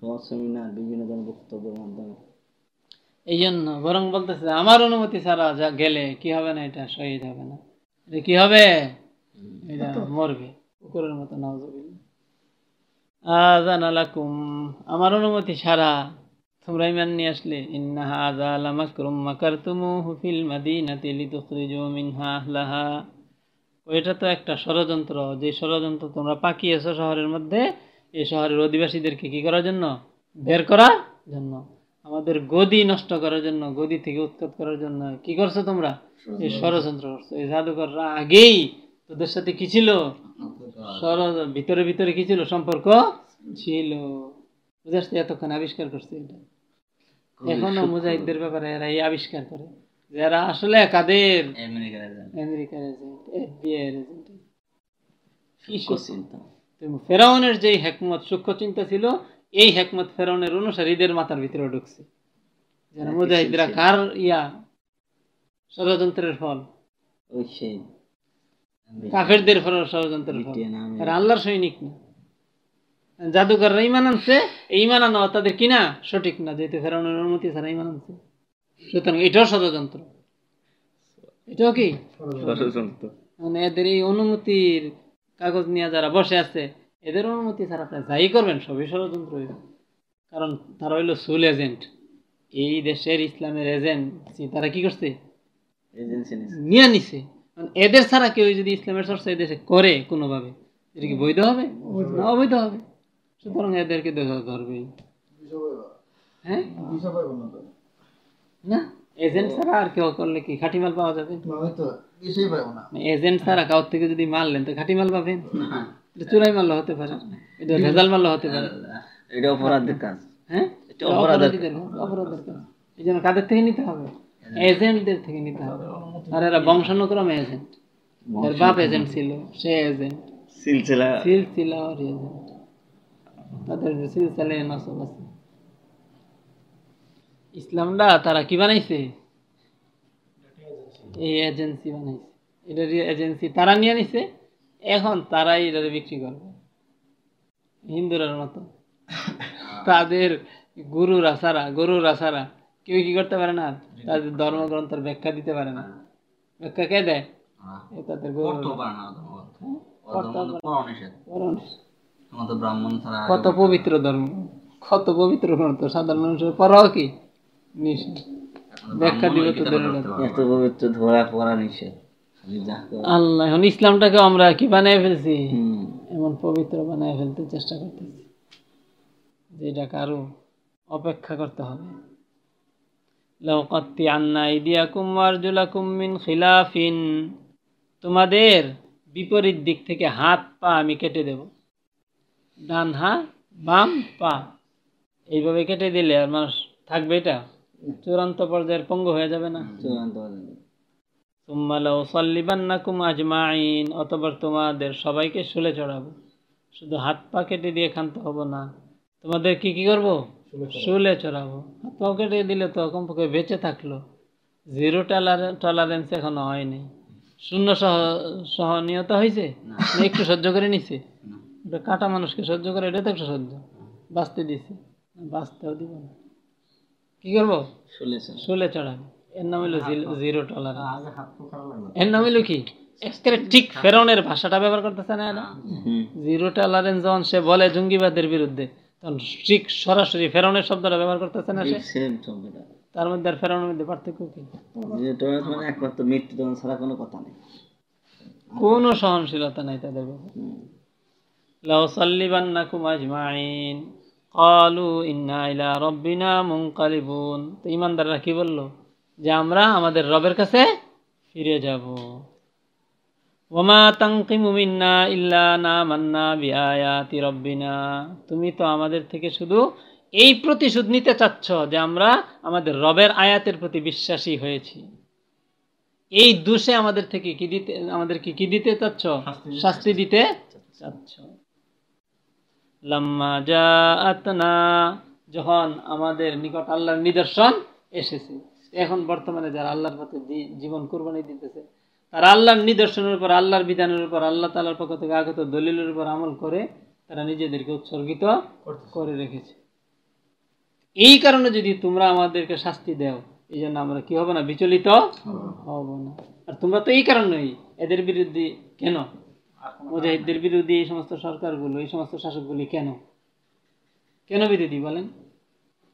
সমাজ সেমিনার বিভিন্ন ধরনের বক্তব্যের মাধ্যমে। এই জন্য বরং বলতেছে আমার অনুমতি ছাড়া যা গেলে কি হবে না এটা শহীদ হবে না। এটা কি হবে? এটা মরবে। কুকুরের মতো আজান আলাকুম আমার অনুমতি ছাড়া তোমরা ইমান নিয়ে আসলে ইন্না হাযা লামাকরুম মাকারতুমুহু ফিল মাদিনাতি লিতুখরিজু মিনহা আহলাহা। ওইটা তো একটা ষড়যন্ত্র যে ষড়যন্ত্র তোমরা পাকিয়েছো শহরের মধ্যে এই শহরের অধিবাসীদেরকে কি করার জন্য? বের করার জন্য। আমাদের গদি নষ্ট করার জন্য গদি থেকে উৎখাত করার জন্য। কি করছ তোমরা? এই ষড়যন্ত্র। করছ। এই জাদুকররা আগেই তোদের সাথে কি ছিল? ভিতরে ভিতরে কি ছিল? সম্পর্ক ছিল। বুঝাচ্ছি এতক্ষণ আবিষ্কার করছে এটা। এখনও মুজাহিদদের ব্যাপারে এরা এই আবিষ্কার করে। যারা আসলে কাদের আমেরিকার এজেন্ট। এফবিআই এজেন্ট চিন্তা। ফেরাউনের যেই হেকমত সূক্ষ্ম চিন্তা ছিল এই হেকমত ফেরাউনের অনুসারীদের মাথার ভিতরে ঢুকছে। যারা মুজাহিদরা কার ইয়া? ষড়যন্ত্রের ফল। কাফেরদের ফল ষড়যন্ত্রের ফল। আল্লাহর সৈনিক না। জাদুকররা ইমান আনছে এই ইমান আনা তাদের কিনা? সঠিক না যেহেতু ফেরাউনের অনুমতি ছাড়া ইমান আনছে। সুতরাং এটাও ষড়যন্ত্র। এটাও কি? মানে এদের এই অনুমতির কাগজ নিয়ে যারা বসে আছে এদের অনুমতি ছাড়া যাই করবেন সবই ষড়যন্ত্র হইবে। কারণ তারা হইল সুল এজেন্ট। এই দেশের ইসলামের এজেন্ট তারা কি করছে? নিয়ে নিছে। মানে এদের ছাড়া কেউ যদি ইসলামের চর্চা এই দেশে করে কোনোভাবে এটা কি বৈধ হবে? না অবৈধ হবে। সুতরাং এদেরকে দেখা হ্যাঁ? না এজেন্ট ছাড়া আর কেউ করলে কি? খাঁটি মাল পাওয়া যাবে? এজেন্ট ছাড়া কাউর থেকে যদি মারলেন তো খাঁটি মাল পাবেন? চুরাই মারলে হতে পারে। এটা ভেজাল মারলে হতে পারে। এটা অপরাধের কাজ। হ্যাঁ? এটা অপরাধীদের অপরাধের কাজ। এই জন্য কাদের থেকে নিতে হবে? এজেন্টদের থেকে নিতে হবে। আর এরা বংশানুক্রমে এজেন্ট বাপ এজেন্ট ছিল সে এজেন্ট সিলসিলা। সিলসিলা এজেন্ট তাদের সিলসিলা নসব আছে। ইসলামটা তারা কি বানাইছে? এই এজেন্সি বানাইছে। এটার এজেন্সি তারা নিয়ে নিছে এখন তারাই বিক্রি করবে। হিন্দুরার মতো। তাদের গুরুরা সারা গরুরা সারা কেউ কি করতে পারে না? তাদের ধর্মগ্রন্থের ব্যাখ্যা দিতে পারে না। ব্যাখ্যা কে দেয়? এ তাদের গরু ব্রাহ্মণ ছাড়া কত পবিত্র ধর্ম কত পবিত্র গ্রন্থ সাধারণ মানুষের পড়াও কি? নিষেধ। ব্যাখ্যা দিব তো এত পবিত্র ধরা পড়া নিষেধ। আল্লাহ এখন ইসলামটাকে আমরা কি বানিয়ে ফেলছি? এমন পবিত্র বানিয়ে ফেলতে চেষ্টা করতেছি। যেটা কারও অপেক্ষা করতে হবে। লাউকাত্তি আন্না ইদিয়াকুম ওয়ারজুলাকুম মিন খিলাফিন। তোমাদের বিপরীত দিক থেকে হাত পা আমি কেটে দেব। ডান হাত বাম পা। এইভাবে কেটে দিলে আর মানুষ থাকবে এটা? চূড়ান্ত পর্যায়ের পঙ্গু হয়ে যাবে না? চূড়ান্ত। সুম্মা লাউসাল্লিবান্নাকুম আজমাইন অতবার তোমাদের সবাইকে শুলে চড়াবো। শুধু হাত পা কেটে দিয়ে ক্ষান্ত হব না। তোমাদের কি কি করব? শুলে চড়াবো। হাত পাও কেটে দিলে তো কমপক্ষে বেঁচে থাকল। জিরো টলারেন্স এখনও হয়নি। শূন্য সহ সহনীয়তা হয়েছে না। একটু সহ্য করে নিছে? ওটা কাটা মানুষকে সহ্য করে এটা তো একটু সহ্য। বাঁচতে দিছে বাঁচতেও দিব না। কি করব? শুলে চড়াবে এর নাম হলো জিরো পোকার লাগল। এর নাম হলো কি? একেবারে ঠিক ফেরনের ভাষাটা ব্যবহার করতেছে না এরা। হুম জিরো টলারেন্স যখন সে বলে জঙ্গিবাদের বিরুদ্ধে তখন ঠিক সরাসরি ফেরনের শব্দটা ব্যবহার করতেছে না সে। তার মধ্যে আর ফেরনের মধ্যে পার্থক্য কি? মানে একমাত্র মৃত্যু দমন ছাড়া কোনো কথা নেই। কোনো সহনশীলতা নাই তাদের ব্যাপারে আজমাইন। ইন্না ইলা রাব্বিনা মুনকালিবুন। তো ইমানদাররা কি বলল? যে আমরা আমাদের রবের কাছে ফিরে যাব। ওমা তানকিমু মিন্না ইল্লা নামান্না বিআয়াতি রব্বিনা। তুমি তো আমাদের থেকে শুধু এই প্রতিশোধ নিতে চাচ্ছ যে আমরা আমাদের রবের আয়াতের প্রতি বিশ্বাসী হয়েছি। এই দোষে আমাদের থেকে কি দিতে আমাদেরকে কি দিতে চাচ্ছ? শাস্তি দিতে চাচ্ছ। লাম্মা জাআতনা যখন আমাদের নিকট আল্লাহর নিদর্শন এসেছে। এখন বর্তমানে যারা আল্লাহর পথে জীবন কোরবানি দিতেছে তারা আল্লাহর নিদর্শনের উপর আল্লাহর বিধানের উপর আল্লাহ তালার পক্ষ থেকে আগত দলিলের উপর আমল করে তারা নিজেদেরকে উৎসর্গিত করে রেখেছে। এই কারণে যদি তোমরা আমাদেরকে শাস্তি দাও এই জন্য আমরা কি হব না? বিচলিত হব না। আর তোমরা তো এই কারণেই এদের বিরুদ্ধে কেন মুজাহিদদের বিরোধী এই সমস্ত সরকারগুলো এই সমস্ত শাসকগুলি কেন? কেন বিরোধী বলেন?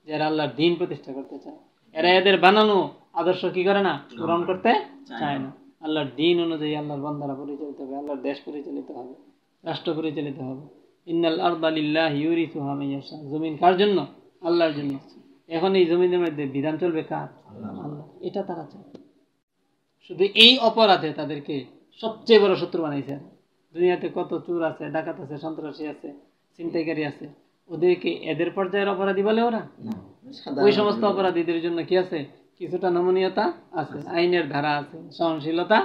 যারা আল্লাহর দিন প্রতিষ্ঠা করতে চায়। এরা এদের বানানো আদর্শ কি করে না? গ্রহণ করতে চায় না। আল্লাহর দিন অনুযায়ী আল্লাহর বান্দারা পরিচালিত হবে আল্লাহর দেশ পরিচালিত হবে রাষ্ট্র পরিচালিত হবে। ইন্নাল আরদালিল্লাহ ইউরিসুহা মাইয়াশা জমিন কার জন্য? আল্লাহর জন্য। এখন এই জমিনের মধ্যে বিধান চলবে কার? আল্লাহ। এটা তারা চায়। শুধু এই অপরাধে তাদেরকে সবচেয়ে বড় শত্রু বানাইছে দুনিয়াতে কত চোর আছে ডাকাত আছে সন্ত্রাসী আছে ছিনতাইকারী আছে ওদেরকে এদের পর্যায়ের অপরাধী বলে ওরা? ওই সমস্ত অপরাধীদের জন্য কি আছে? কিছুটা নমনীয়তা আছে আইনের ধারা আছে সহনশীলতা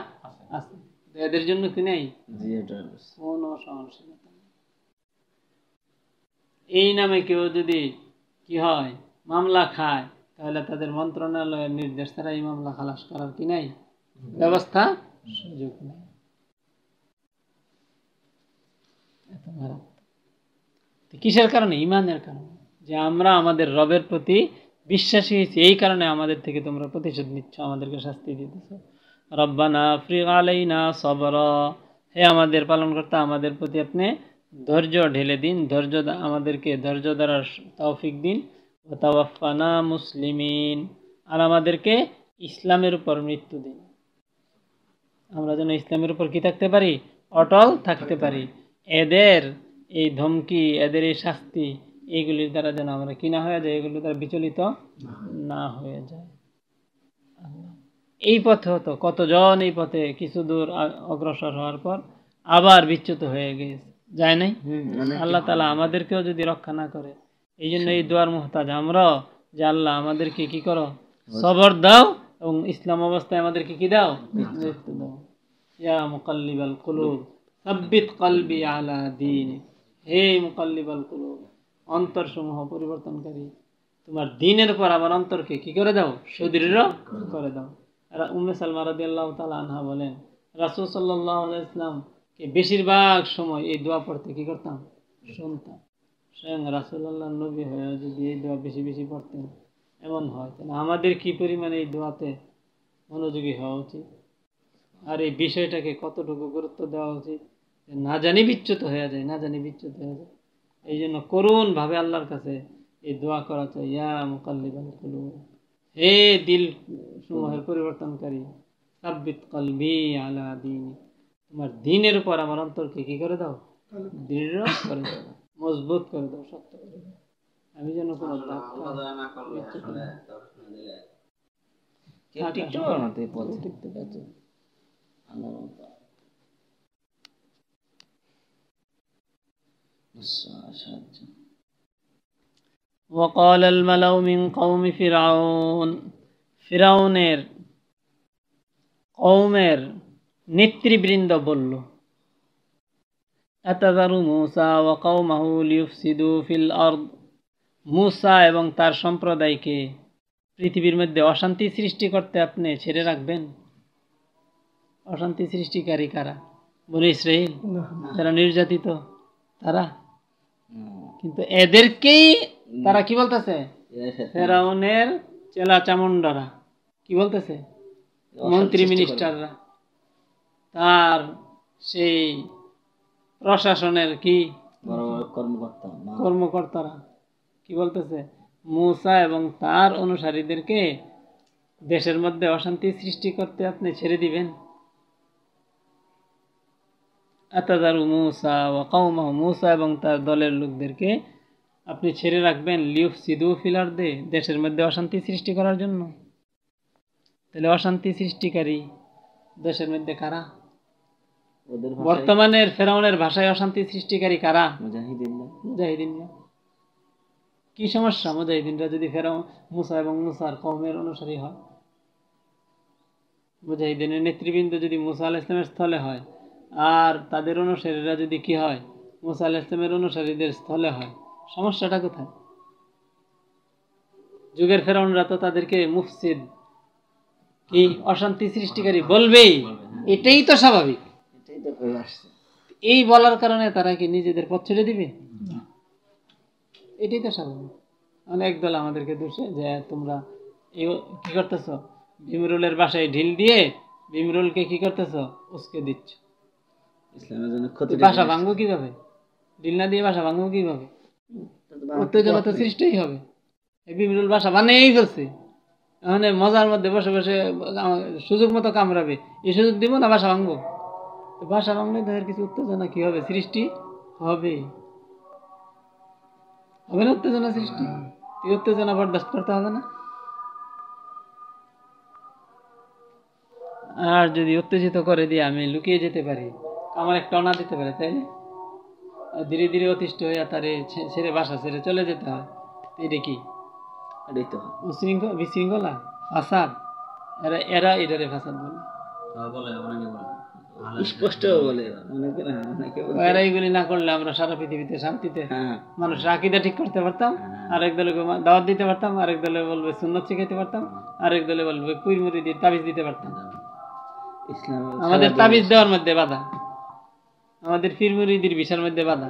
আছে। এদের জন্য কি নেই? কোনো সহনশীলতা এই নামে কেউ যদি কি হয় মামলা খায় তাহলে তাদের মন্ত্রণালয়ের নির্দেশ ছাড়া এই মামলা খালাস করার কি নাই? ব্যবস্থা সুযোগ নেই। কিসের কারণে? ইমানের কারণে। যে আমরা আমাদের রবের প্রতি বিশ্বাসী হয়েছি, এই কারণে আমাদের থেকে তোমরা প্রতিশোধ নিচ্ছ, আমাদেরকে শাস্তি দিতেছ। রব্বানা ফ্রিক আলাইনা সবর। হে আমাদের পালনকর্তা, আমাদের প্রতি আপনি ধৈর্য ঢেলে দিন, ধৈর্য আমাদেরকে ধৈর্য দ্বারা তৌফিক দিন। ওতাওয়াফানা মুসলিমিন। আর আমাদেরকে ইসলামের উপর মৃত্যু দিন। আমরা যেন ইসলামের উপর কি থাকতে পারি? অটল থাকতে পারি। এদের এই ধমকি এদের এই শাস্তি এইগুলির দ্বারা যেন আমরা কি না হয়ে যায় এগুলির দ্বারা বিচলিত না হয়ে যায় এই পথে হতো কতজন এই পথে কিছু দূর অগ্রসর হওয়ার পর আবার বিচ্যুত হয়ে গেছে। যায় নাই? আল্লাহ তালা আমাদেরকেও যদি রক্ষা না করে এই জন্য এই দোয়ার মোহতাজ আমরাও যে আল্লাহ আমাদেরকে কি করো? সবর দাও এবং ইসলাম অবস্থায় আমাদেরকে কি দাও? দাও। ইয়া মুকাল্লিবাল কুলুব। সাব্বিত কলবি আলা দিন। হে মুকাল্লিবাল কুলুব, অন্তরসমূহ পরিবর্তনকারী, তোমার দিনের পর আমার অন্তরকে কি করে দাও? সুদৃঢ় করে দাও। উম্মে সালমা রাদিয়াল্লাহু তাআলা আনহা বলেন, রাসুল আলাইহি ইসলামকে বেশিরভাগ সময় এই দোয়া পড়তে কি করতাম? শুনতাম। স্বয়ং রাসূলুল্লাহ নবী হয়ে যদি এই দোয়া বেশি বেশি পড়তেন, এমন হয়। তাহলে আমাদের কি পরিমাণে এই দোয়াতে মনোযোগী হওয়া উচিত? আর এই বিষয়টাকে কতটুকু গুরুত্ব দেওয়া উচিত? না জানি বিচ্যুত হয়ে যায় না জানি বিচ্যুত হয়ে যায়। এই জন্য করুণ ভাবে আল্লাহর কাছে এই দোয়া করা চাই ইয়া মুকাল্লিবাল কুলুব। হে দিল সমূহের পরিবর্তনকারী সাব্বিত কলবি আলা দিন। তোমার দিনের উপর আমার অন্তরকে কি করে দাও? দৃঢ় করে দাও মজবুত করে দাও শক্ত করে দাও। আমি যেন কোনো ধাক্কা টিকতে পারছি না। আল্লাহর মতো। আচ্ছা, সাহায্য وقال الملأ من قوم فرعون ফিরাউনের কৌমের নেতৃবৃন্দ বলল আতাদারু মুসা ওয়া কওমাহু লিয়ুফসিদু ফিল আরদ মুসা এবং তার সম্প্রদায়কে পৃথিবীর মধ্যে অশান্তি সৃষ্টি করতে আপনি ছেড়ে রাখবেন অশান্তি সৃষ্টিকারী কারা বলে ইসরাইল না যারা নির্যাতিত তারা কিন্তু এদেরকেই তারা কি বলতেছে? ফেরাউনের চেলা চামুন্ডারা কি বলতেছে? মন্ত্রী মিনিস্টাররা। তার সেই প্রশাসনের কি? কর্মকর্তারা। কি বলতেছে? মূসা এবং তার অনুসারীদেরকে দেশের মধ্যে অশান্তি সৃষ্টি করতে আপনি ছেড়ে দিবেন। আতাদারু মূসা ও কৌমাহ মৌসা এবং তার দলের লোকদেরকে আপনি ছেড়ে রাখবেন লিউফ সিদু ফিলার দে দেশের মধ্যে অশান্তি সৃষ্টি করার জন্য। তাহলে অশান্তি সৃষ্টিকারী দেশের মধ্যে কারা? বর্তমানের ফেরাউনের ভাষায় অশান্তি সৃষ্টিকারী কারা? মুজাহিদিনরা। কি সমস্যা? মুজাহিদিনরা যদি ফেরাউন মুসা এবং মুসার কৌমের অনুসারী হয়? মুজাহিদিনের নেতৃবৃন্দ যদি মুসা আল ইসলামের স্থলে হয় আর তাদের অনুসারীরা যদি কি হয়? মুসা আল ইসলামের অনুসারীদের স্থলে হয়। সমস্যাটা কোথায়? যুগের ফেরাউনরা তো তাদেরকে মুফসিদ কি অশান্তি সৃষ্টিকারী বলবেই এটাই তো স্বাভাবিক। এই বলার কারণে তারা কি নিজেদের পথ ছেড়ে দিবে? এটাই তো স্বাভাবিক। অনেক দল আমাদেরকে দোষে যে তোমরা কি করতেছ? ভীমরুলের বাসায় ঢিল দিয়ে ভীমরুলকে কি করতেছ? উসকে দিচ্ছ। ইসলামের জন্য ক্ষতি বাসা ভাঙবো কীভাবে? ঢিল না দিয়ে বাসা ভাঙবো কীভাবে? উত্তেজনা তো সৃষ্টিই হবে। এই ভীমরুল বাসা বানিয়েই ফেলছে। এই মজার মধ্যে বসে বসে সুযোগ মতো কামড়াবে। এই সুযোগ দিব না বাসা ভাঙবো? তো বাসা ভাঙলে তাদের কিছু উত্তেজনা কি হবে? সৃষ্টি হবে। হবে না উত্তেজনা সৃষ্টি? এই উত্তেজনা বরদাস্ত করতে হবে না। আর যদি উত্তেজিত করে দিয়ে আমি লুকিয়ে যেতে পারি আমার একটা অনা দিতে পারে তাই না? ধীরে ধীরে অতিষ্ঠ হয়ে তারে ছেড়ে বাসা ছেড়ে চলে যেতে হয়। এটা কি? উশৃঙ্খল বিশৃঙ্খলা? ফাসাদ? এরা এরা এটারে ফাসাদ বলে। বলে স্পষ্ট বলে। না এরা এইগুলি না করলে আমরা সারা পৃথিবীতে শান্তিতে হ্যাঁ। আকিদা ঠিক করতে পারতাম আরেক দলে দাওয়াত দিতে পারতাম আরেক দলে বলবে সুন্নত শিখাইতে পারতাম আরেক দলে বলবে দিয়ে তাবিজ দিতে পারতাম। ইসলাম আমাদের তাবিজ দেওয়ার মধ্যে বাধা। আমাদের ফির মুরিদির বিষয়ের মধ্যে বাধা।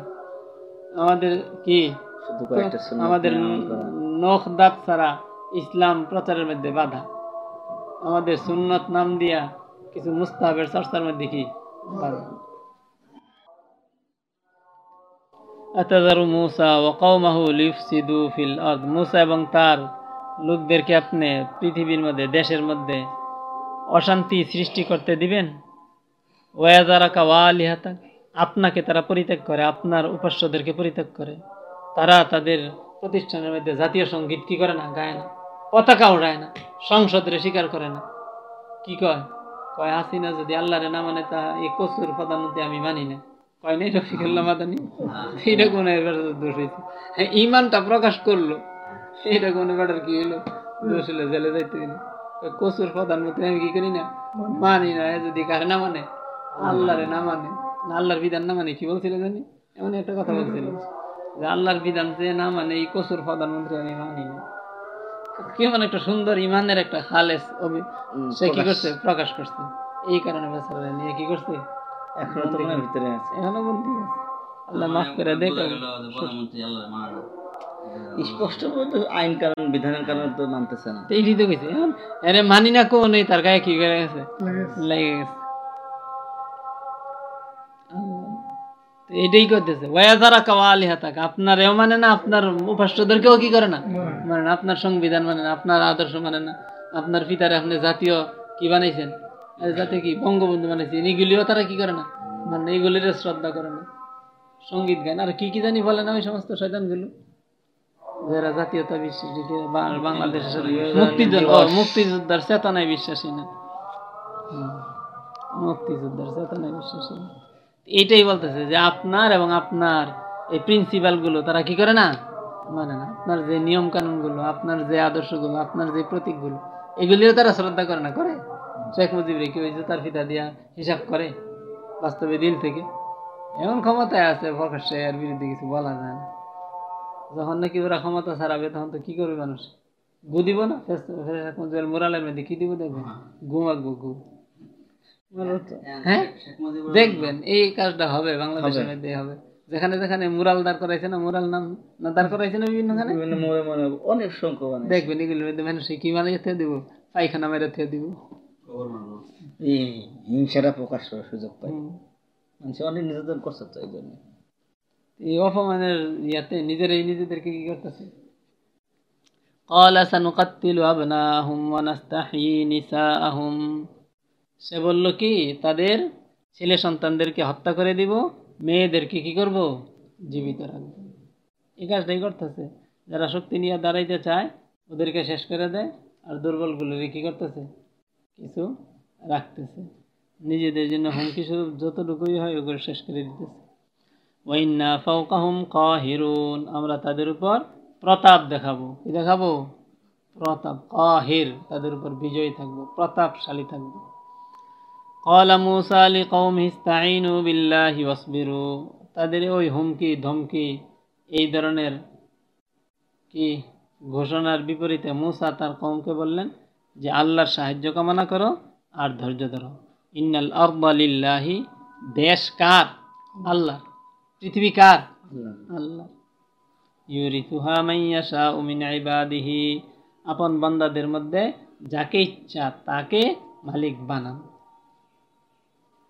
আমাদের কি? শুধু কয়েকটা সুন্নাত আমাদের নিয়ে আমল করা। নখ দাঁত ছাড়া ইসলাম প্রচারের মধ্যে বাধা। আমাদের সুন্নত নাম দিয়া কিছু মুস্তাহাবের চর্চার মধ্যে কি বাধা? আতাজারু মুসা ও কৌমাহু লিফসিদু ফিল আরদ। মুসা এবং তার লোকদেরকে আপনি পৃথিবীর মধ্যে দেশের মধ্যে অশান্তি সৃষ্টি করতে দিবেন? ওয়াজারাকা ওয়ালিহাতা আপনাকে তারা পরিত্যাগ করে আপনার উপাস্যদেরকে পরিত্যাগ করে। তারা তাদের প্রতিষ্ঠানের মধ্যে জাতীয় সংগীত কি করে না? গায় না। পতাকা উড়ায় না। সংসদরে স্বীকার করে না। কি কয়? কয় হাসিনা যদি আল্লাহরে না মানে তা এই কচুর প্রধানমন্ত্রী আমি মানি না। কয় নেই রফিকুল্লাহ মাদানি এটা কোন এবার দোষ হয়েছে? হ্যাঁ, ইমানটা প্রকাশ করল। এটা কোন এবার কি হইল? দোষ হলে জেলে যাইতে গেলে। কসুর প্রধানমন্ত্রী আমি কি করি না? মানি না যদি কারে না মানে আল্লাহরে না মানে। আল্লাহর বিধান না মানে কি বলছিল জানি? এমন একটা কথা বলছিল। যে আল্লাহর বিধান যে না মানে এই কসুর প্রধানমন্ত্রী আমি মানি না। কেমন একটা সুন্দর ইমানের একটা খালেস অভি- সে কি করছে? প্রকাশ করছে। এই কারণে বেচারা নিয়ে কি করছে? এখনও তো মনের ভিতরে আছে। এখনও বন্দি আছে। আল্লাহ মাফ করে দেখ। প্রধানমন্ত্রী আল্লাহ মানে স্পষ্ট আইন কারণ বিধানের কারণে তো মানতেছে না। এইটাই তো কইছে। এরে মানি না কোন নেই তার গায়ে কি করে গেছে। লেগে গেছে। তো এইটাই করতেছে। ওয়াজারা কাওয়ালি হাতাক আপনার এও মানে না আপনার উপাস্যদেরকেও কি করে না? মানে না আপনার সংবিধান মানে না আপনার আদর্শ মানে না আপনার পিতারে আপনি জাতীয় কি বানাইছেন? জাতীয় কি? বঙ্গবন্ধু বানাইছেন। এইগুলিও তারা কি করে না? মানে এইগুলির শ্রদ্ধা করে না। সংগীত গান আর কি কি জানি বলে না ওই সমস্ত শয়তানগুলো? যারা জাতীয়তা বিশ্বাসী বাংলাদেশের মুক্তিযোদ্ধা মুক্তিযোদ্ধার চেতনায় বিশ্বাসী না। মুক্তিযোদ্ধার চেতনায় বিশ্বাসী না। এইটাই বলতেছে যে আপনার এবং আপনার এই প্রিন্সিপালগুলো তারা কি করে না? মানে না আপনার যে নিয়ম কানুনগুলো আপনার যে আদর্শগুলো আপনার যে প্রতীকগুলো এগুলিও তারা শ্রদ্ধা করে না করে? শেখ মুজিব রেখে ওই যে তার ফিতা দিয়া হিসাব করে? বাস্তবে দিল থেকে। এমন ক্ষমতায় আছে প্রকাশ্যে এর বিরুদ্ধে কিছু বলা যায় না। যখন নাকি ওরা ক্ষমতা ছাড়াবে তখন তো কি করবে মানুষ? গু দিব না? মোরালের মধ্যে কি দিব দেখবেন? গু আঁকবো গু হ্যাঁ শেখ মুজিবুর দেখবেন এই কাজটা হবে বাংলাদেশের মধ্যে হবে যেখানে যেখানে মুরাল দাঁড় করাইছে না মুরাল নাম না দাঁড় করাইছে না বিভিন্নখানে বিভিন্ন মনে মনে অনেক সংখ্যক মানে দেখবেন এগুলোর মধ্যে মানুষ কি মানে থেয়ে দিব পায়খানা মেরে থেয়ে দিব এই হিংসাটা প্রকাশ করার সুযোগ পায় হুম। মানুষ অনেক নির্যাতন করছে তো এই জন্য এই অপমানের ইয়াতে নিজেরাই নিজেদেরকে কি করতেছে قال سنقتل أبناءهم ونستحيي نساءهم সে বলল, কি, তাদের ছেলে সন্তানদেরকে হত্যা করে দিব? মেয়েদেরকে কি করব? জীবিত রাখব। এই কাজটাই করতেছে। যারা শক্তি নিয়ে দাঁড়াইতে চায়, ওদেরকে শেষ করে দেয়, আর দুর্বলগুলোর কি করতেছে? কিছু রাখতেছে। নিজেদের জন্য হুমকি স্বরূপ যতটুকুই হয়, ওগুলো শেষ করে দিতেছে। ওয়াইন্না ফাওকাহুম কাহিরুন, আমরা তাদের উপর প্রতাপ দেখাবো। কি দেখাবো? প্রতাপ ক কাহির, তাদের উপর বিজয়ী থাকব, প্রতাপশালী থাকব। কল মুসা কৌম হিস্তাইনু বিল্লাহি ওসবিরু তাদের ওই হুমকি, ধমকি, এই ধরনের কি ঘোষণার বিপরীতে মুসা তার কৌমকে বললেন যে, আল্লাহর সাহায্য কামনা করো আর ধৈর্য ধরো। ইন্নাল আকবালিল্লাহি দেশ কার? আল্লাহ পৃথিবী কার? আল্লাহ ইউরিথুহা মাইয়াশা উমিন আইবাদিহি আপন বন্দাদের মধ্যে যাকে ইচ্ছা তাকে মালিক বানান।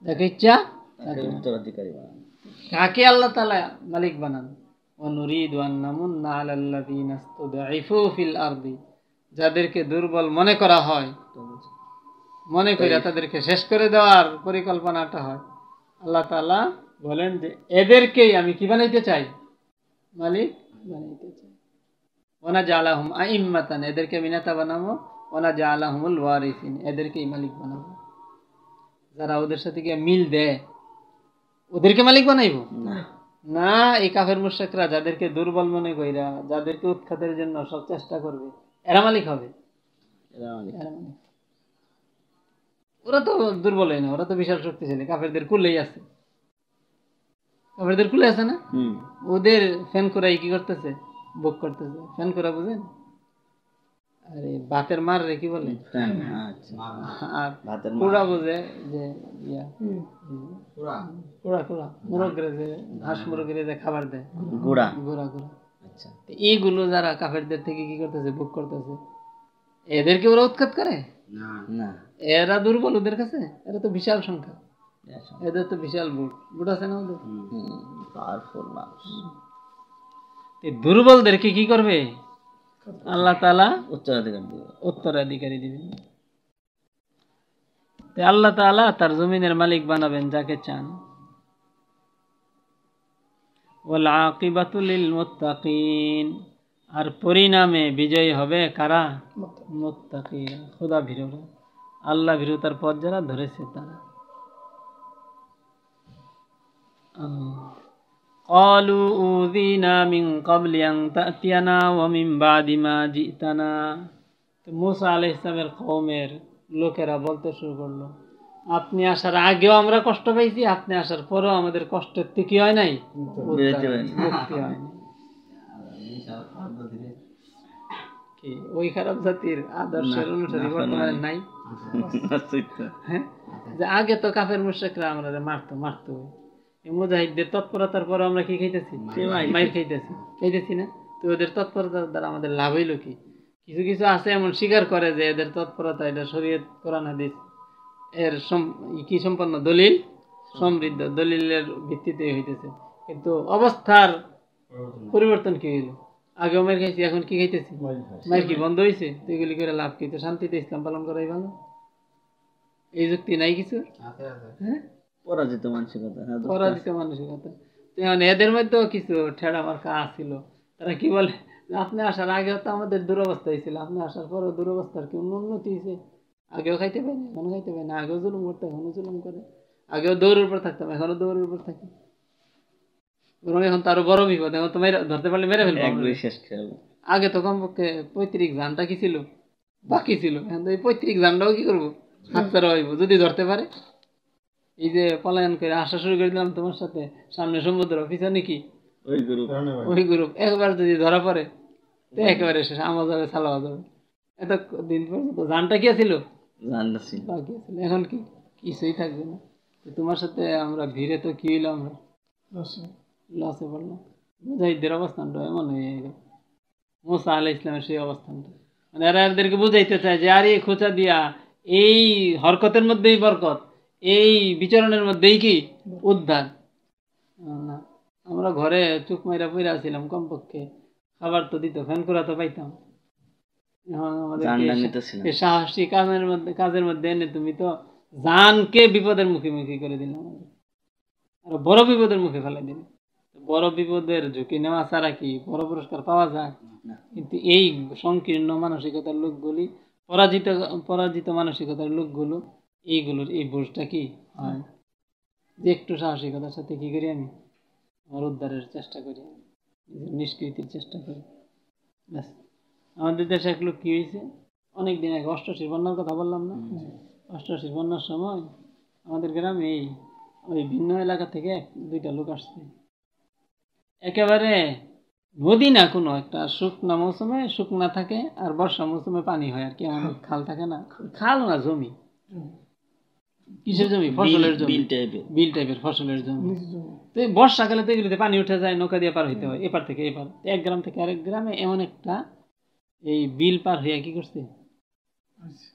যাকে ইচ্ছা উত্তরাধিকারী বানানো। কাকে আল্লাহ তাআলা মালিক বানান? অনুরিদু আলাল্লাযীনা ইসতুদঈফু ফিল আরদি। যাদেরকে দুর্বল মনে করা হয় মনে করে তাদেরকে শেষ করে দেওয়ার পরিকল্পনাটা হয়। আল্লাহ তালা বলেন যে এদেরকেই আমি কি বানাইতে চাই? মালিক বানাইতে চাই ওনা জালাহুম আইম্মাতান এদেরকে আমি নেতা বানাবো। ওনা জালাহুমুল ওয়ারিসিন এদেরকেই মালিক বানাবো। যারা ওদের সাথে গিয়ে মিল দেয় ওদেরকে মালিক বানাইবো? না। এই কাফের মুশরিকরা যাদেরকে দুর্বল মনে কইরা যাদেরকে উৎখাতের জন্য সব চেষ্টা করবে এরা মালিক হবে। ওরা তো দুর্বল হয় না ওরা তো বিশাল শক্তিশালী কাফেরদের কুলেই আছে। কাফেরদের কুলে আছে না? হুম। ওদের ফ্যান করাই কি করতেছে? বুক করতেছে। ফ্যান করা বুঝেন? আরে বাতের মার রে কি বলে? হ্যাঁ, আচ্ছা। আর কুড়া বুঝে যে ইয়া। কুড়া কুড়া মুরগরে যে হাঁস মুরগরে যে খাবার দেয়। গুড়া? গুড়া গুড়া। আচ্ছা। এইগুলো যারা কাফেরদের থেকে কি করতেছে বুক করতেছে এদেরকে ওরা উৎখাত করে? না। এরা দুর্বল ওদের কাছে? এরা তো বিশাল সংখ্যা। এদের তো বিশাল বুট বুট আছে না ওদের? পাওয়ারফুল মানুষ। দুর্বলদেরকে কি করবে? আল্লাহ তালা উত্তরাধিকার দিবে উত্তরাধিকারী দিবেন। আল্লাহ তাআলা তার জমিনের মালিক বানাবেন যাকে চান। মুত্তাকিন। আর পরিণামে বিজয়ী হবে কারা? মুত্তাকিরা খোদা ভীরুরা আল্লাহ ভীরুতার পথ যারা ধরেছে তারা। قالوا أوذينا من قبل أن تأتينا ومن بعد ما جئتنا তো মুসা আলাহ ইসলামের কৌমের লোকেরা বলতে শুরু করলো আপনি আসার আগেও আমরা কষ্ট পাইছি আপনি আসার পরেও আমাদের কষ্টের তো কি হয় নাই বেরোতে পারিনি। মুক্তি হয় নাই কি ওই খারাপ জাতির আদর্শের অনুসারী বর্তমানে নাই হ্যাঁ যে আগে তো কাফের মুশরিকরা আমরা মারতো মারতো এই মুজাহিদদের তৎপরতার পরে আমরা কি খাইতেছি? মাইর খাইতেছি। খাইতেছি না? তো ওদের তৎপরতার দ্বারা আমাদের লাভ হইল কি? কিছু কিছু আছে এমন স্বীকার করে যে এদের তৎপরতা এটা শরীয়ত কোরআন হাদিস এর কি সম্পন্ন? দলিল? সমৃদ্ধ। দলিলের ভিত্তিতে হইতেছে। কিন্তু অবস্থার পরিবর্তন কি হইল? আগে মাইর খাইছি এখন কি খাইতেছি? মাইর কি বন্ধ হয়েছে তো এগুলি করে লাভ কি? তো শান্তিতে ইসলাম পালন করাই ভালো। এই যুক্তি নাই কিছু? হ্যাঁ? পরাজিত মানসিকতা হ্যাঁ পরাজিত মানসিকতা। তো এখন এদের মধ্যেও কিছু ঠেড়া মার্কা আসছিল তারা কি বলে আপনি আসার আগেও তো আমাদের দুরবস্থা হয়েছিল আপনি আসার পরেও দুরবস্থার কি উন্নতি হয়েছে আগেও খাইতে পাই না এখনও খাইতে পাই না। আগেও জুলুম করতে এখনও জুলুম করে। আগেও দৌড়ের উপর থাকতাম এখনও দৌড়ের উপর থাকি। বরং এখন তো আরও বড় বিপদ এখন তো মেরে ধরতে পারলে মেরে ফেলব শেষ খেল আগে তো কমপক্ষে পঁয়ত্রিশ জানটা কি ছিল? বাকি ছিল। এখন তো এই পঁয়ত্রিশ জানটাও কি করব? হাতছাড়া হইব যদি ধরতে পারে। এই যে পলায়ন করে আসা শুরু করে দিলাম তোমার সাথে। সামনে সমুদ্র পিছনে কি ওই গ্রুপ ওই গ্রুপ একবার যদি ধরা পড়ে তো একেবারে শেষ। আমার যাবে ছালাওয়া যাবে এত দিন পর্যন্ত জানটা কি ছিল? বাকি ছিল। এখন কি? কিছুই থাকবে না। তোমার সাথে আমরা ভিড়ে তো কি হইল আমরা? লসে পড়লাম। মুজাহিদদের অবস্থানটা এমন হয়ে গেল। মোসা আলাহ ইসলামের সেই অবস্থানটা। মানে এরা এদেরকে বুঝাইতে চায় যে আরে খোঁচা দিয়া এই হরকতের মধ্যেই বরকত। এই বিচরণের মধ্যেই কি? উদ্ধার। আমরা ঘরে চুপ মাইরা পইরা ছিলাম কমপক্ষে। খাবার তো দিত ফ্যান করা তো পাইতাম। সাহসী কাজের মধ্যে কাজের মধ্যে এনে তুমি তো জানকে বিপদের মুখোমুখি করে দিলে আর বড় বিপদের মুখে ফেলাই দিলে। বড় বিপদের ঝুঁকি নেওয়া ছাড়া কি বড় পুরস্কার পাওয়া যায়? কিন্তু এই সংকীর্ণ মানসিকতার লোকগুলি পরাজিত পরাজিত মানসিকতার লোকগুলো এইগুলোর এই বোঝটা কি? হয়। যে একটু সাহসিকতার সাথে কি করি আমি? আমার উদ্ধারের চেষ্টা করি। নিষ্কৃতির চেষ্টা করি। ব্যাস। আমাদের দেশে এক লোক কি হয়েছে? অনেক দিন আগে অষ্টশীর বন্যার কথা বললাম না? অষ্টশীর বন্যার সময় আমাদের গ্রামে এই ওই ভিন্ন এলাকা থেকে এক দুইটা লোক আসছে। একেবারে নদী না কোনো একটা শুকনা মৌসুমে শুকনা থাকে আর বর্ষা মৌসুমে পানি হয় আর কি। আমাদের খাল থাকে না। খাল। না জমি। কিসের জমি? ফসলের জমি। বিল টাইপের বিল টাইপের ফসলের জমি। তো বর্ষাকালে তো এগুলোতে পানি উঠে যায় নৌকা দিয়ে পার হইতে হয় এপার থেকে এপার। এক গ্রাম থেকে আরেক গ্রামে এমন একটা এই বিল পার হইয়া কি করছে?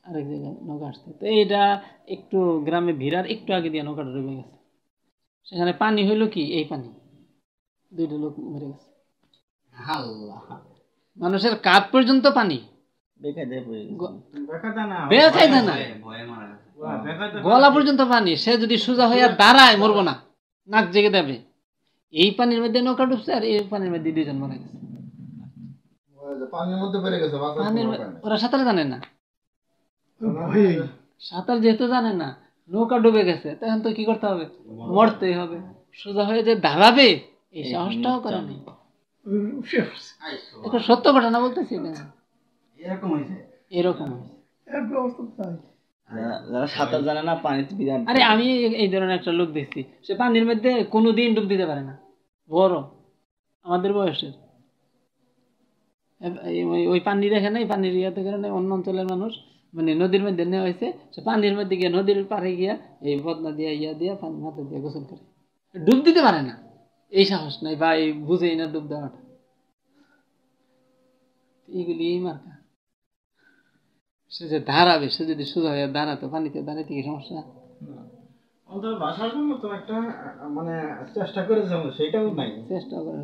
আরেক জায়গায় নৌকা আসছে। তো এইটা একটু গ্রামে ভিড়ার একটু আগে দিয়ে নৌকাটা ডুবে গেছে। সেখানে পানি হইল কি? এই পানি। দুইটা লোক মরে গেছে। আল্লাহ। মানুষের কাপ পর্যন্ত পানি। পড়ে গেছে। না। যায় গলা পর্যন্ত পানি সে যদি সোজা হইয়া দাঁড়ায় মরবো না। নাক জেগে দেবে। এই পানির মধ্যে নৌকা ডুবছে আর এই পানির মধ্যে দুইজন মারা গেছে। পানির মধ্যে গেছে। ওরা সাঁতার জানে না। সাঁতার যেহেতু জানে না নৌকা ডুবে গেছে তখন তো কি করতে হবে? মরতেই হবে। সোজা হয়ে যে দাঁড়াবে এই সাহসটাও সত্য ঘটনা বলতেছি এরকম হয়েছে। এরকম হয়েছে। যারা- সাঁতার জানে না পানিতে বিরাট আরে আমি এই- ধরনের একটা লোক দেখছি। সে পানির মধ্যে কোনো দিন ডুব দিতে পারে না। বড়। আমাদের বয়সের। ওই- পানি দেখে নাই পানির ইয়াতে করে নাই অন্য অঞ্চলের মানুষ। মানে নদীর মধ্যে নেওয়া হয়েছে। সে পানির মধ্যে গিয়ে নদীর পাড়ে গিয়া এই বদনা দিয়া ইয়া দিয়া পানি মাথা দিয়ে গোসল করে। ডুব দিতে পারে না। এই সাহস নাই বা এই বুঝেই না ডুব দেওয়াটা। এইগুলি এই মার্কা। সে যে দাঁড়াবে সে যদি সোজা হয়ে দাঁড়াতো পানিতে দাঁড়াইতে কি সমস্যা? অন্তত বাঁচার জন্য তো একটা মানে চেষ্টা সেটাও নাই। চেষ্টা করেন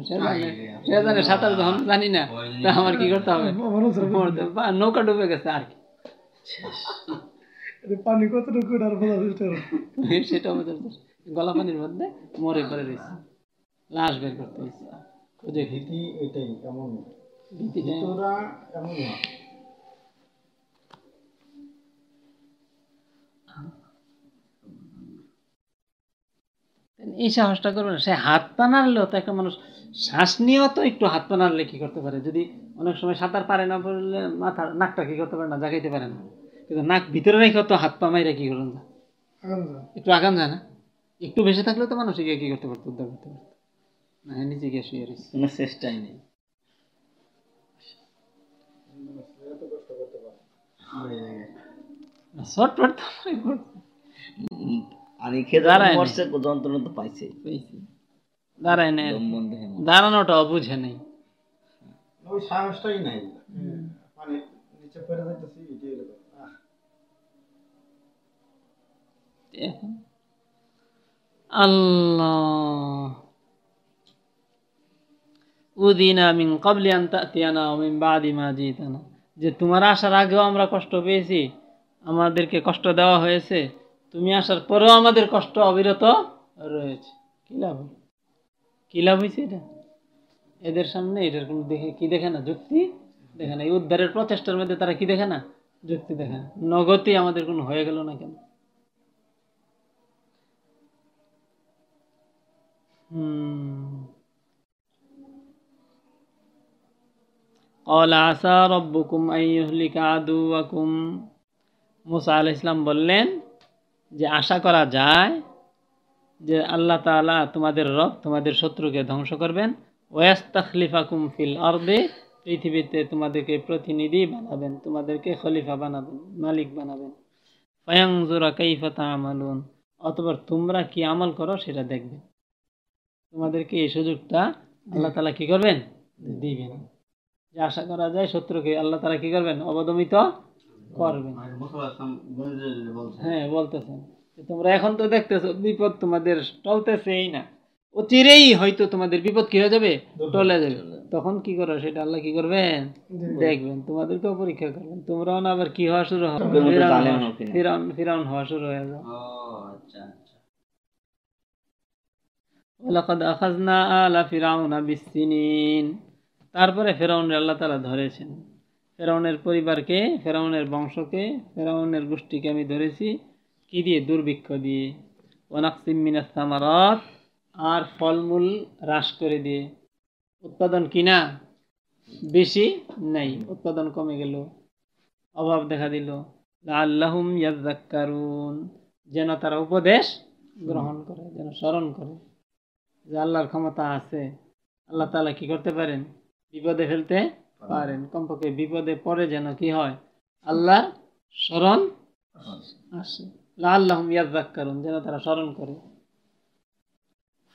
সে জানে সাঁতার যখন জানি না তা আমার কি করতে হবে? নৌকা ডুবে গেছে আর কি। পানি কতটুকু আর বোঝা সেটা আমাদের গলা পানির মধ্যে মরে পড়ে রয়েছে। লাশ বের করতে হয়েছে। ভীতি এটাই এমন ভীতিটা এমন এই সাহসটা করবে না। সে হাত পা নাড়লেও তো একটা মানুষ শ্বাস নিয়েও তো একটু হাত পা নাড়লে কী করতে পারে? যদি অনেক সময় সাঁতার পারে না বললে মাথা নাকটা কী করতে পারে না? জাগাইতে পারে না। কিন্তু নাক ভিতরে রেখে তো হাত পা মাইরা কী করেন না একটু আগাম যায় না? একটু বেশি থাকলে তো মানুষ গিয়ে কী করতে পারতো উদ্ধার করতে পারতো। না নিচে গিয়ে শুয়ে রয়েছে। কোনো চেষ্টাই নেই। শর্টফট তো মরছে যন্ত্রণা তো পাইছে। দাঁড়ায় না। দাঁড়ানোটাও বুঝে নেই। ওই সাহসটাই নাই। মানে নিচে পড়ে যাইতেছি এটাই হলো। কথা। আহ, এখন? আল্লাহ। উদিনা মিন ক্বাবলি আন তাতিয়ানা মিন বাদি মা জিতানা। যে তোমার আসার আগেও আমরা কষ্ট পেয়েছি আমাদেরকে কষ্ট দেওয়া হয়েছে তুমি আসার পরেও আমাদের কষ্ট অবিরত রয়েছে কি লাভ হলো? কি লাভ হয়েছে এটা এদের সামনে এটার কোনো দেখে কি দেখে না যুক্তি দেখে না এই উদ্ধারের প্রচেষ্টার মধ্যে তারা কি দেখে না যুক্তি দেখে না নগতি আমাদের কোনো হয়ে গেল না কেন হুম قال عسى ربكم أن يهلك عدوكم মুসা আল ইসলাম বললেন যে আশা করা যায় যে আল্লাহ তাআলা তোমাদের রব তোমাদের শত্রুকে ধ্বংস করবেন। ওয়াস্তাখলিফাকুম ফিল আরদে পৃথিবীতে তোমাদেরকে প্রতিনিধি বানাবেন তোমাদেরকে খলিফা বানাবেন মালিক বানাবেন। ফায়াংজুরা কাইফা তা'মালুন অতঃপর তোমরা কি আমল করো সেটা দেখবে। তোমাদেরকে এই সুযোগটা আল্লাহ তালা কি করবেন? দিবেন। যে আশা করা যায় শত্রুকে আল্লাহ তালা কি করবেন? অবদমিত করবেন। হ্যাঁ বলতেছেন। তোমরা এখন তো দেখতেছো বিপদ তোমাদের টলতেছেই না। হয়তো তোমাদের বিপদ কি হয়ে যাবে? টলে যাবে। তখন কি করো সেটা আল্লাহ কি করবেন? দেখবেন। তোমাদেরকেও পরীক্ষা করবেন। তোমরাও না আবার কি হওয়া শুরু হবে? ফিরাউন হওয়া- ফিরাউন ফিরাউন হওয়া শুরু হয়ে যাবে। ও আচ্ছা আচ্ছা। আখাযনা আলা ফিরাউনা বিসসিনিন। তারপরে ফেরাউন আল্লাহ তাআলা ধরেছেন। ফেরাউনের পরিবারকে, ফেরাউনের বংশকে, ফেরাউনের গোষ্ঠীকে আমি ধরেছি। কি দিয়ে? দুর্ভিক্ষ দিয়ে। ওয়ানাকসিম মিনাস সামারাত, আর ফলমূল হ্রাস করে দিয়ে। উৎপাদন কিনা বেশি নাই। উৎপাদন কমে গেল। অভাব দেখা দিল। আল্লাহম ইয়াজ্জাক্কারুন যেন তারা উপদেশ গ্রহণ করে, যেন স্মরণ করে যে আল্লাহর ক্ষমতা আছে। আল্লাহ তাআলা কি করতে পারেন? বিপদে ফেলতে পারেন। কমপক্ষে বিপদে পড়ে যেন কি হয়? আল্লাহ স্মরণ আসে। আল্লাহম ইয়াজ্জাক্কারুন যেন তারা স্মরণ করে।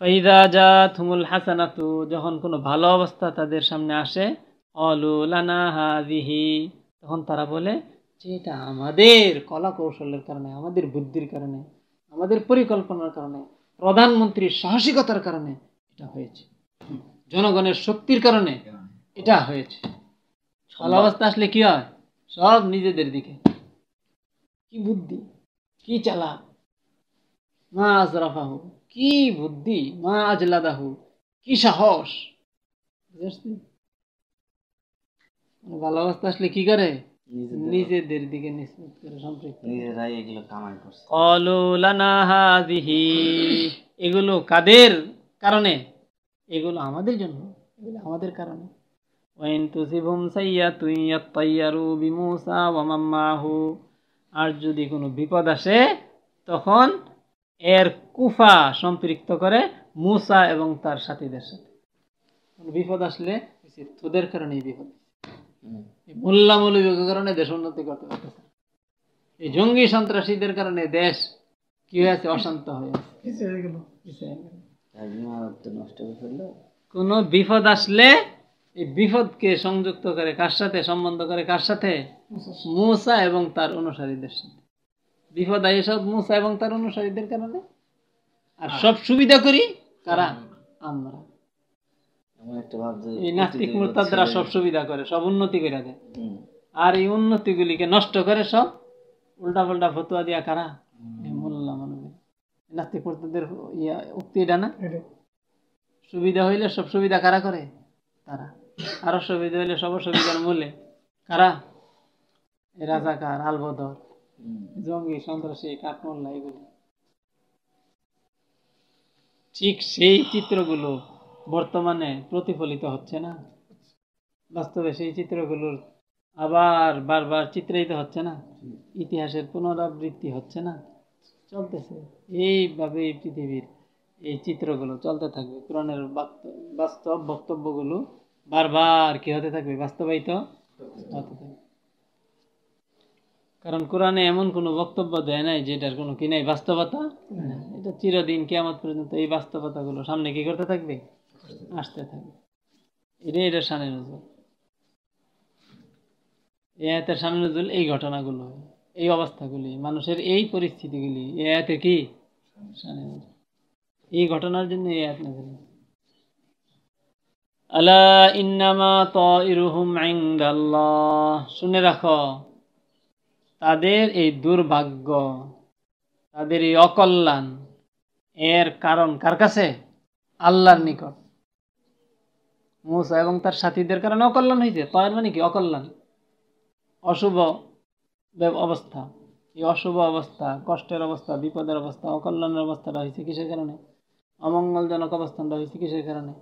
ফাইদা জাত হুমুল হাসানাতু, যখন কোনো ভালো অবস্থা তাদের সামনে আসে অলু লানা হাজিহি তখন তারা বলে, যে এটা আমাদের কলা কৌশলের কারণে, আমাদের বুদ্ধির কারণে, আমাদের পরিকল্পনার কারণে, প্রধানমন্ত্রীর সাহসিকতার কারণে এটা হয়েছে। জনগণের শক্তির কারণে এটা হয়েছে। অবস্থা আসলে কি হয়? সব নিজেদের দিকে। কি বুদ্ধি? কি চালা মা হোক কি বুদ্ধি? মা হোক কি সাহস? ভালোবাসতে আসলে কি করে? নিজেদের দিকে। নিশ্চিত করে সম্পৃক্ত। নিজেরাই এগুলো কামাই করছে। অলুলানা হাদিহি এগুলো কাদের কারণে? এগুলো আমাদের জন্য। এগুলো আমাদের কারণে। ওয়াইন তুসিবহুম সাইয়াতুন ইয়াত্তায়্যারু বিমূসা ওয়া মান আর যদি কোনো বিপদ আসে তখন এর কুফা সম্পৃক্ত করে মুসা এবং তার সাথীদের সাথে। কোনো বিপদ আসলে তোদের কারণেই বিপদ। এই মোল্লা কারণে দেশ উন্নতি করতে পারতেছে এই জঙ্গি সন্ত্রাসীদের কারণে দেশ কি হয়েছে? অশান্ত হয়ে আছে। পিছিয়ে হয়ে ফেলল কোনো বিপদ আসলে এই বিপদকে সংযুক্ত করে কার সাথে সম্বন্ধ করে কার সাথে? মূসা। এবং তার অনুসারীদের সাথে। বিপদ আয় সব মূসা এবং তার অনুসারীদের কারণে? আর সব সুবিধা করি? কারা? আমরা। এমন একটা ভাব যে এই নাস্তিক প্রতিযোগিতা সব সুবিধা করে সব উন্নতি করে দেয়। আর এই উন্নতিগুলিকে নষ্ট করে সব উল্টা পাল্টা ফতুয়া দিয়া কারা? এই মোল্লা মানবে। নাস্তিক মুরতাদের ইয়া উক্তি এটা। না সুবিধা হইলে সব সুবিধা কারা করে? তারা। আরও সুবিধা হইলে সব সুবিধার মূলে। কারা? রাজাকার আলবদর জঙ্গি সন্ত্রাসী কাঠমোল্লা এগুলি। ঠিক সেই চিত্রগুলো বর্তমানে প্রতিফলিত হচ্ছে না। বাস্তবে সেই চিত্রগুলোর আবার বারবার চিত্রায়িত হচ্ছে না। ইতিহাসের পুনরাবৃত্তি হচ্ছে না। চলতেছে। এইভাবে এই পৃথিবীর এই চিত্রগুলো চলতে থাকবে। কোরআনের বাস্ত- বাস্তব বক্তব্যগুলো বারবার কি হতে থাকবে? বাস্তবায়িত কারণ কোরআনে এমন কোনো বক্তব্য দেয় নাই যেটার কোনো কি নাই? বাস্তবতা? এটা চিরদিন কেমন পর্যন্ত এই বাস্তবতাগুলো সামনে কি করতে থাকবে? আসতে থাকবে। এটাই এটা সানে নজর। আয়াতের সামনে নজরুল এই ঘটনাগুলো, এই অবস্থাগুলি, মানুষের এই পরিস্থিতিগুলি আয়াতের কি? এই ঘটনার জন্য এই নাযিল। হয়েছে। আলা ইন্নামা ইনদাল্লাহ। শুনে রাখো, তাদের এই দুর্ভাগ্য, তাদের এই অকল্যাণ, এর কারণ কার কাছে? আল্লাহর নিকট। মুসা এবং তার সাথীদের কারণে অকল্যাণ হয়েছে তয়ের মানে কি? অকল্যাণ। অশুভ অবস্থা। এই অশুভ অবস্থা, কষ্টের অবস্থা, বিপদের অবস্থা, অকল্যাণের অবস্থাটা হয়েছে কিসের কারণে? অমঙ্গলজনক অবস্থানটা হয়েছে কিসের কারণে?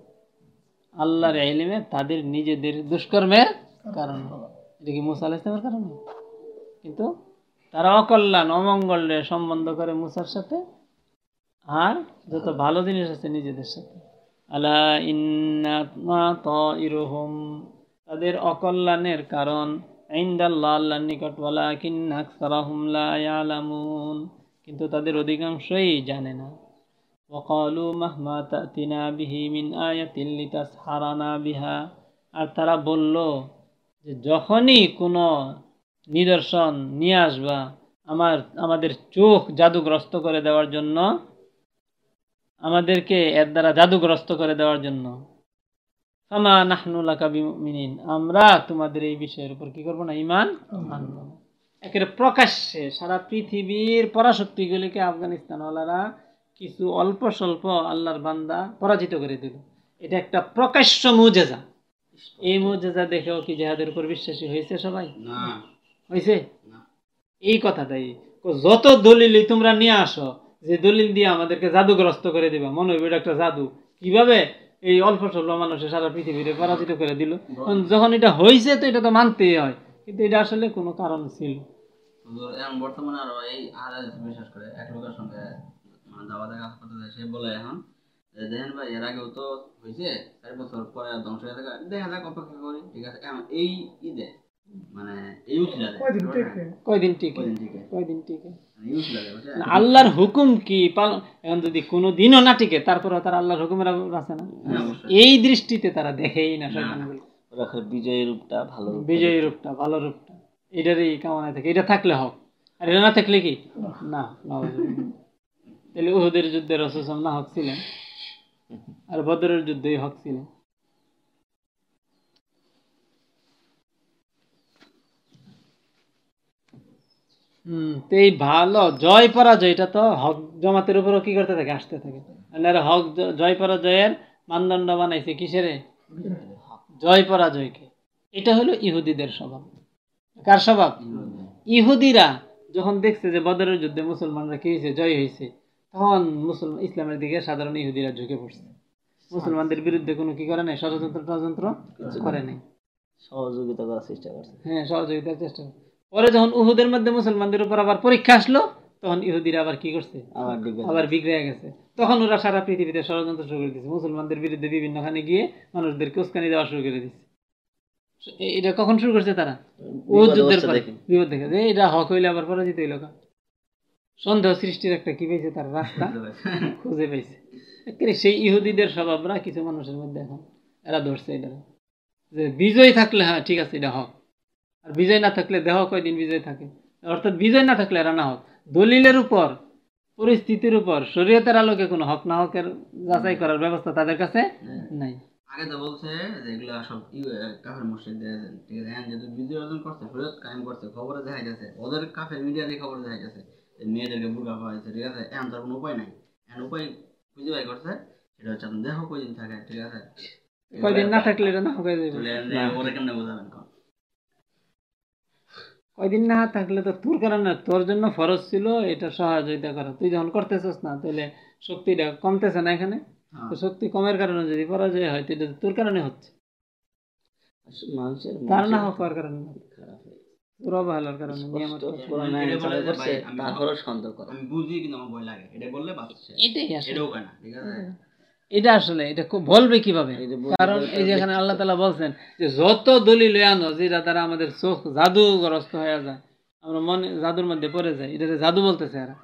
আল্লাহর এলিমে তাদের নিজেদের দুষ্কর্মের কারণে এটা কি মুসা আলাহ ইসলামের কারণে? কিন্তু তারা অকল্যাণ অমঙ্গলের সম্বন্ধ করে মুসার সাথে। আর যত ভালো জিনিস আছে নিজেদের সাথে। আলা ইন্নামা তাইরুহুম। তাদের অকল্যাণের কারণ ইনদাল্লাহ আল্লাহর নিকট ইয়ালামুন। কিন্তু তাদের অধিকাংশই জানে না। ওকালু মাহমা তিনা বিহি মিন আয়াতিল্লিতা সারানা বিহা আর তারা যখনই কোনো নিদর্শন নিয়ে আসবা, আমার, আমাদের চোখ জাদুগ্রস্ত করে দেওয়ার জন্য, আমাদেরকে এর দ্বারা জাদুগ্রস্ত করে দেওয়ার জন্য। আমা নাহনুল্লা কাবিমিন আমরা তোমাদের এই বিষয়ের উপর কি করব না? ইমান আনব। একের প্রকাশ্যে সারা পৃথিবীর পরাশক্তিগুলিকে আফগানিস্তানওয়ালারা কিছু অল্প স্বল্প আল্লাহর বান্দা পরাজিত করে দিল। এটা একটা প্রকাশ্য মুজেজা। এই মুজেজা দেখেও কি জেহাদের উপর বিশ্বাসী হয়েছে সবাই? হয়েছে? এই কথাটাই যত দলিলই তোমরা নিয়ে আসো যে দলিল দিয়ে আমাদেরকে জাদুগ্রস্ত করে দিবা মনে হইবে একটা জাদু। কীভাবে এই অল্প স্বল্প মানুষের সারা পৃথিবীতে পরাজিত করে দিল? যখন এটা হয়েছে তো এটা তো মানতেই হয়। কিন্তু এটা আসলে কোনো কারণ ছিল। বর্তমানে আরও এই বিশেষ করে এক লোকের সঙ্গে মানে দাওয়া দেখা করতে যায় সে বলে এখন যে দেখেন ভাই এর আগেও তো হয়েছে চার বছর পরে ধ্বংস হয়ে থাকে দেখা যাক অপেক্ষা করি ঠিক আছে? এখন এই ঈদে মানে এই উঠিলা কয়দিন টিকে? কয়দিন টিকে? কয়দিন টিকে? মানে বুঝছেন? আল্লাহর হুকুম কি? এখন যদি কোনো দিনও না টিকে তারপরেও তারা আল্লাহর হুকুমের আছে না? হ্যাঁ, এই দৃষ্টিতে তারা দেখেই না বিজয়ী রূপটা ভালো বিজয়ী রূপটা ভালো রূপটা। এটারই কামনায় থাকে এটা থাকলে হোক। আর এটা না থাকলে কি? না। তাহলে উহুদের যুদ্ধে রসম না হক ছিলেন। আর বদরের যুদ্ধেই হক ছিলেন। তো এই ভালো জয় পরাজয় এটা তো হক জমাতের উপরও কি করতে থাকে? আসতে থাকে। হক জয় পরাজয়ের মানদণ্ড বানাইছে কিসেরে? জয় পরাজয়কে। এটা হলো ইহুদিদের স্বভাব। কার স্বভাব? ইহুদিরা যখন দেখছে যে বদরের যুদ্ধে মুসলমানরা কি হয়েছে জয় হয়েছে তখন মুসলমান ইসলামের দিকে সাধারণ ইহুদিরা ঝুঁকে পড়ছে। মুসলমানদের বিরুদ্ধে কোনো কি করে নাই? ষড়যন্ত্র টযন্ত্র করে নাই। সহযোগিতা করার চেষ্টা করছে। হ্যাঁ সহযোগিতার চেষ্টা করে। পরে যখন উহুদের মধ্যে মুসলমানদের উপর আবার পরীক্ষা আসলো তখন ইহুদিরা আবার কি করছে? আবার বিগড়ে গেছে। তখন ওরা সারা পৃথিবীতে ষড়যন্ত্র শুরু করে দিচ্ছে মুসলমানদের বিরুদ্ধে বিভিন্নখানে গিয়ে মানুষদেরকে উস্কানি দেওয়া শুরু করে দিচ্ছে এটা কখন শুরু করছে তারা? ও যুদ্ধের পরে। বিপদ দেখে। যে এটা হক হইলে আবার পরাজিত হইল কা। সন্দেহ সৃষ্টির একটা কি পেয়েছে? তার রাস্তা খুঁজে পেয়েছে সেই ইহুদিদের স্বভাবরা কিছু মানুষের মধ্যে এখন এরা ধরছে এটা যে বিজয় থাকলে হ্যাঁ ঠিক আছে এটা হক। আর বিজয় না থাকলে দেহ কয়দিন বিজয় থাকে? অর্থাৎ বিজয় না থাকলে এরা না হক। দলিলের উপর পরিস্থিতির উপর শরীয়তের আলোকে কোনো হক না হকের যাচাই করার ব্যবস্থা তাদের কাছে নাই। আগে তো বলছে যে এগুলো সব কাফের মসজিদে ঠিক আছে হ্যাঁ যেহেতু বিজয় অর্জন করছে ফেরত কায়েম করছে খবরে দেখা যাচ্ছে ওদের কাফের মিডিয়াতে খবর দেখা যাচ্ছে মেয়েদেরকে বুকা পাওয়াছে ঠিক আছে? এখন তার কোনো উপায় নাই। এখন উপায় খুঁজে বাই করছে সেটা হচ্ছে আপনার দেহ কয়দিন থাকে ঠিক আছে? কয়দিন না থাকলে এটা না হয়ে যাবে? ওরা কেমনে বোঝাবেন কয়দিন না থাকলে তো তোর কারণে তোর জন্য ফরজ ছিল এটা সহযোগিতা করা। তুই যখন করতেছিস না তাহলে শক্তিটা কমতেছে না এখানে? তো শক্তি কমের কারণে যদি পরাজয় হয় তো এটা তোর কারণে হচ্ছে। মানুষের তার না হওয়ার কারণে। খারাপ হয়ে গেছে। তোর অবহেলার কারণে নিয়ামত কষ্ট কষ্ট। করে না এটা বলে যে করছে ভাই, আমি- তারপরও সন্দেহ করে। আমি বুঝি কিন্তু আমার ভয় লাগে। এটা বললে বাঁচছে। এটাই আসলে। এটাও কেনা ঠিক আছে? এটা আসলে এটা খুব বলবে কীভাবে? কারণ এই যে এখানে আল্লাহ তালা বলছেন যে যত দলিল আনো যেটা দ্বারা আমাদের চোখ জাদুগ্রস্ত হয়ে যায় আমরা মনে জাদুর মধ্যে পড়ে যাই এটাতে জাদু বলতেছে এরা।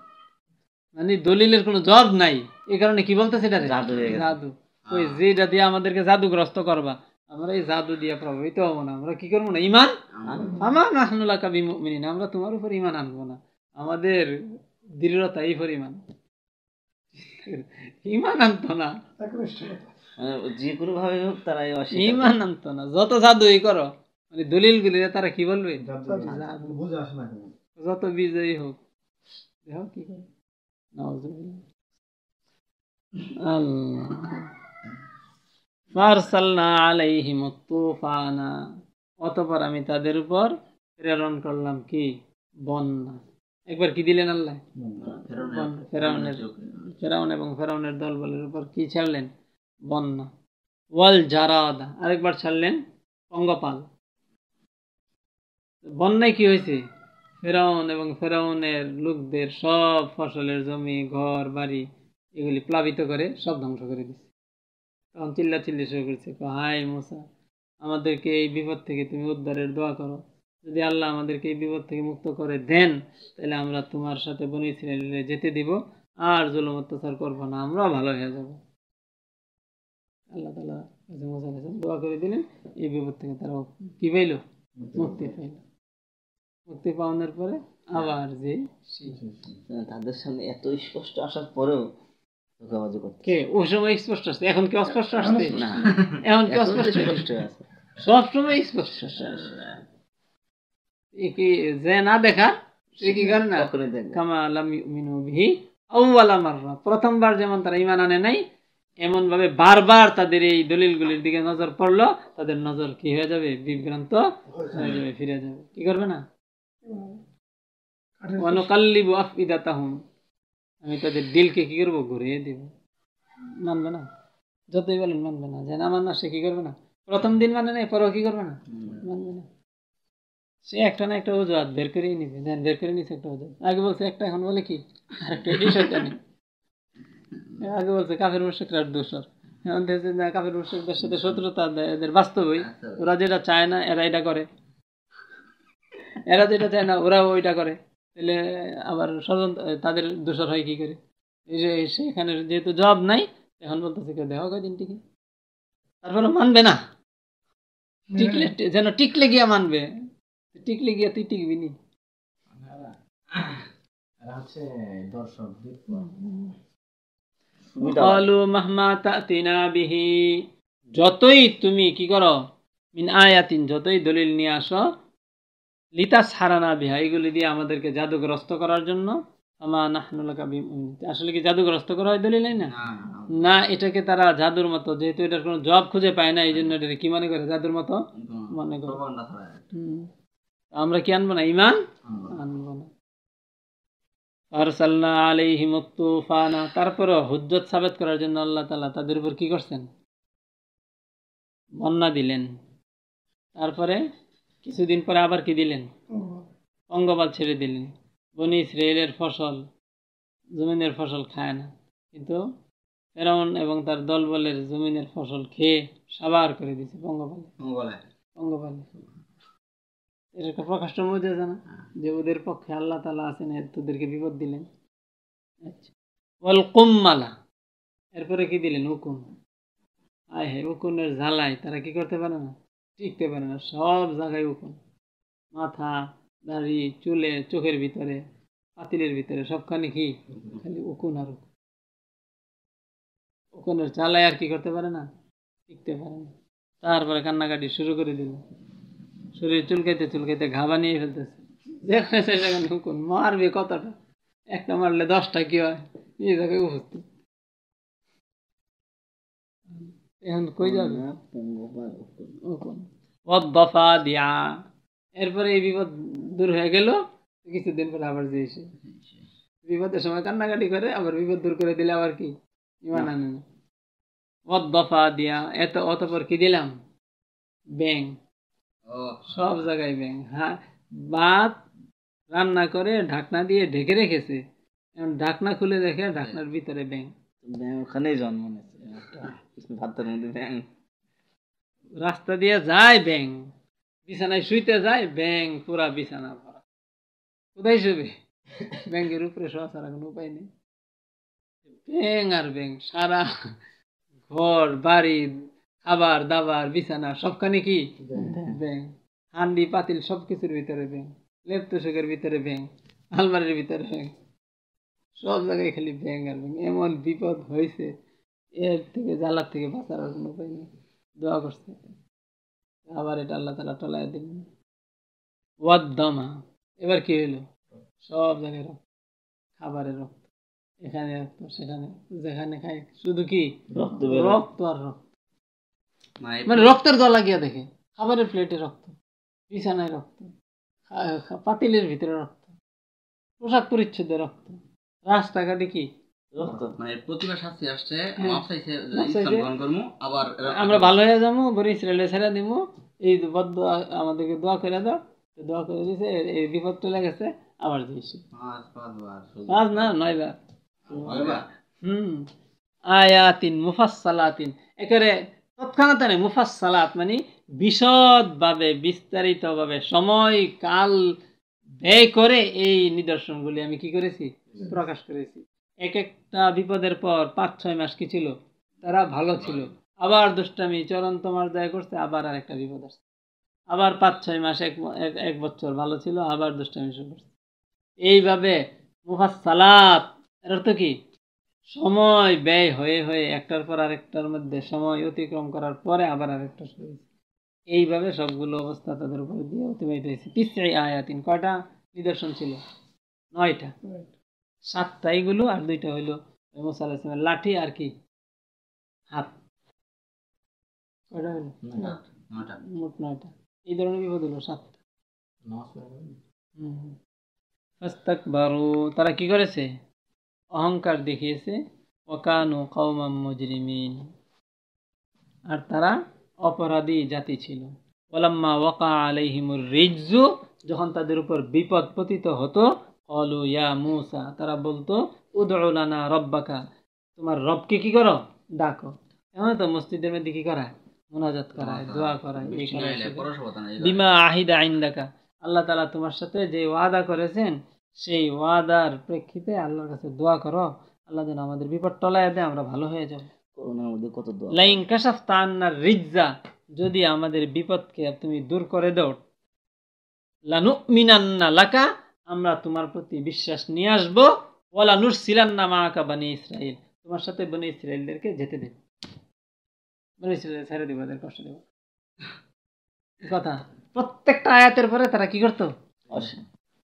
মানে দলিলের কোনো জব নাই। এই কারণে কি বলতেছে এটা জাদু জাদু। ওই যেটা দিয়ে আমাদেরকে জাদুগ্রস্ত করবা আমরা এই জাদু দিয়ে প্রভাবিত হব না। আমরা কি করব না? ইমান আমার নাহনুল্লাহ কাবি মুমিনিন আমরা তোমার উপর ইমান আনব না। আমাদের দৃঢ়তা এই পরিমাণ। ইমান আনতো না। মানে যে কোনো ভাবে হোক তারা ইমান আনতো না। যত জাদুই করো মানে দলিল গুলি তারা কি বলবে? না যত বিজয়ী হোক। দেখো কি করে। আল্লাহ। ফারসালনা আলাইহিম তুফানা। অতপর আমি তাদের উপর প্রেরণ করলাম কি? বন্যা। একবার কি দিলেন আল্লাহ? ফেরাউনের ফেরাউন এবং ফেরাউনের দলবলের উপর কি ছাড়লেন? বন্যা। ওয়াল জারাদা। আরেকবার ছাড়লেন পঙ্গপাল। বন্যায় কি হয়েছে? ফেরাউন এবং ফেরাউনের লোকদের সব ফসলের জমি ঘর বাড়ি এগুলি প্লাবিত করে সব ধ্বংস করে দিচ্ছে তখন চিল্লা চিল্লি শুরু করেছে কয়, হাই মুসা আমাদেরকে এই বিপদ থেকে তুমি উদ্ধারের দোয়া করো। যদি আল্লাহ আমাদেরকে এই বিপদ থেকে মুক্ত করে দেন তাহলে আমরা তোমার সাথে বনি ইসরায়েলে যেতে দিব। আর জুলুম অত্যাচার করব না আমরাও ভালো হয়ে যাব। আল্লাহ তালা মোসা দোয়া করে দিলেন এই বিপদ থেকে তারা কি পাইল। মুক্তি পাইল। মুক্তি পাওয়ানোর পরে আবার যে তাদের সামনে এত স্পষ্ট আসার পরেও ধোকাবাজি করতে কে ওই সময় স্পষ্ট আসছে এখন কি অস্পষ্ট আসছে না এখন কি অস্পষ্ট আছে সব সময় স্পষ্ট আসছে কি যে না দেখা সে কি করে না কামা ইউমিনু বিহি আউওয়ালা মাররা প্রথমবার যেমন তারা ঈমান আনে নাই এমন ভাবে বারবার তাদের এই দলিলগুলির দিকে নজর পড়ল তাদের নজর কি হয়ে যাবে বিভ্রান্ত হয়ে যাবে ফিরে যাবে কি করবে না ওয়ানুকাল্লিবু আফইদাতাহুম আমি তাদের দিলকে কি করব? ঘুরিয়ে দেব। মানবে না। যতই বলেন মানবে না। যে না মান না সে কি করবে না? প্রথম দিন মানে নাই পরেও কি করবে না? মানবে না। সে একটা না একটা অজুহাত বের করেই নিবে। দেন বের করে নিছে একটা অজুহাত। আগে বলছে একটা এখন বলে কি? আরেকটা এটি শয়তানি আগে বলছে কাফের মুশরিকরা দোষর। এখন দেখছে না কাফের মুশরিকদের সাথে শত্রুতা এদের বাস্তবই ওরা যেটা চায় না এরা এটা করে। এরা যেটা চায় না ওরা ওইটা করে। তাহলে আবার স্বজন তাদের দোষর হয় কি করে? এই যে সেখানে যেহেতু জব নাই এখন বলতেছে কেউ দেওয়া কয়দিন টিকে। তারপরে মানবে না। টিকলে যেন টিকলে গিয়া মানবে। টিকলে গিয়া তুই টিকবি নি। হচ্ছে যতই তুমি কি করো মিন আয়াতিন যতই দলিল নিয়ে আসো লিতাস হারানা বিহা এগুলি দিয়ে আমাদেরকে জাদুগ্রস্ত করার জন্য। আসলে কি জাদুগ্রস্ত করা হয় দলিল না? না এটাকে তারা জাদুর মতো যেহেতু এটার কোনো জব খুঁজে পায় না এই জন্য এটাকে কি মনে করে জাদুর মতো? মনে করে। আমরা কি আনব না? ইমান আনব না। আরসালনা আলাইহিম তুফানা। তারপরে হুজ্জত সাবেত করার জন্য আল্লাহ তাআলা তাদের উপর কি করছেন? বন্যা দিলেন। তারপরে কিছুদিন পরে আবার কি দিলেন? অঙ্গপাল ছেড়ে দিলেন। বনি ইসরায়েলের ফসল জমিনের ফসল খায় না। কিন্তু ফেরাউন এবং তার দলবলের জমিনের ফসল খেয়ে সাবার করে দিয়েছে পঙ্গপালে পঙ্গপালে এর একটা প্রকাশ্য মজা জানা যে ওদের পক্ষে আল্লাহ তালা আছেন এর তোদেরকে বিপদ দিলেন। আচ্ছা। ওয়াল কুম্মালা। এরপরে কি দিলেন? উকুন আয় হ্যাঁ উকুনের জ্বালায় তারা কি করতে পারে না? টিকতে পারে না, সব জায়গায় উকুন মাথা, দাড়ি, চুলে, চোখের ভিতরে, পাতিলের ভিতরে, সবখানে কি? খালি উকুন আর উকুন। উকুনের জ্বালায় আর কি করতে পারে না? টিকতে পারে না। তারপরে কান্নাকাটি শুরু করে দিল। শরীর চুলকাইতে চুলকাইতে ঘা বানিয়ে ফেলতেছে। যেখানে সেখানে হুকুন মারবে কতটা? একটা মারলে দশটা কি হয়? এই জায়গায় উপস্থিত। এখন কই যাবে? দফা দিয়া। এরপরে এই বিপদ দূর হয়ে গেল কিছুদিন পরে আবার যে এসে। বিপদের সময় কান্নাকাটি করে আবার বিপদ দূর করে দিলে আবার কি? ইমান আনে না। দফা দিয়া এত অতপর কি দিলাম? ব্যাং সব জায়গায় ব্যাং হ্যাঁ ভাত রান্না করে ঢাকনা দিয়ে ঢেকে রেখেছে। এখন ঢাকনা খুলে দেখে ঢাকনার ভিতরে ব্যাং ব্যাং ওখানেই জন্ম নিয়েছে। ভাতের মধ্যে ব্যাং। রাস্তা দিয়ে যায় ব্যাং। বিছানায় শুইতে যায় ব্যাং পুরা বিছানা ভরা। কোথায় শুবে? ব্যাংকের উপরে শোয়া ছাড়া কোনো উপায় নেই। ব্যাং আর ব্যাং সারা ঘর বাড়ি খাবার দাবার বিছানা সবখানে কি? ব্যাং। হান্ডি পাতিল সব কিছুর ভিতরে ব্যাং। লেপ তোষকের ভিতরে ব্যাং। আলমারির ভিতরে ব্যাং। সব জায়গায় খালি ব্যাং আর ব্যাং। এমন বিপদ হয়েছে এর থেকে জ্বালার থেকে বাঁচার আর কোনো উপায় নেই। দোয়া করছে। আবার এটা আল্লাহ তালা টলায় দিলেন ওয়াদ্দামা। এবার কি হইল? সব জায়গায় রক্ত। খাবারের রক্ত। এখানে রক্ত সেখানে। যেখানে খাই শুধু কি? রক্ত রক্ত আর রক্ত। মানে রক্তের দলা গিয়া দেখে। খাবারের প্লেটে রক্ত বিছানায় রক্ত পাতিলের ভিতরে রক্ত পোশাক পরিচ্ছদে রক্ত। রাস্তাঘাটে কি? মানে প্রতিবার শাস্তি আসছে হ্যাঁ। মাপ চাইছে যে মাপ ইসলাম চাইছে। গ্রহণ করব আবার আমরা ভালো হয়ে যাব বলে ইসরায়েলে ছেড়ে দিব এই বদ্ধ আমাদেরকে দোয়া করে দাও। দোয়া করে দিয়েছে এই- বিপদ চলে গেছে আবার দিয়েছি পাঁচ না নয় বার? হুম। আয়াতিন মুফাসসালাতিন। একেবারে তৎক্ষণাৎ নেই মুফাসসালাত মানে বিশদভাবে বিস্তারিতভাবে সময় কাল ব্যয় করে এই নিদর্শনগুলি আমি কি করেছি? প্রকাশ করেছি। এক একটা বিপদের পর পাঁচ, ছয় মাস কি ছিল? তারা ভালো ছিল। আবার দুষ্টামি চরন্ত মর্যাদা করছে, আবার আর একটা বিপদ আসছে। আবার পাঁচ, ছয় মাস, এক, এক- বছর ভালো ছিল, আবার দুষ্টামি শুরু করছে। এইভাবে মুহাসালাত এর অর্থ কি? সময় ব্যয় হয়ে হয়ে একটার পর আরেকটার মধ্যে সময় অতিক্রম করার পরে আবার আরেকটা শুরু হয়েছে। এইভাবে সবগুলো অবস্থা তাদের উপর দিয়ে অতিবাহিত হয়েছে। তিসরি আয়াতিন, কয়টা নিদর্শন ছিল? নয়টা। সাতটা এইগুলো আর দুইটা হইল মোসা আলাহ লাঠি আর কি? হাত। কয়টা হইল? মোট নয়টা। এই ধরনের বিপদ হলো সাতটা তারা কি করেছে? অহংকার দেখিয়েছে। ওকানু কওমাম মুজরিমিন। আর তারা অপরাধী জাতি ছিল। ওলাম্মা ওয়াকা আলাইহিমুর রিজু যখন তাদের উপর বিপদ পতিত হতো অলু ইয়া মুসা তারা বলতো উদউলানা রব্বাকা। তোমার রবকে কি করো? ডাকো। এমন তো মসজিদের মধ্যে কি করায় মোনাজাত করায় দোয়া করায় এই করায়। পরশবতা না বিমা আহিদা আইন্দাকা। আল্লাহ তালা তোমার সাথে যে ওয়াদা করেছেন সেই ওয়াদার প্রেক্ষিতে আল্লাহর কাছে দোয়া করো। আল্লাহ যেন আমাদের বিপদ টলায় দেয় আমরা ভালো হয়ে যাব। করোনার মধ্যে কত দোয়া লাইন কাশাফ তান্নার রিজ্জা যদি আমাদের বিপদকে তুমি দূর করে দাও লানু মিনান্না লাকা আমরা তোমার প্রতি বিশ্বাস নিয়ে আসব। ওলা নুর সিলান্না মা আকা বানি ইসরাইল তোমার সাথে বনি ইসরায়েলদেরকে যেতে দেবে। বনি ইসরায়েল ছেড়ে দেবো ওদের কষ্ট দেবো। কথা। প্রত্যেকটা আয়াতের পরে তারা কি করতো?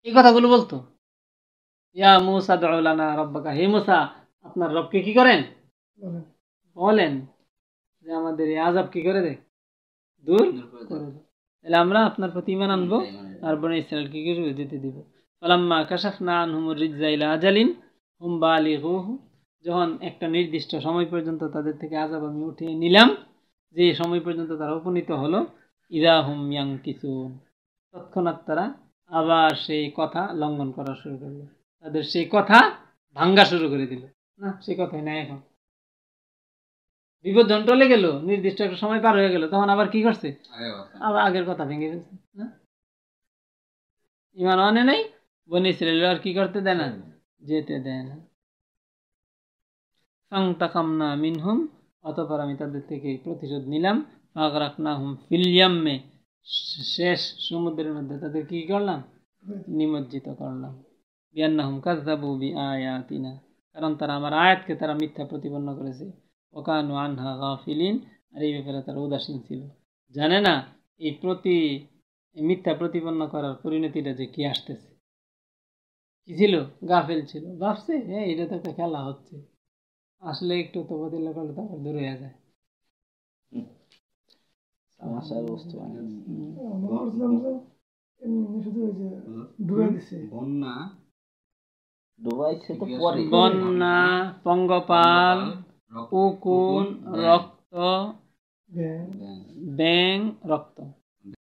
এই কথাগুলো বলতো। ইয়া মুসা দাউলানা রব্বাকা। হে মুসা আপনার রবকে কি করেন? বলেন। বলেন যে আমাদের এই আজাব কি করে দে দূর? করে দে তাহলে আমরা আপনার প্রতি ইমান আনব আর বনে ইসরায়েল কি করবে যেতে দিব? ফালাম্মা কাশাফনা আনহুমুর রিজ্জা ইলা আজালিন হুম বালিগুহু। যখন একটা নির্দিষ্ট সময় পর্যন্ত তাদের থেকে আজাব আমি উঠিয়ে নিলাম যে সময় পর্যন্ত তারা উপনীত হলো ইদা হুম ইয়াং কিছু তৎক্ষণাৎ তারা আবার সেই কথা লঙ্ঘন করা শুরু করল। তাদের সেই কথা ভাঙ্গা শুরু করে দিল। না সেই কথাই নাই এখন। বিপদ যখন টলে গেল নির্দিষ্ট একটা সময় পার হয়ে গেল তখন আবার কি করছে? আবার আগের কথা ভেঙে ফেলছে না? ইমান অনে নাই বনি ইসরায়েল আর কি করতে দেয় না যেতে দেয় না ফাংতাকামনা মিনহুম, অতপর আমি তাদের থেকে প্রতিশোধ নিলাম। ফাগরাকনা হুম ফিলিয়াম্মে শেষ সমুদ্রের মধ্যে তাদের কি করলাম? নিমজ্জিত করলাম। বিয়ান্না হুম কাজাবু বি আয়াতিনা কারণ তারা আমার আয়াতকে তারা মিথ্যা প্রতিপন্ন করেছে। ওকানু আনহা গাফিলিন, আর এই ব্যাপারে তারা উদাসীন ছিল। জানে না, এই প্রতি মিথ্যা প্রতিপন্ন করার পরিণতিটা যে কি আসতেছে? কি ছিল? গাফেল ছিল। ভাবছে হ্যাঁ এটা তো একটা খেলা হচ্ছে। আসলে একটু তো বদিল্লা করলে তারপর দূর হয়ে যায়। সমস্যার বস্তু মানে আমরা বলছিলাম যে এমনি শুধু ওই যে ডুবে দিছে। বন্যা। ডুবাইছে তো পরে। বন্যা। পঙ্গপাল রক্ত, উকুন রক্ত। ব্যাং রক্ত।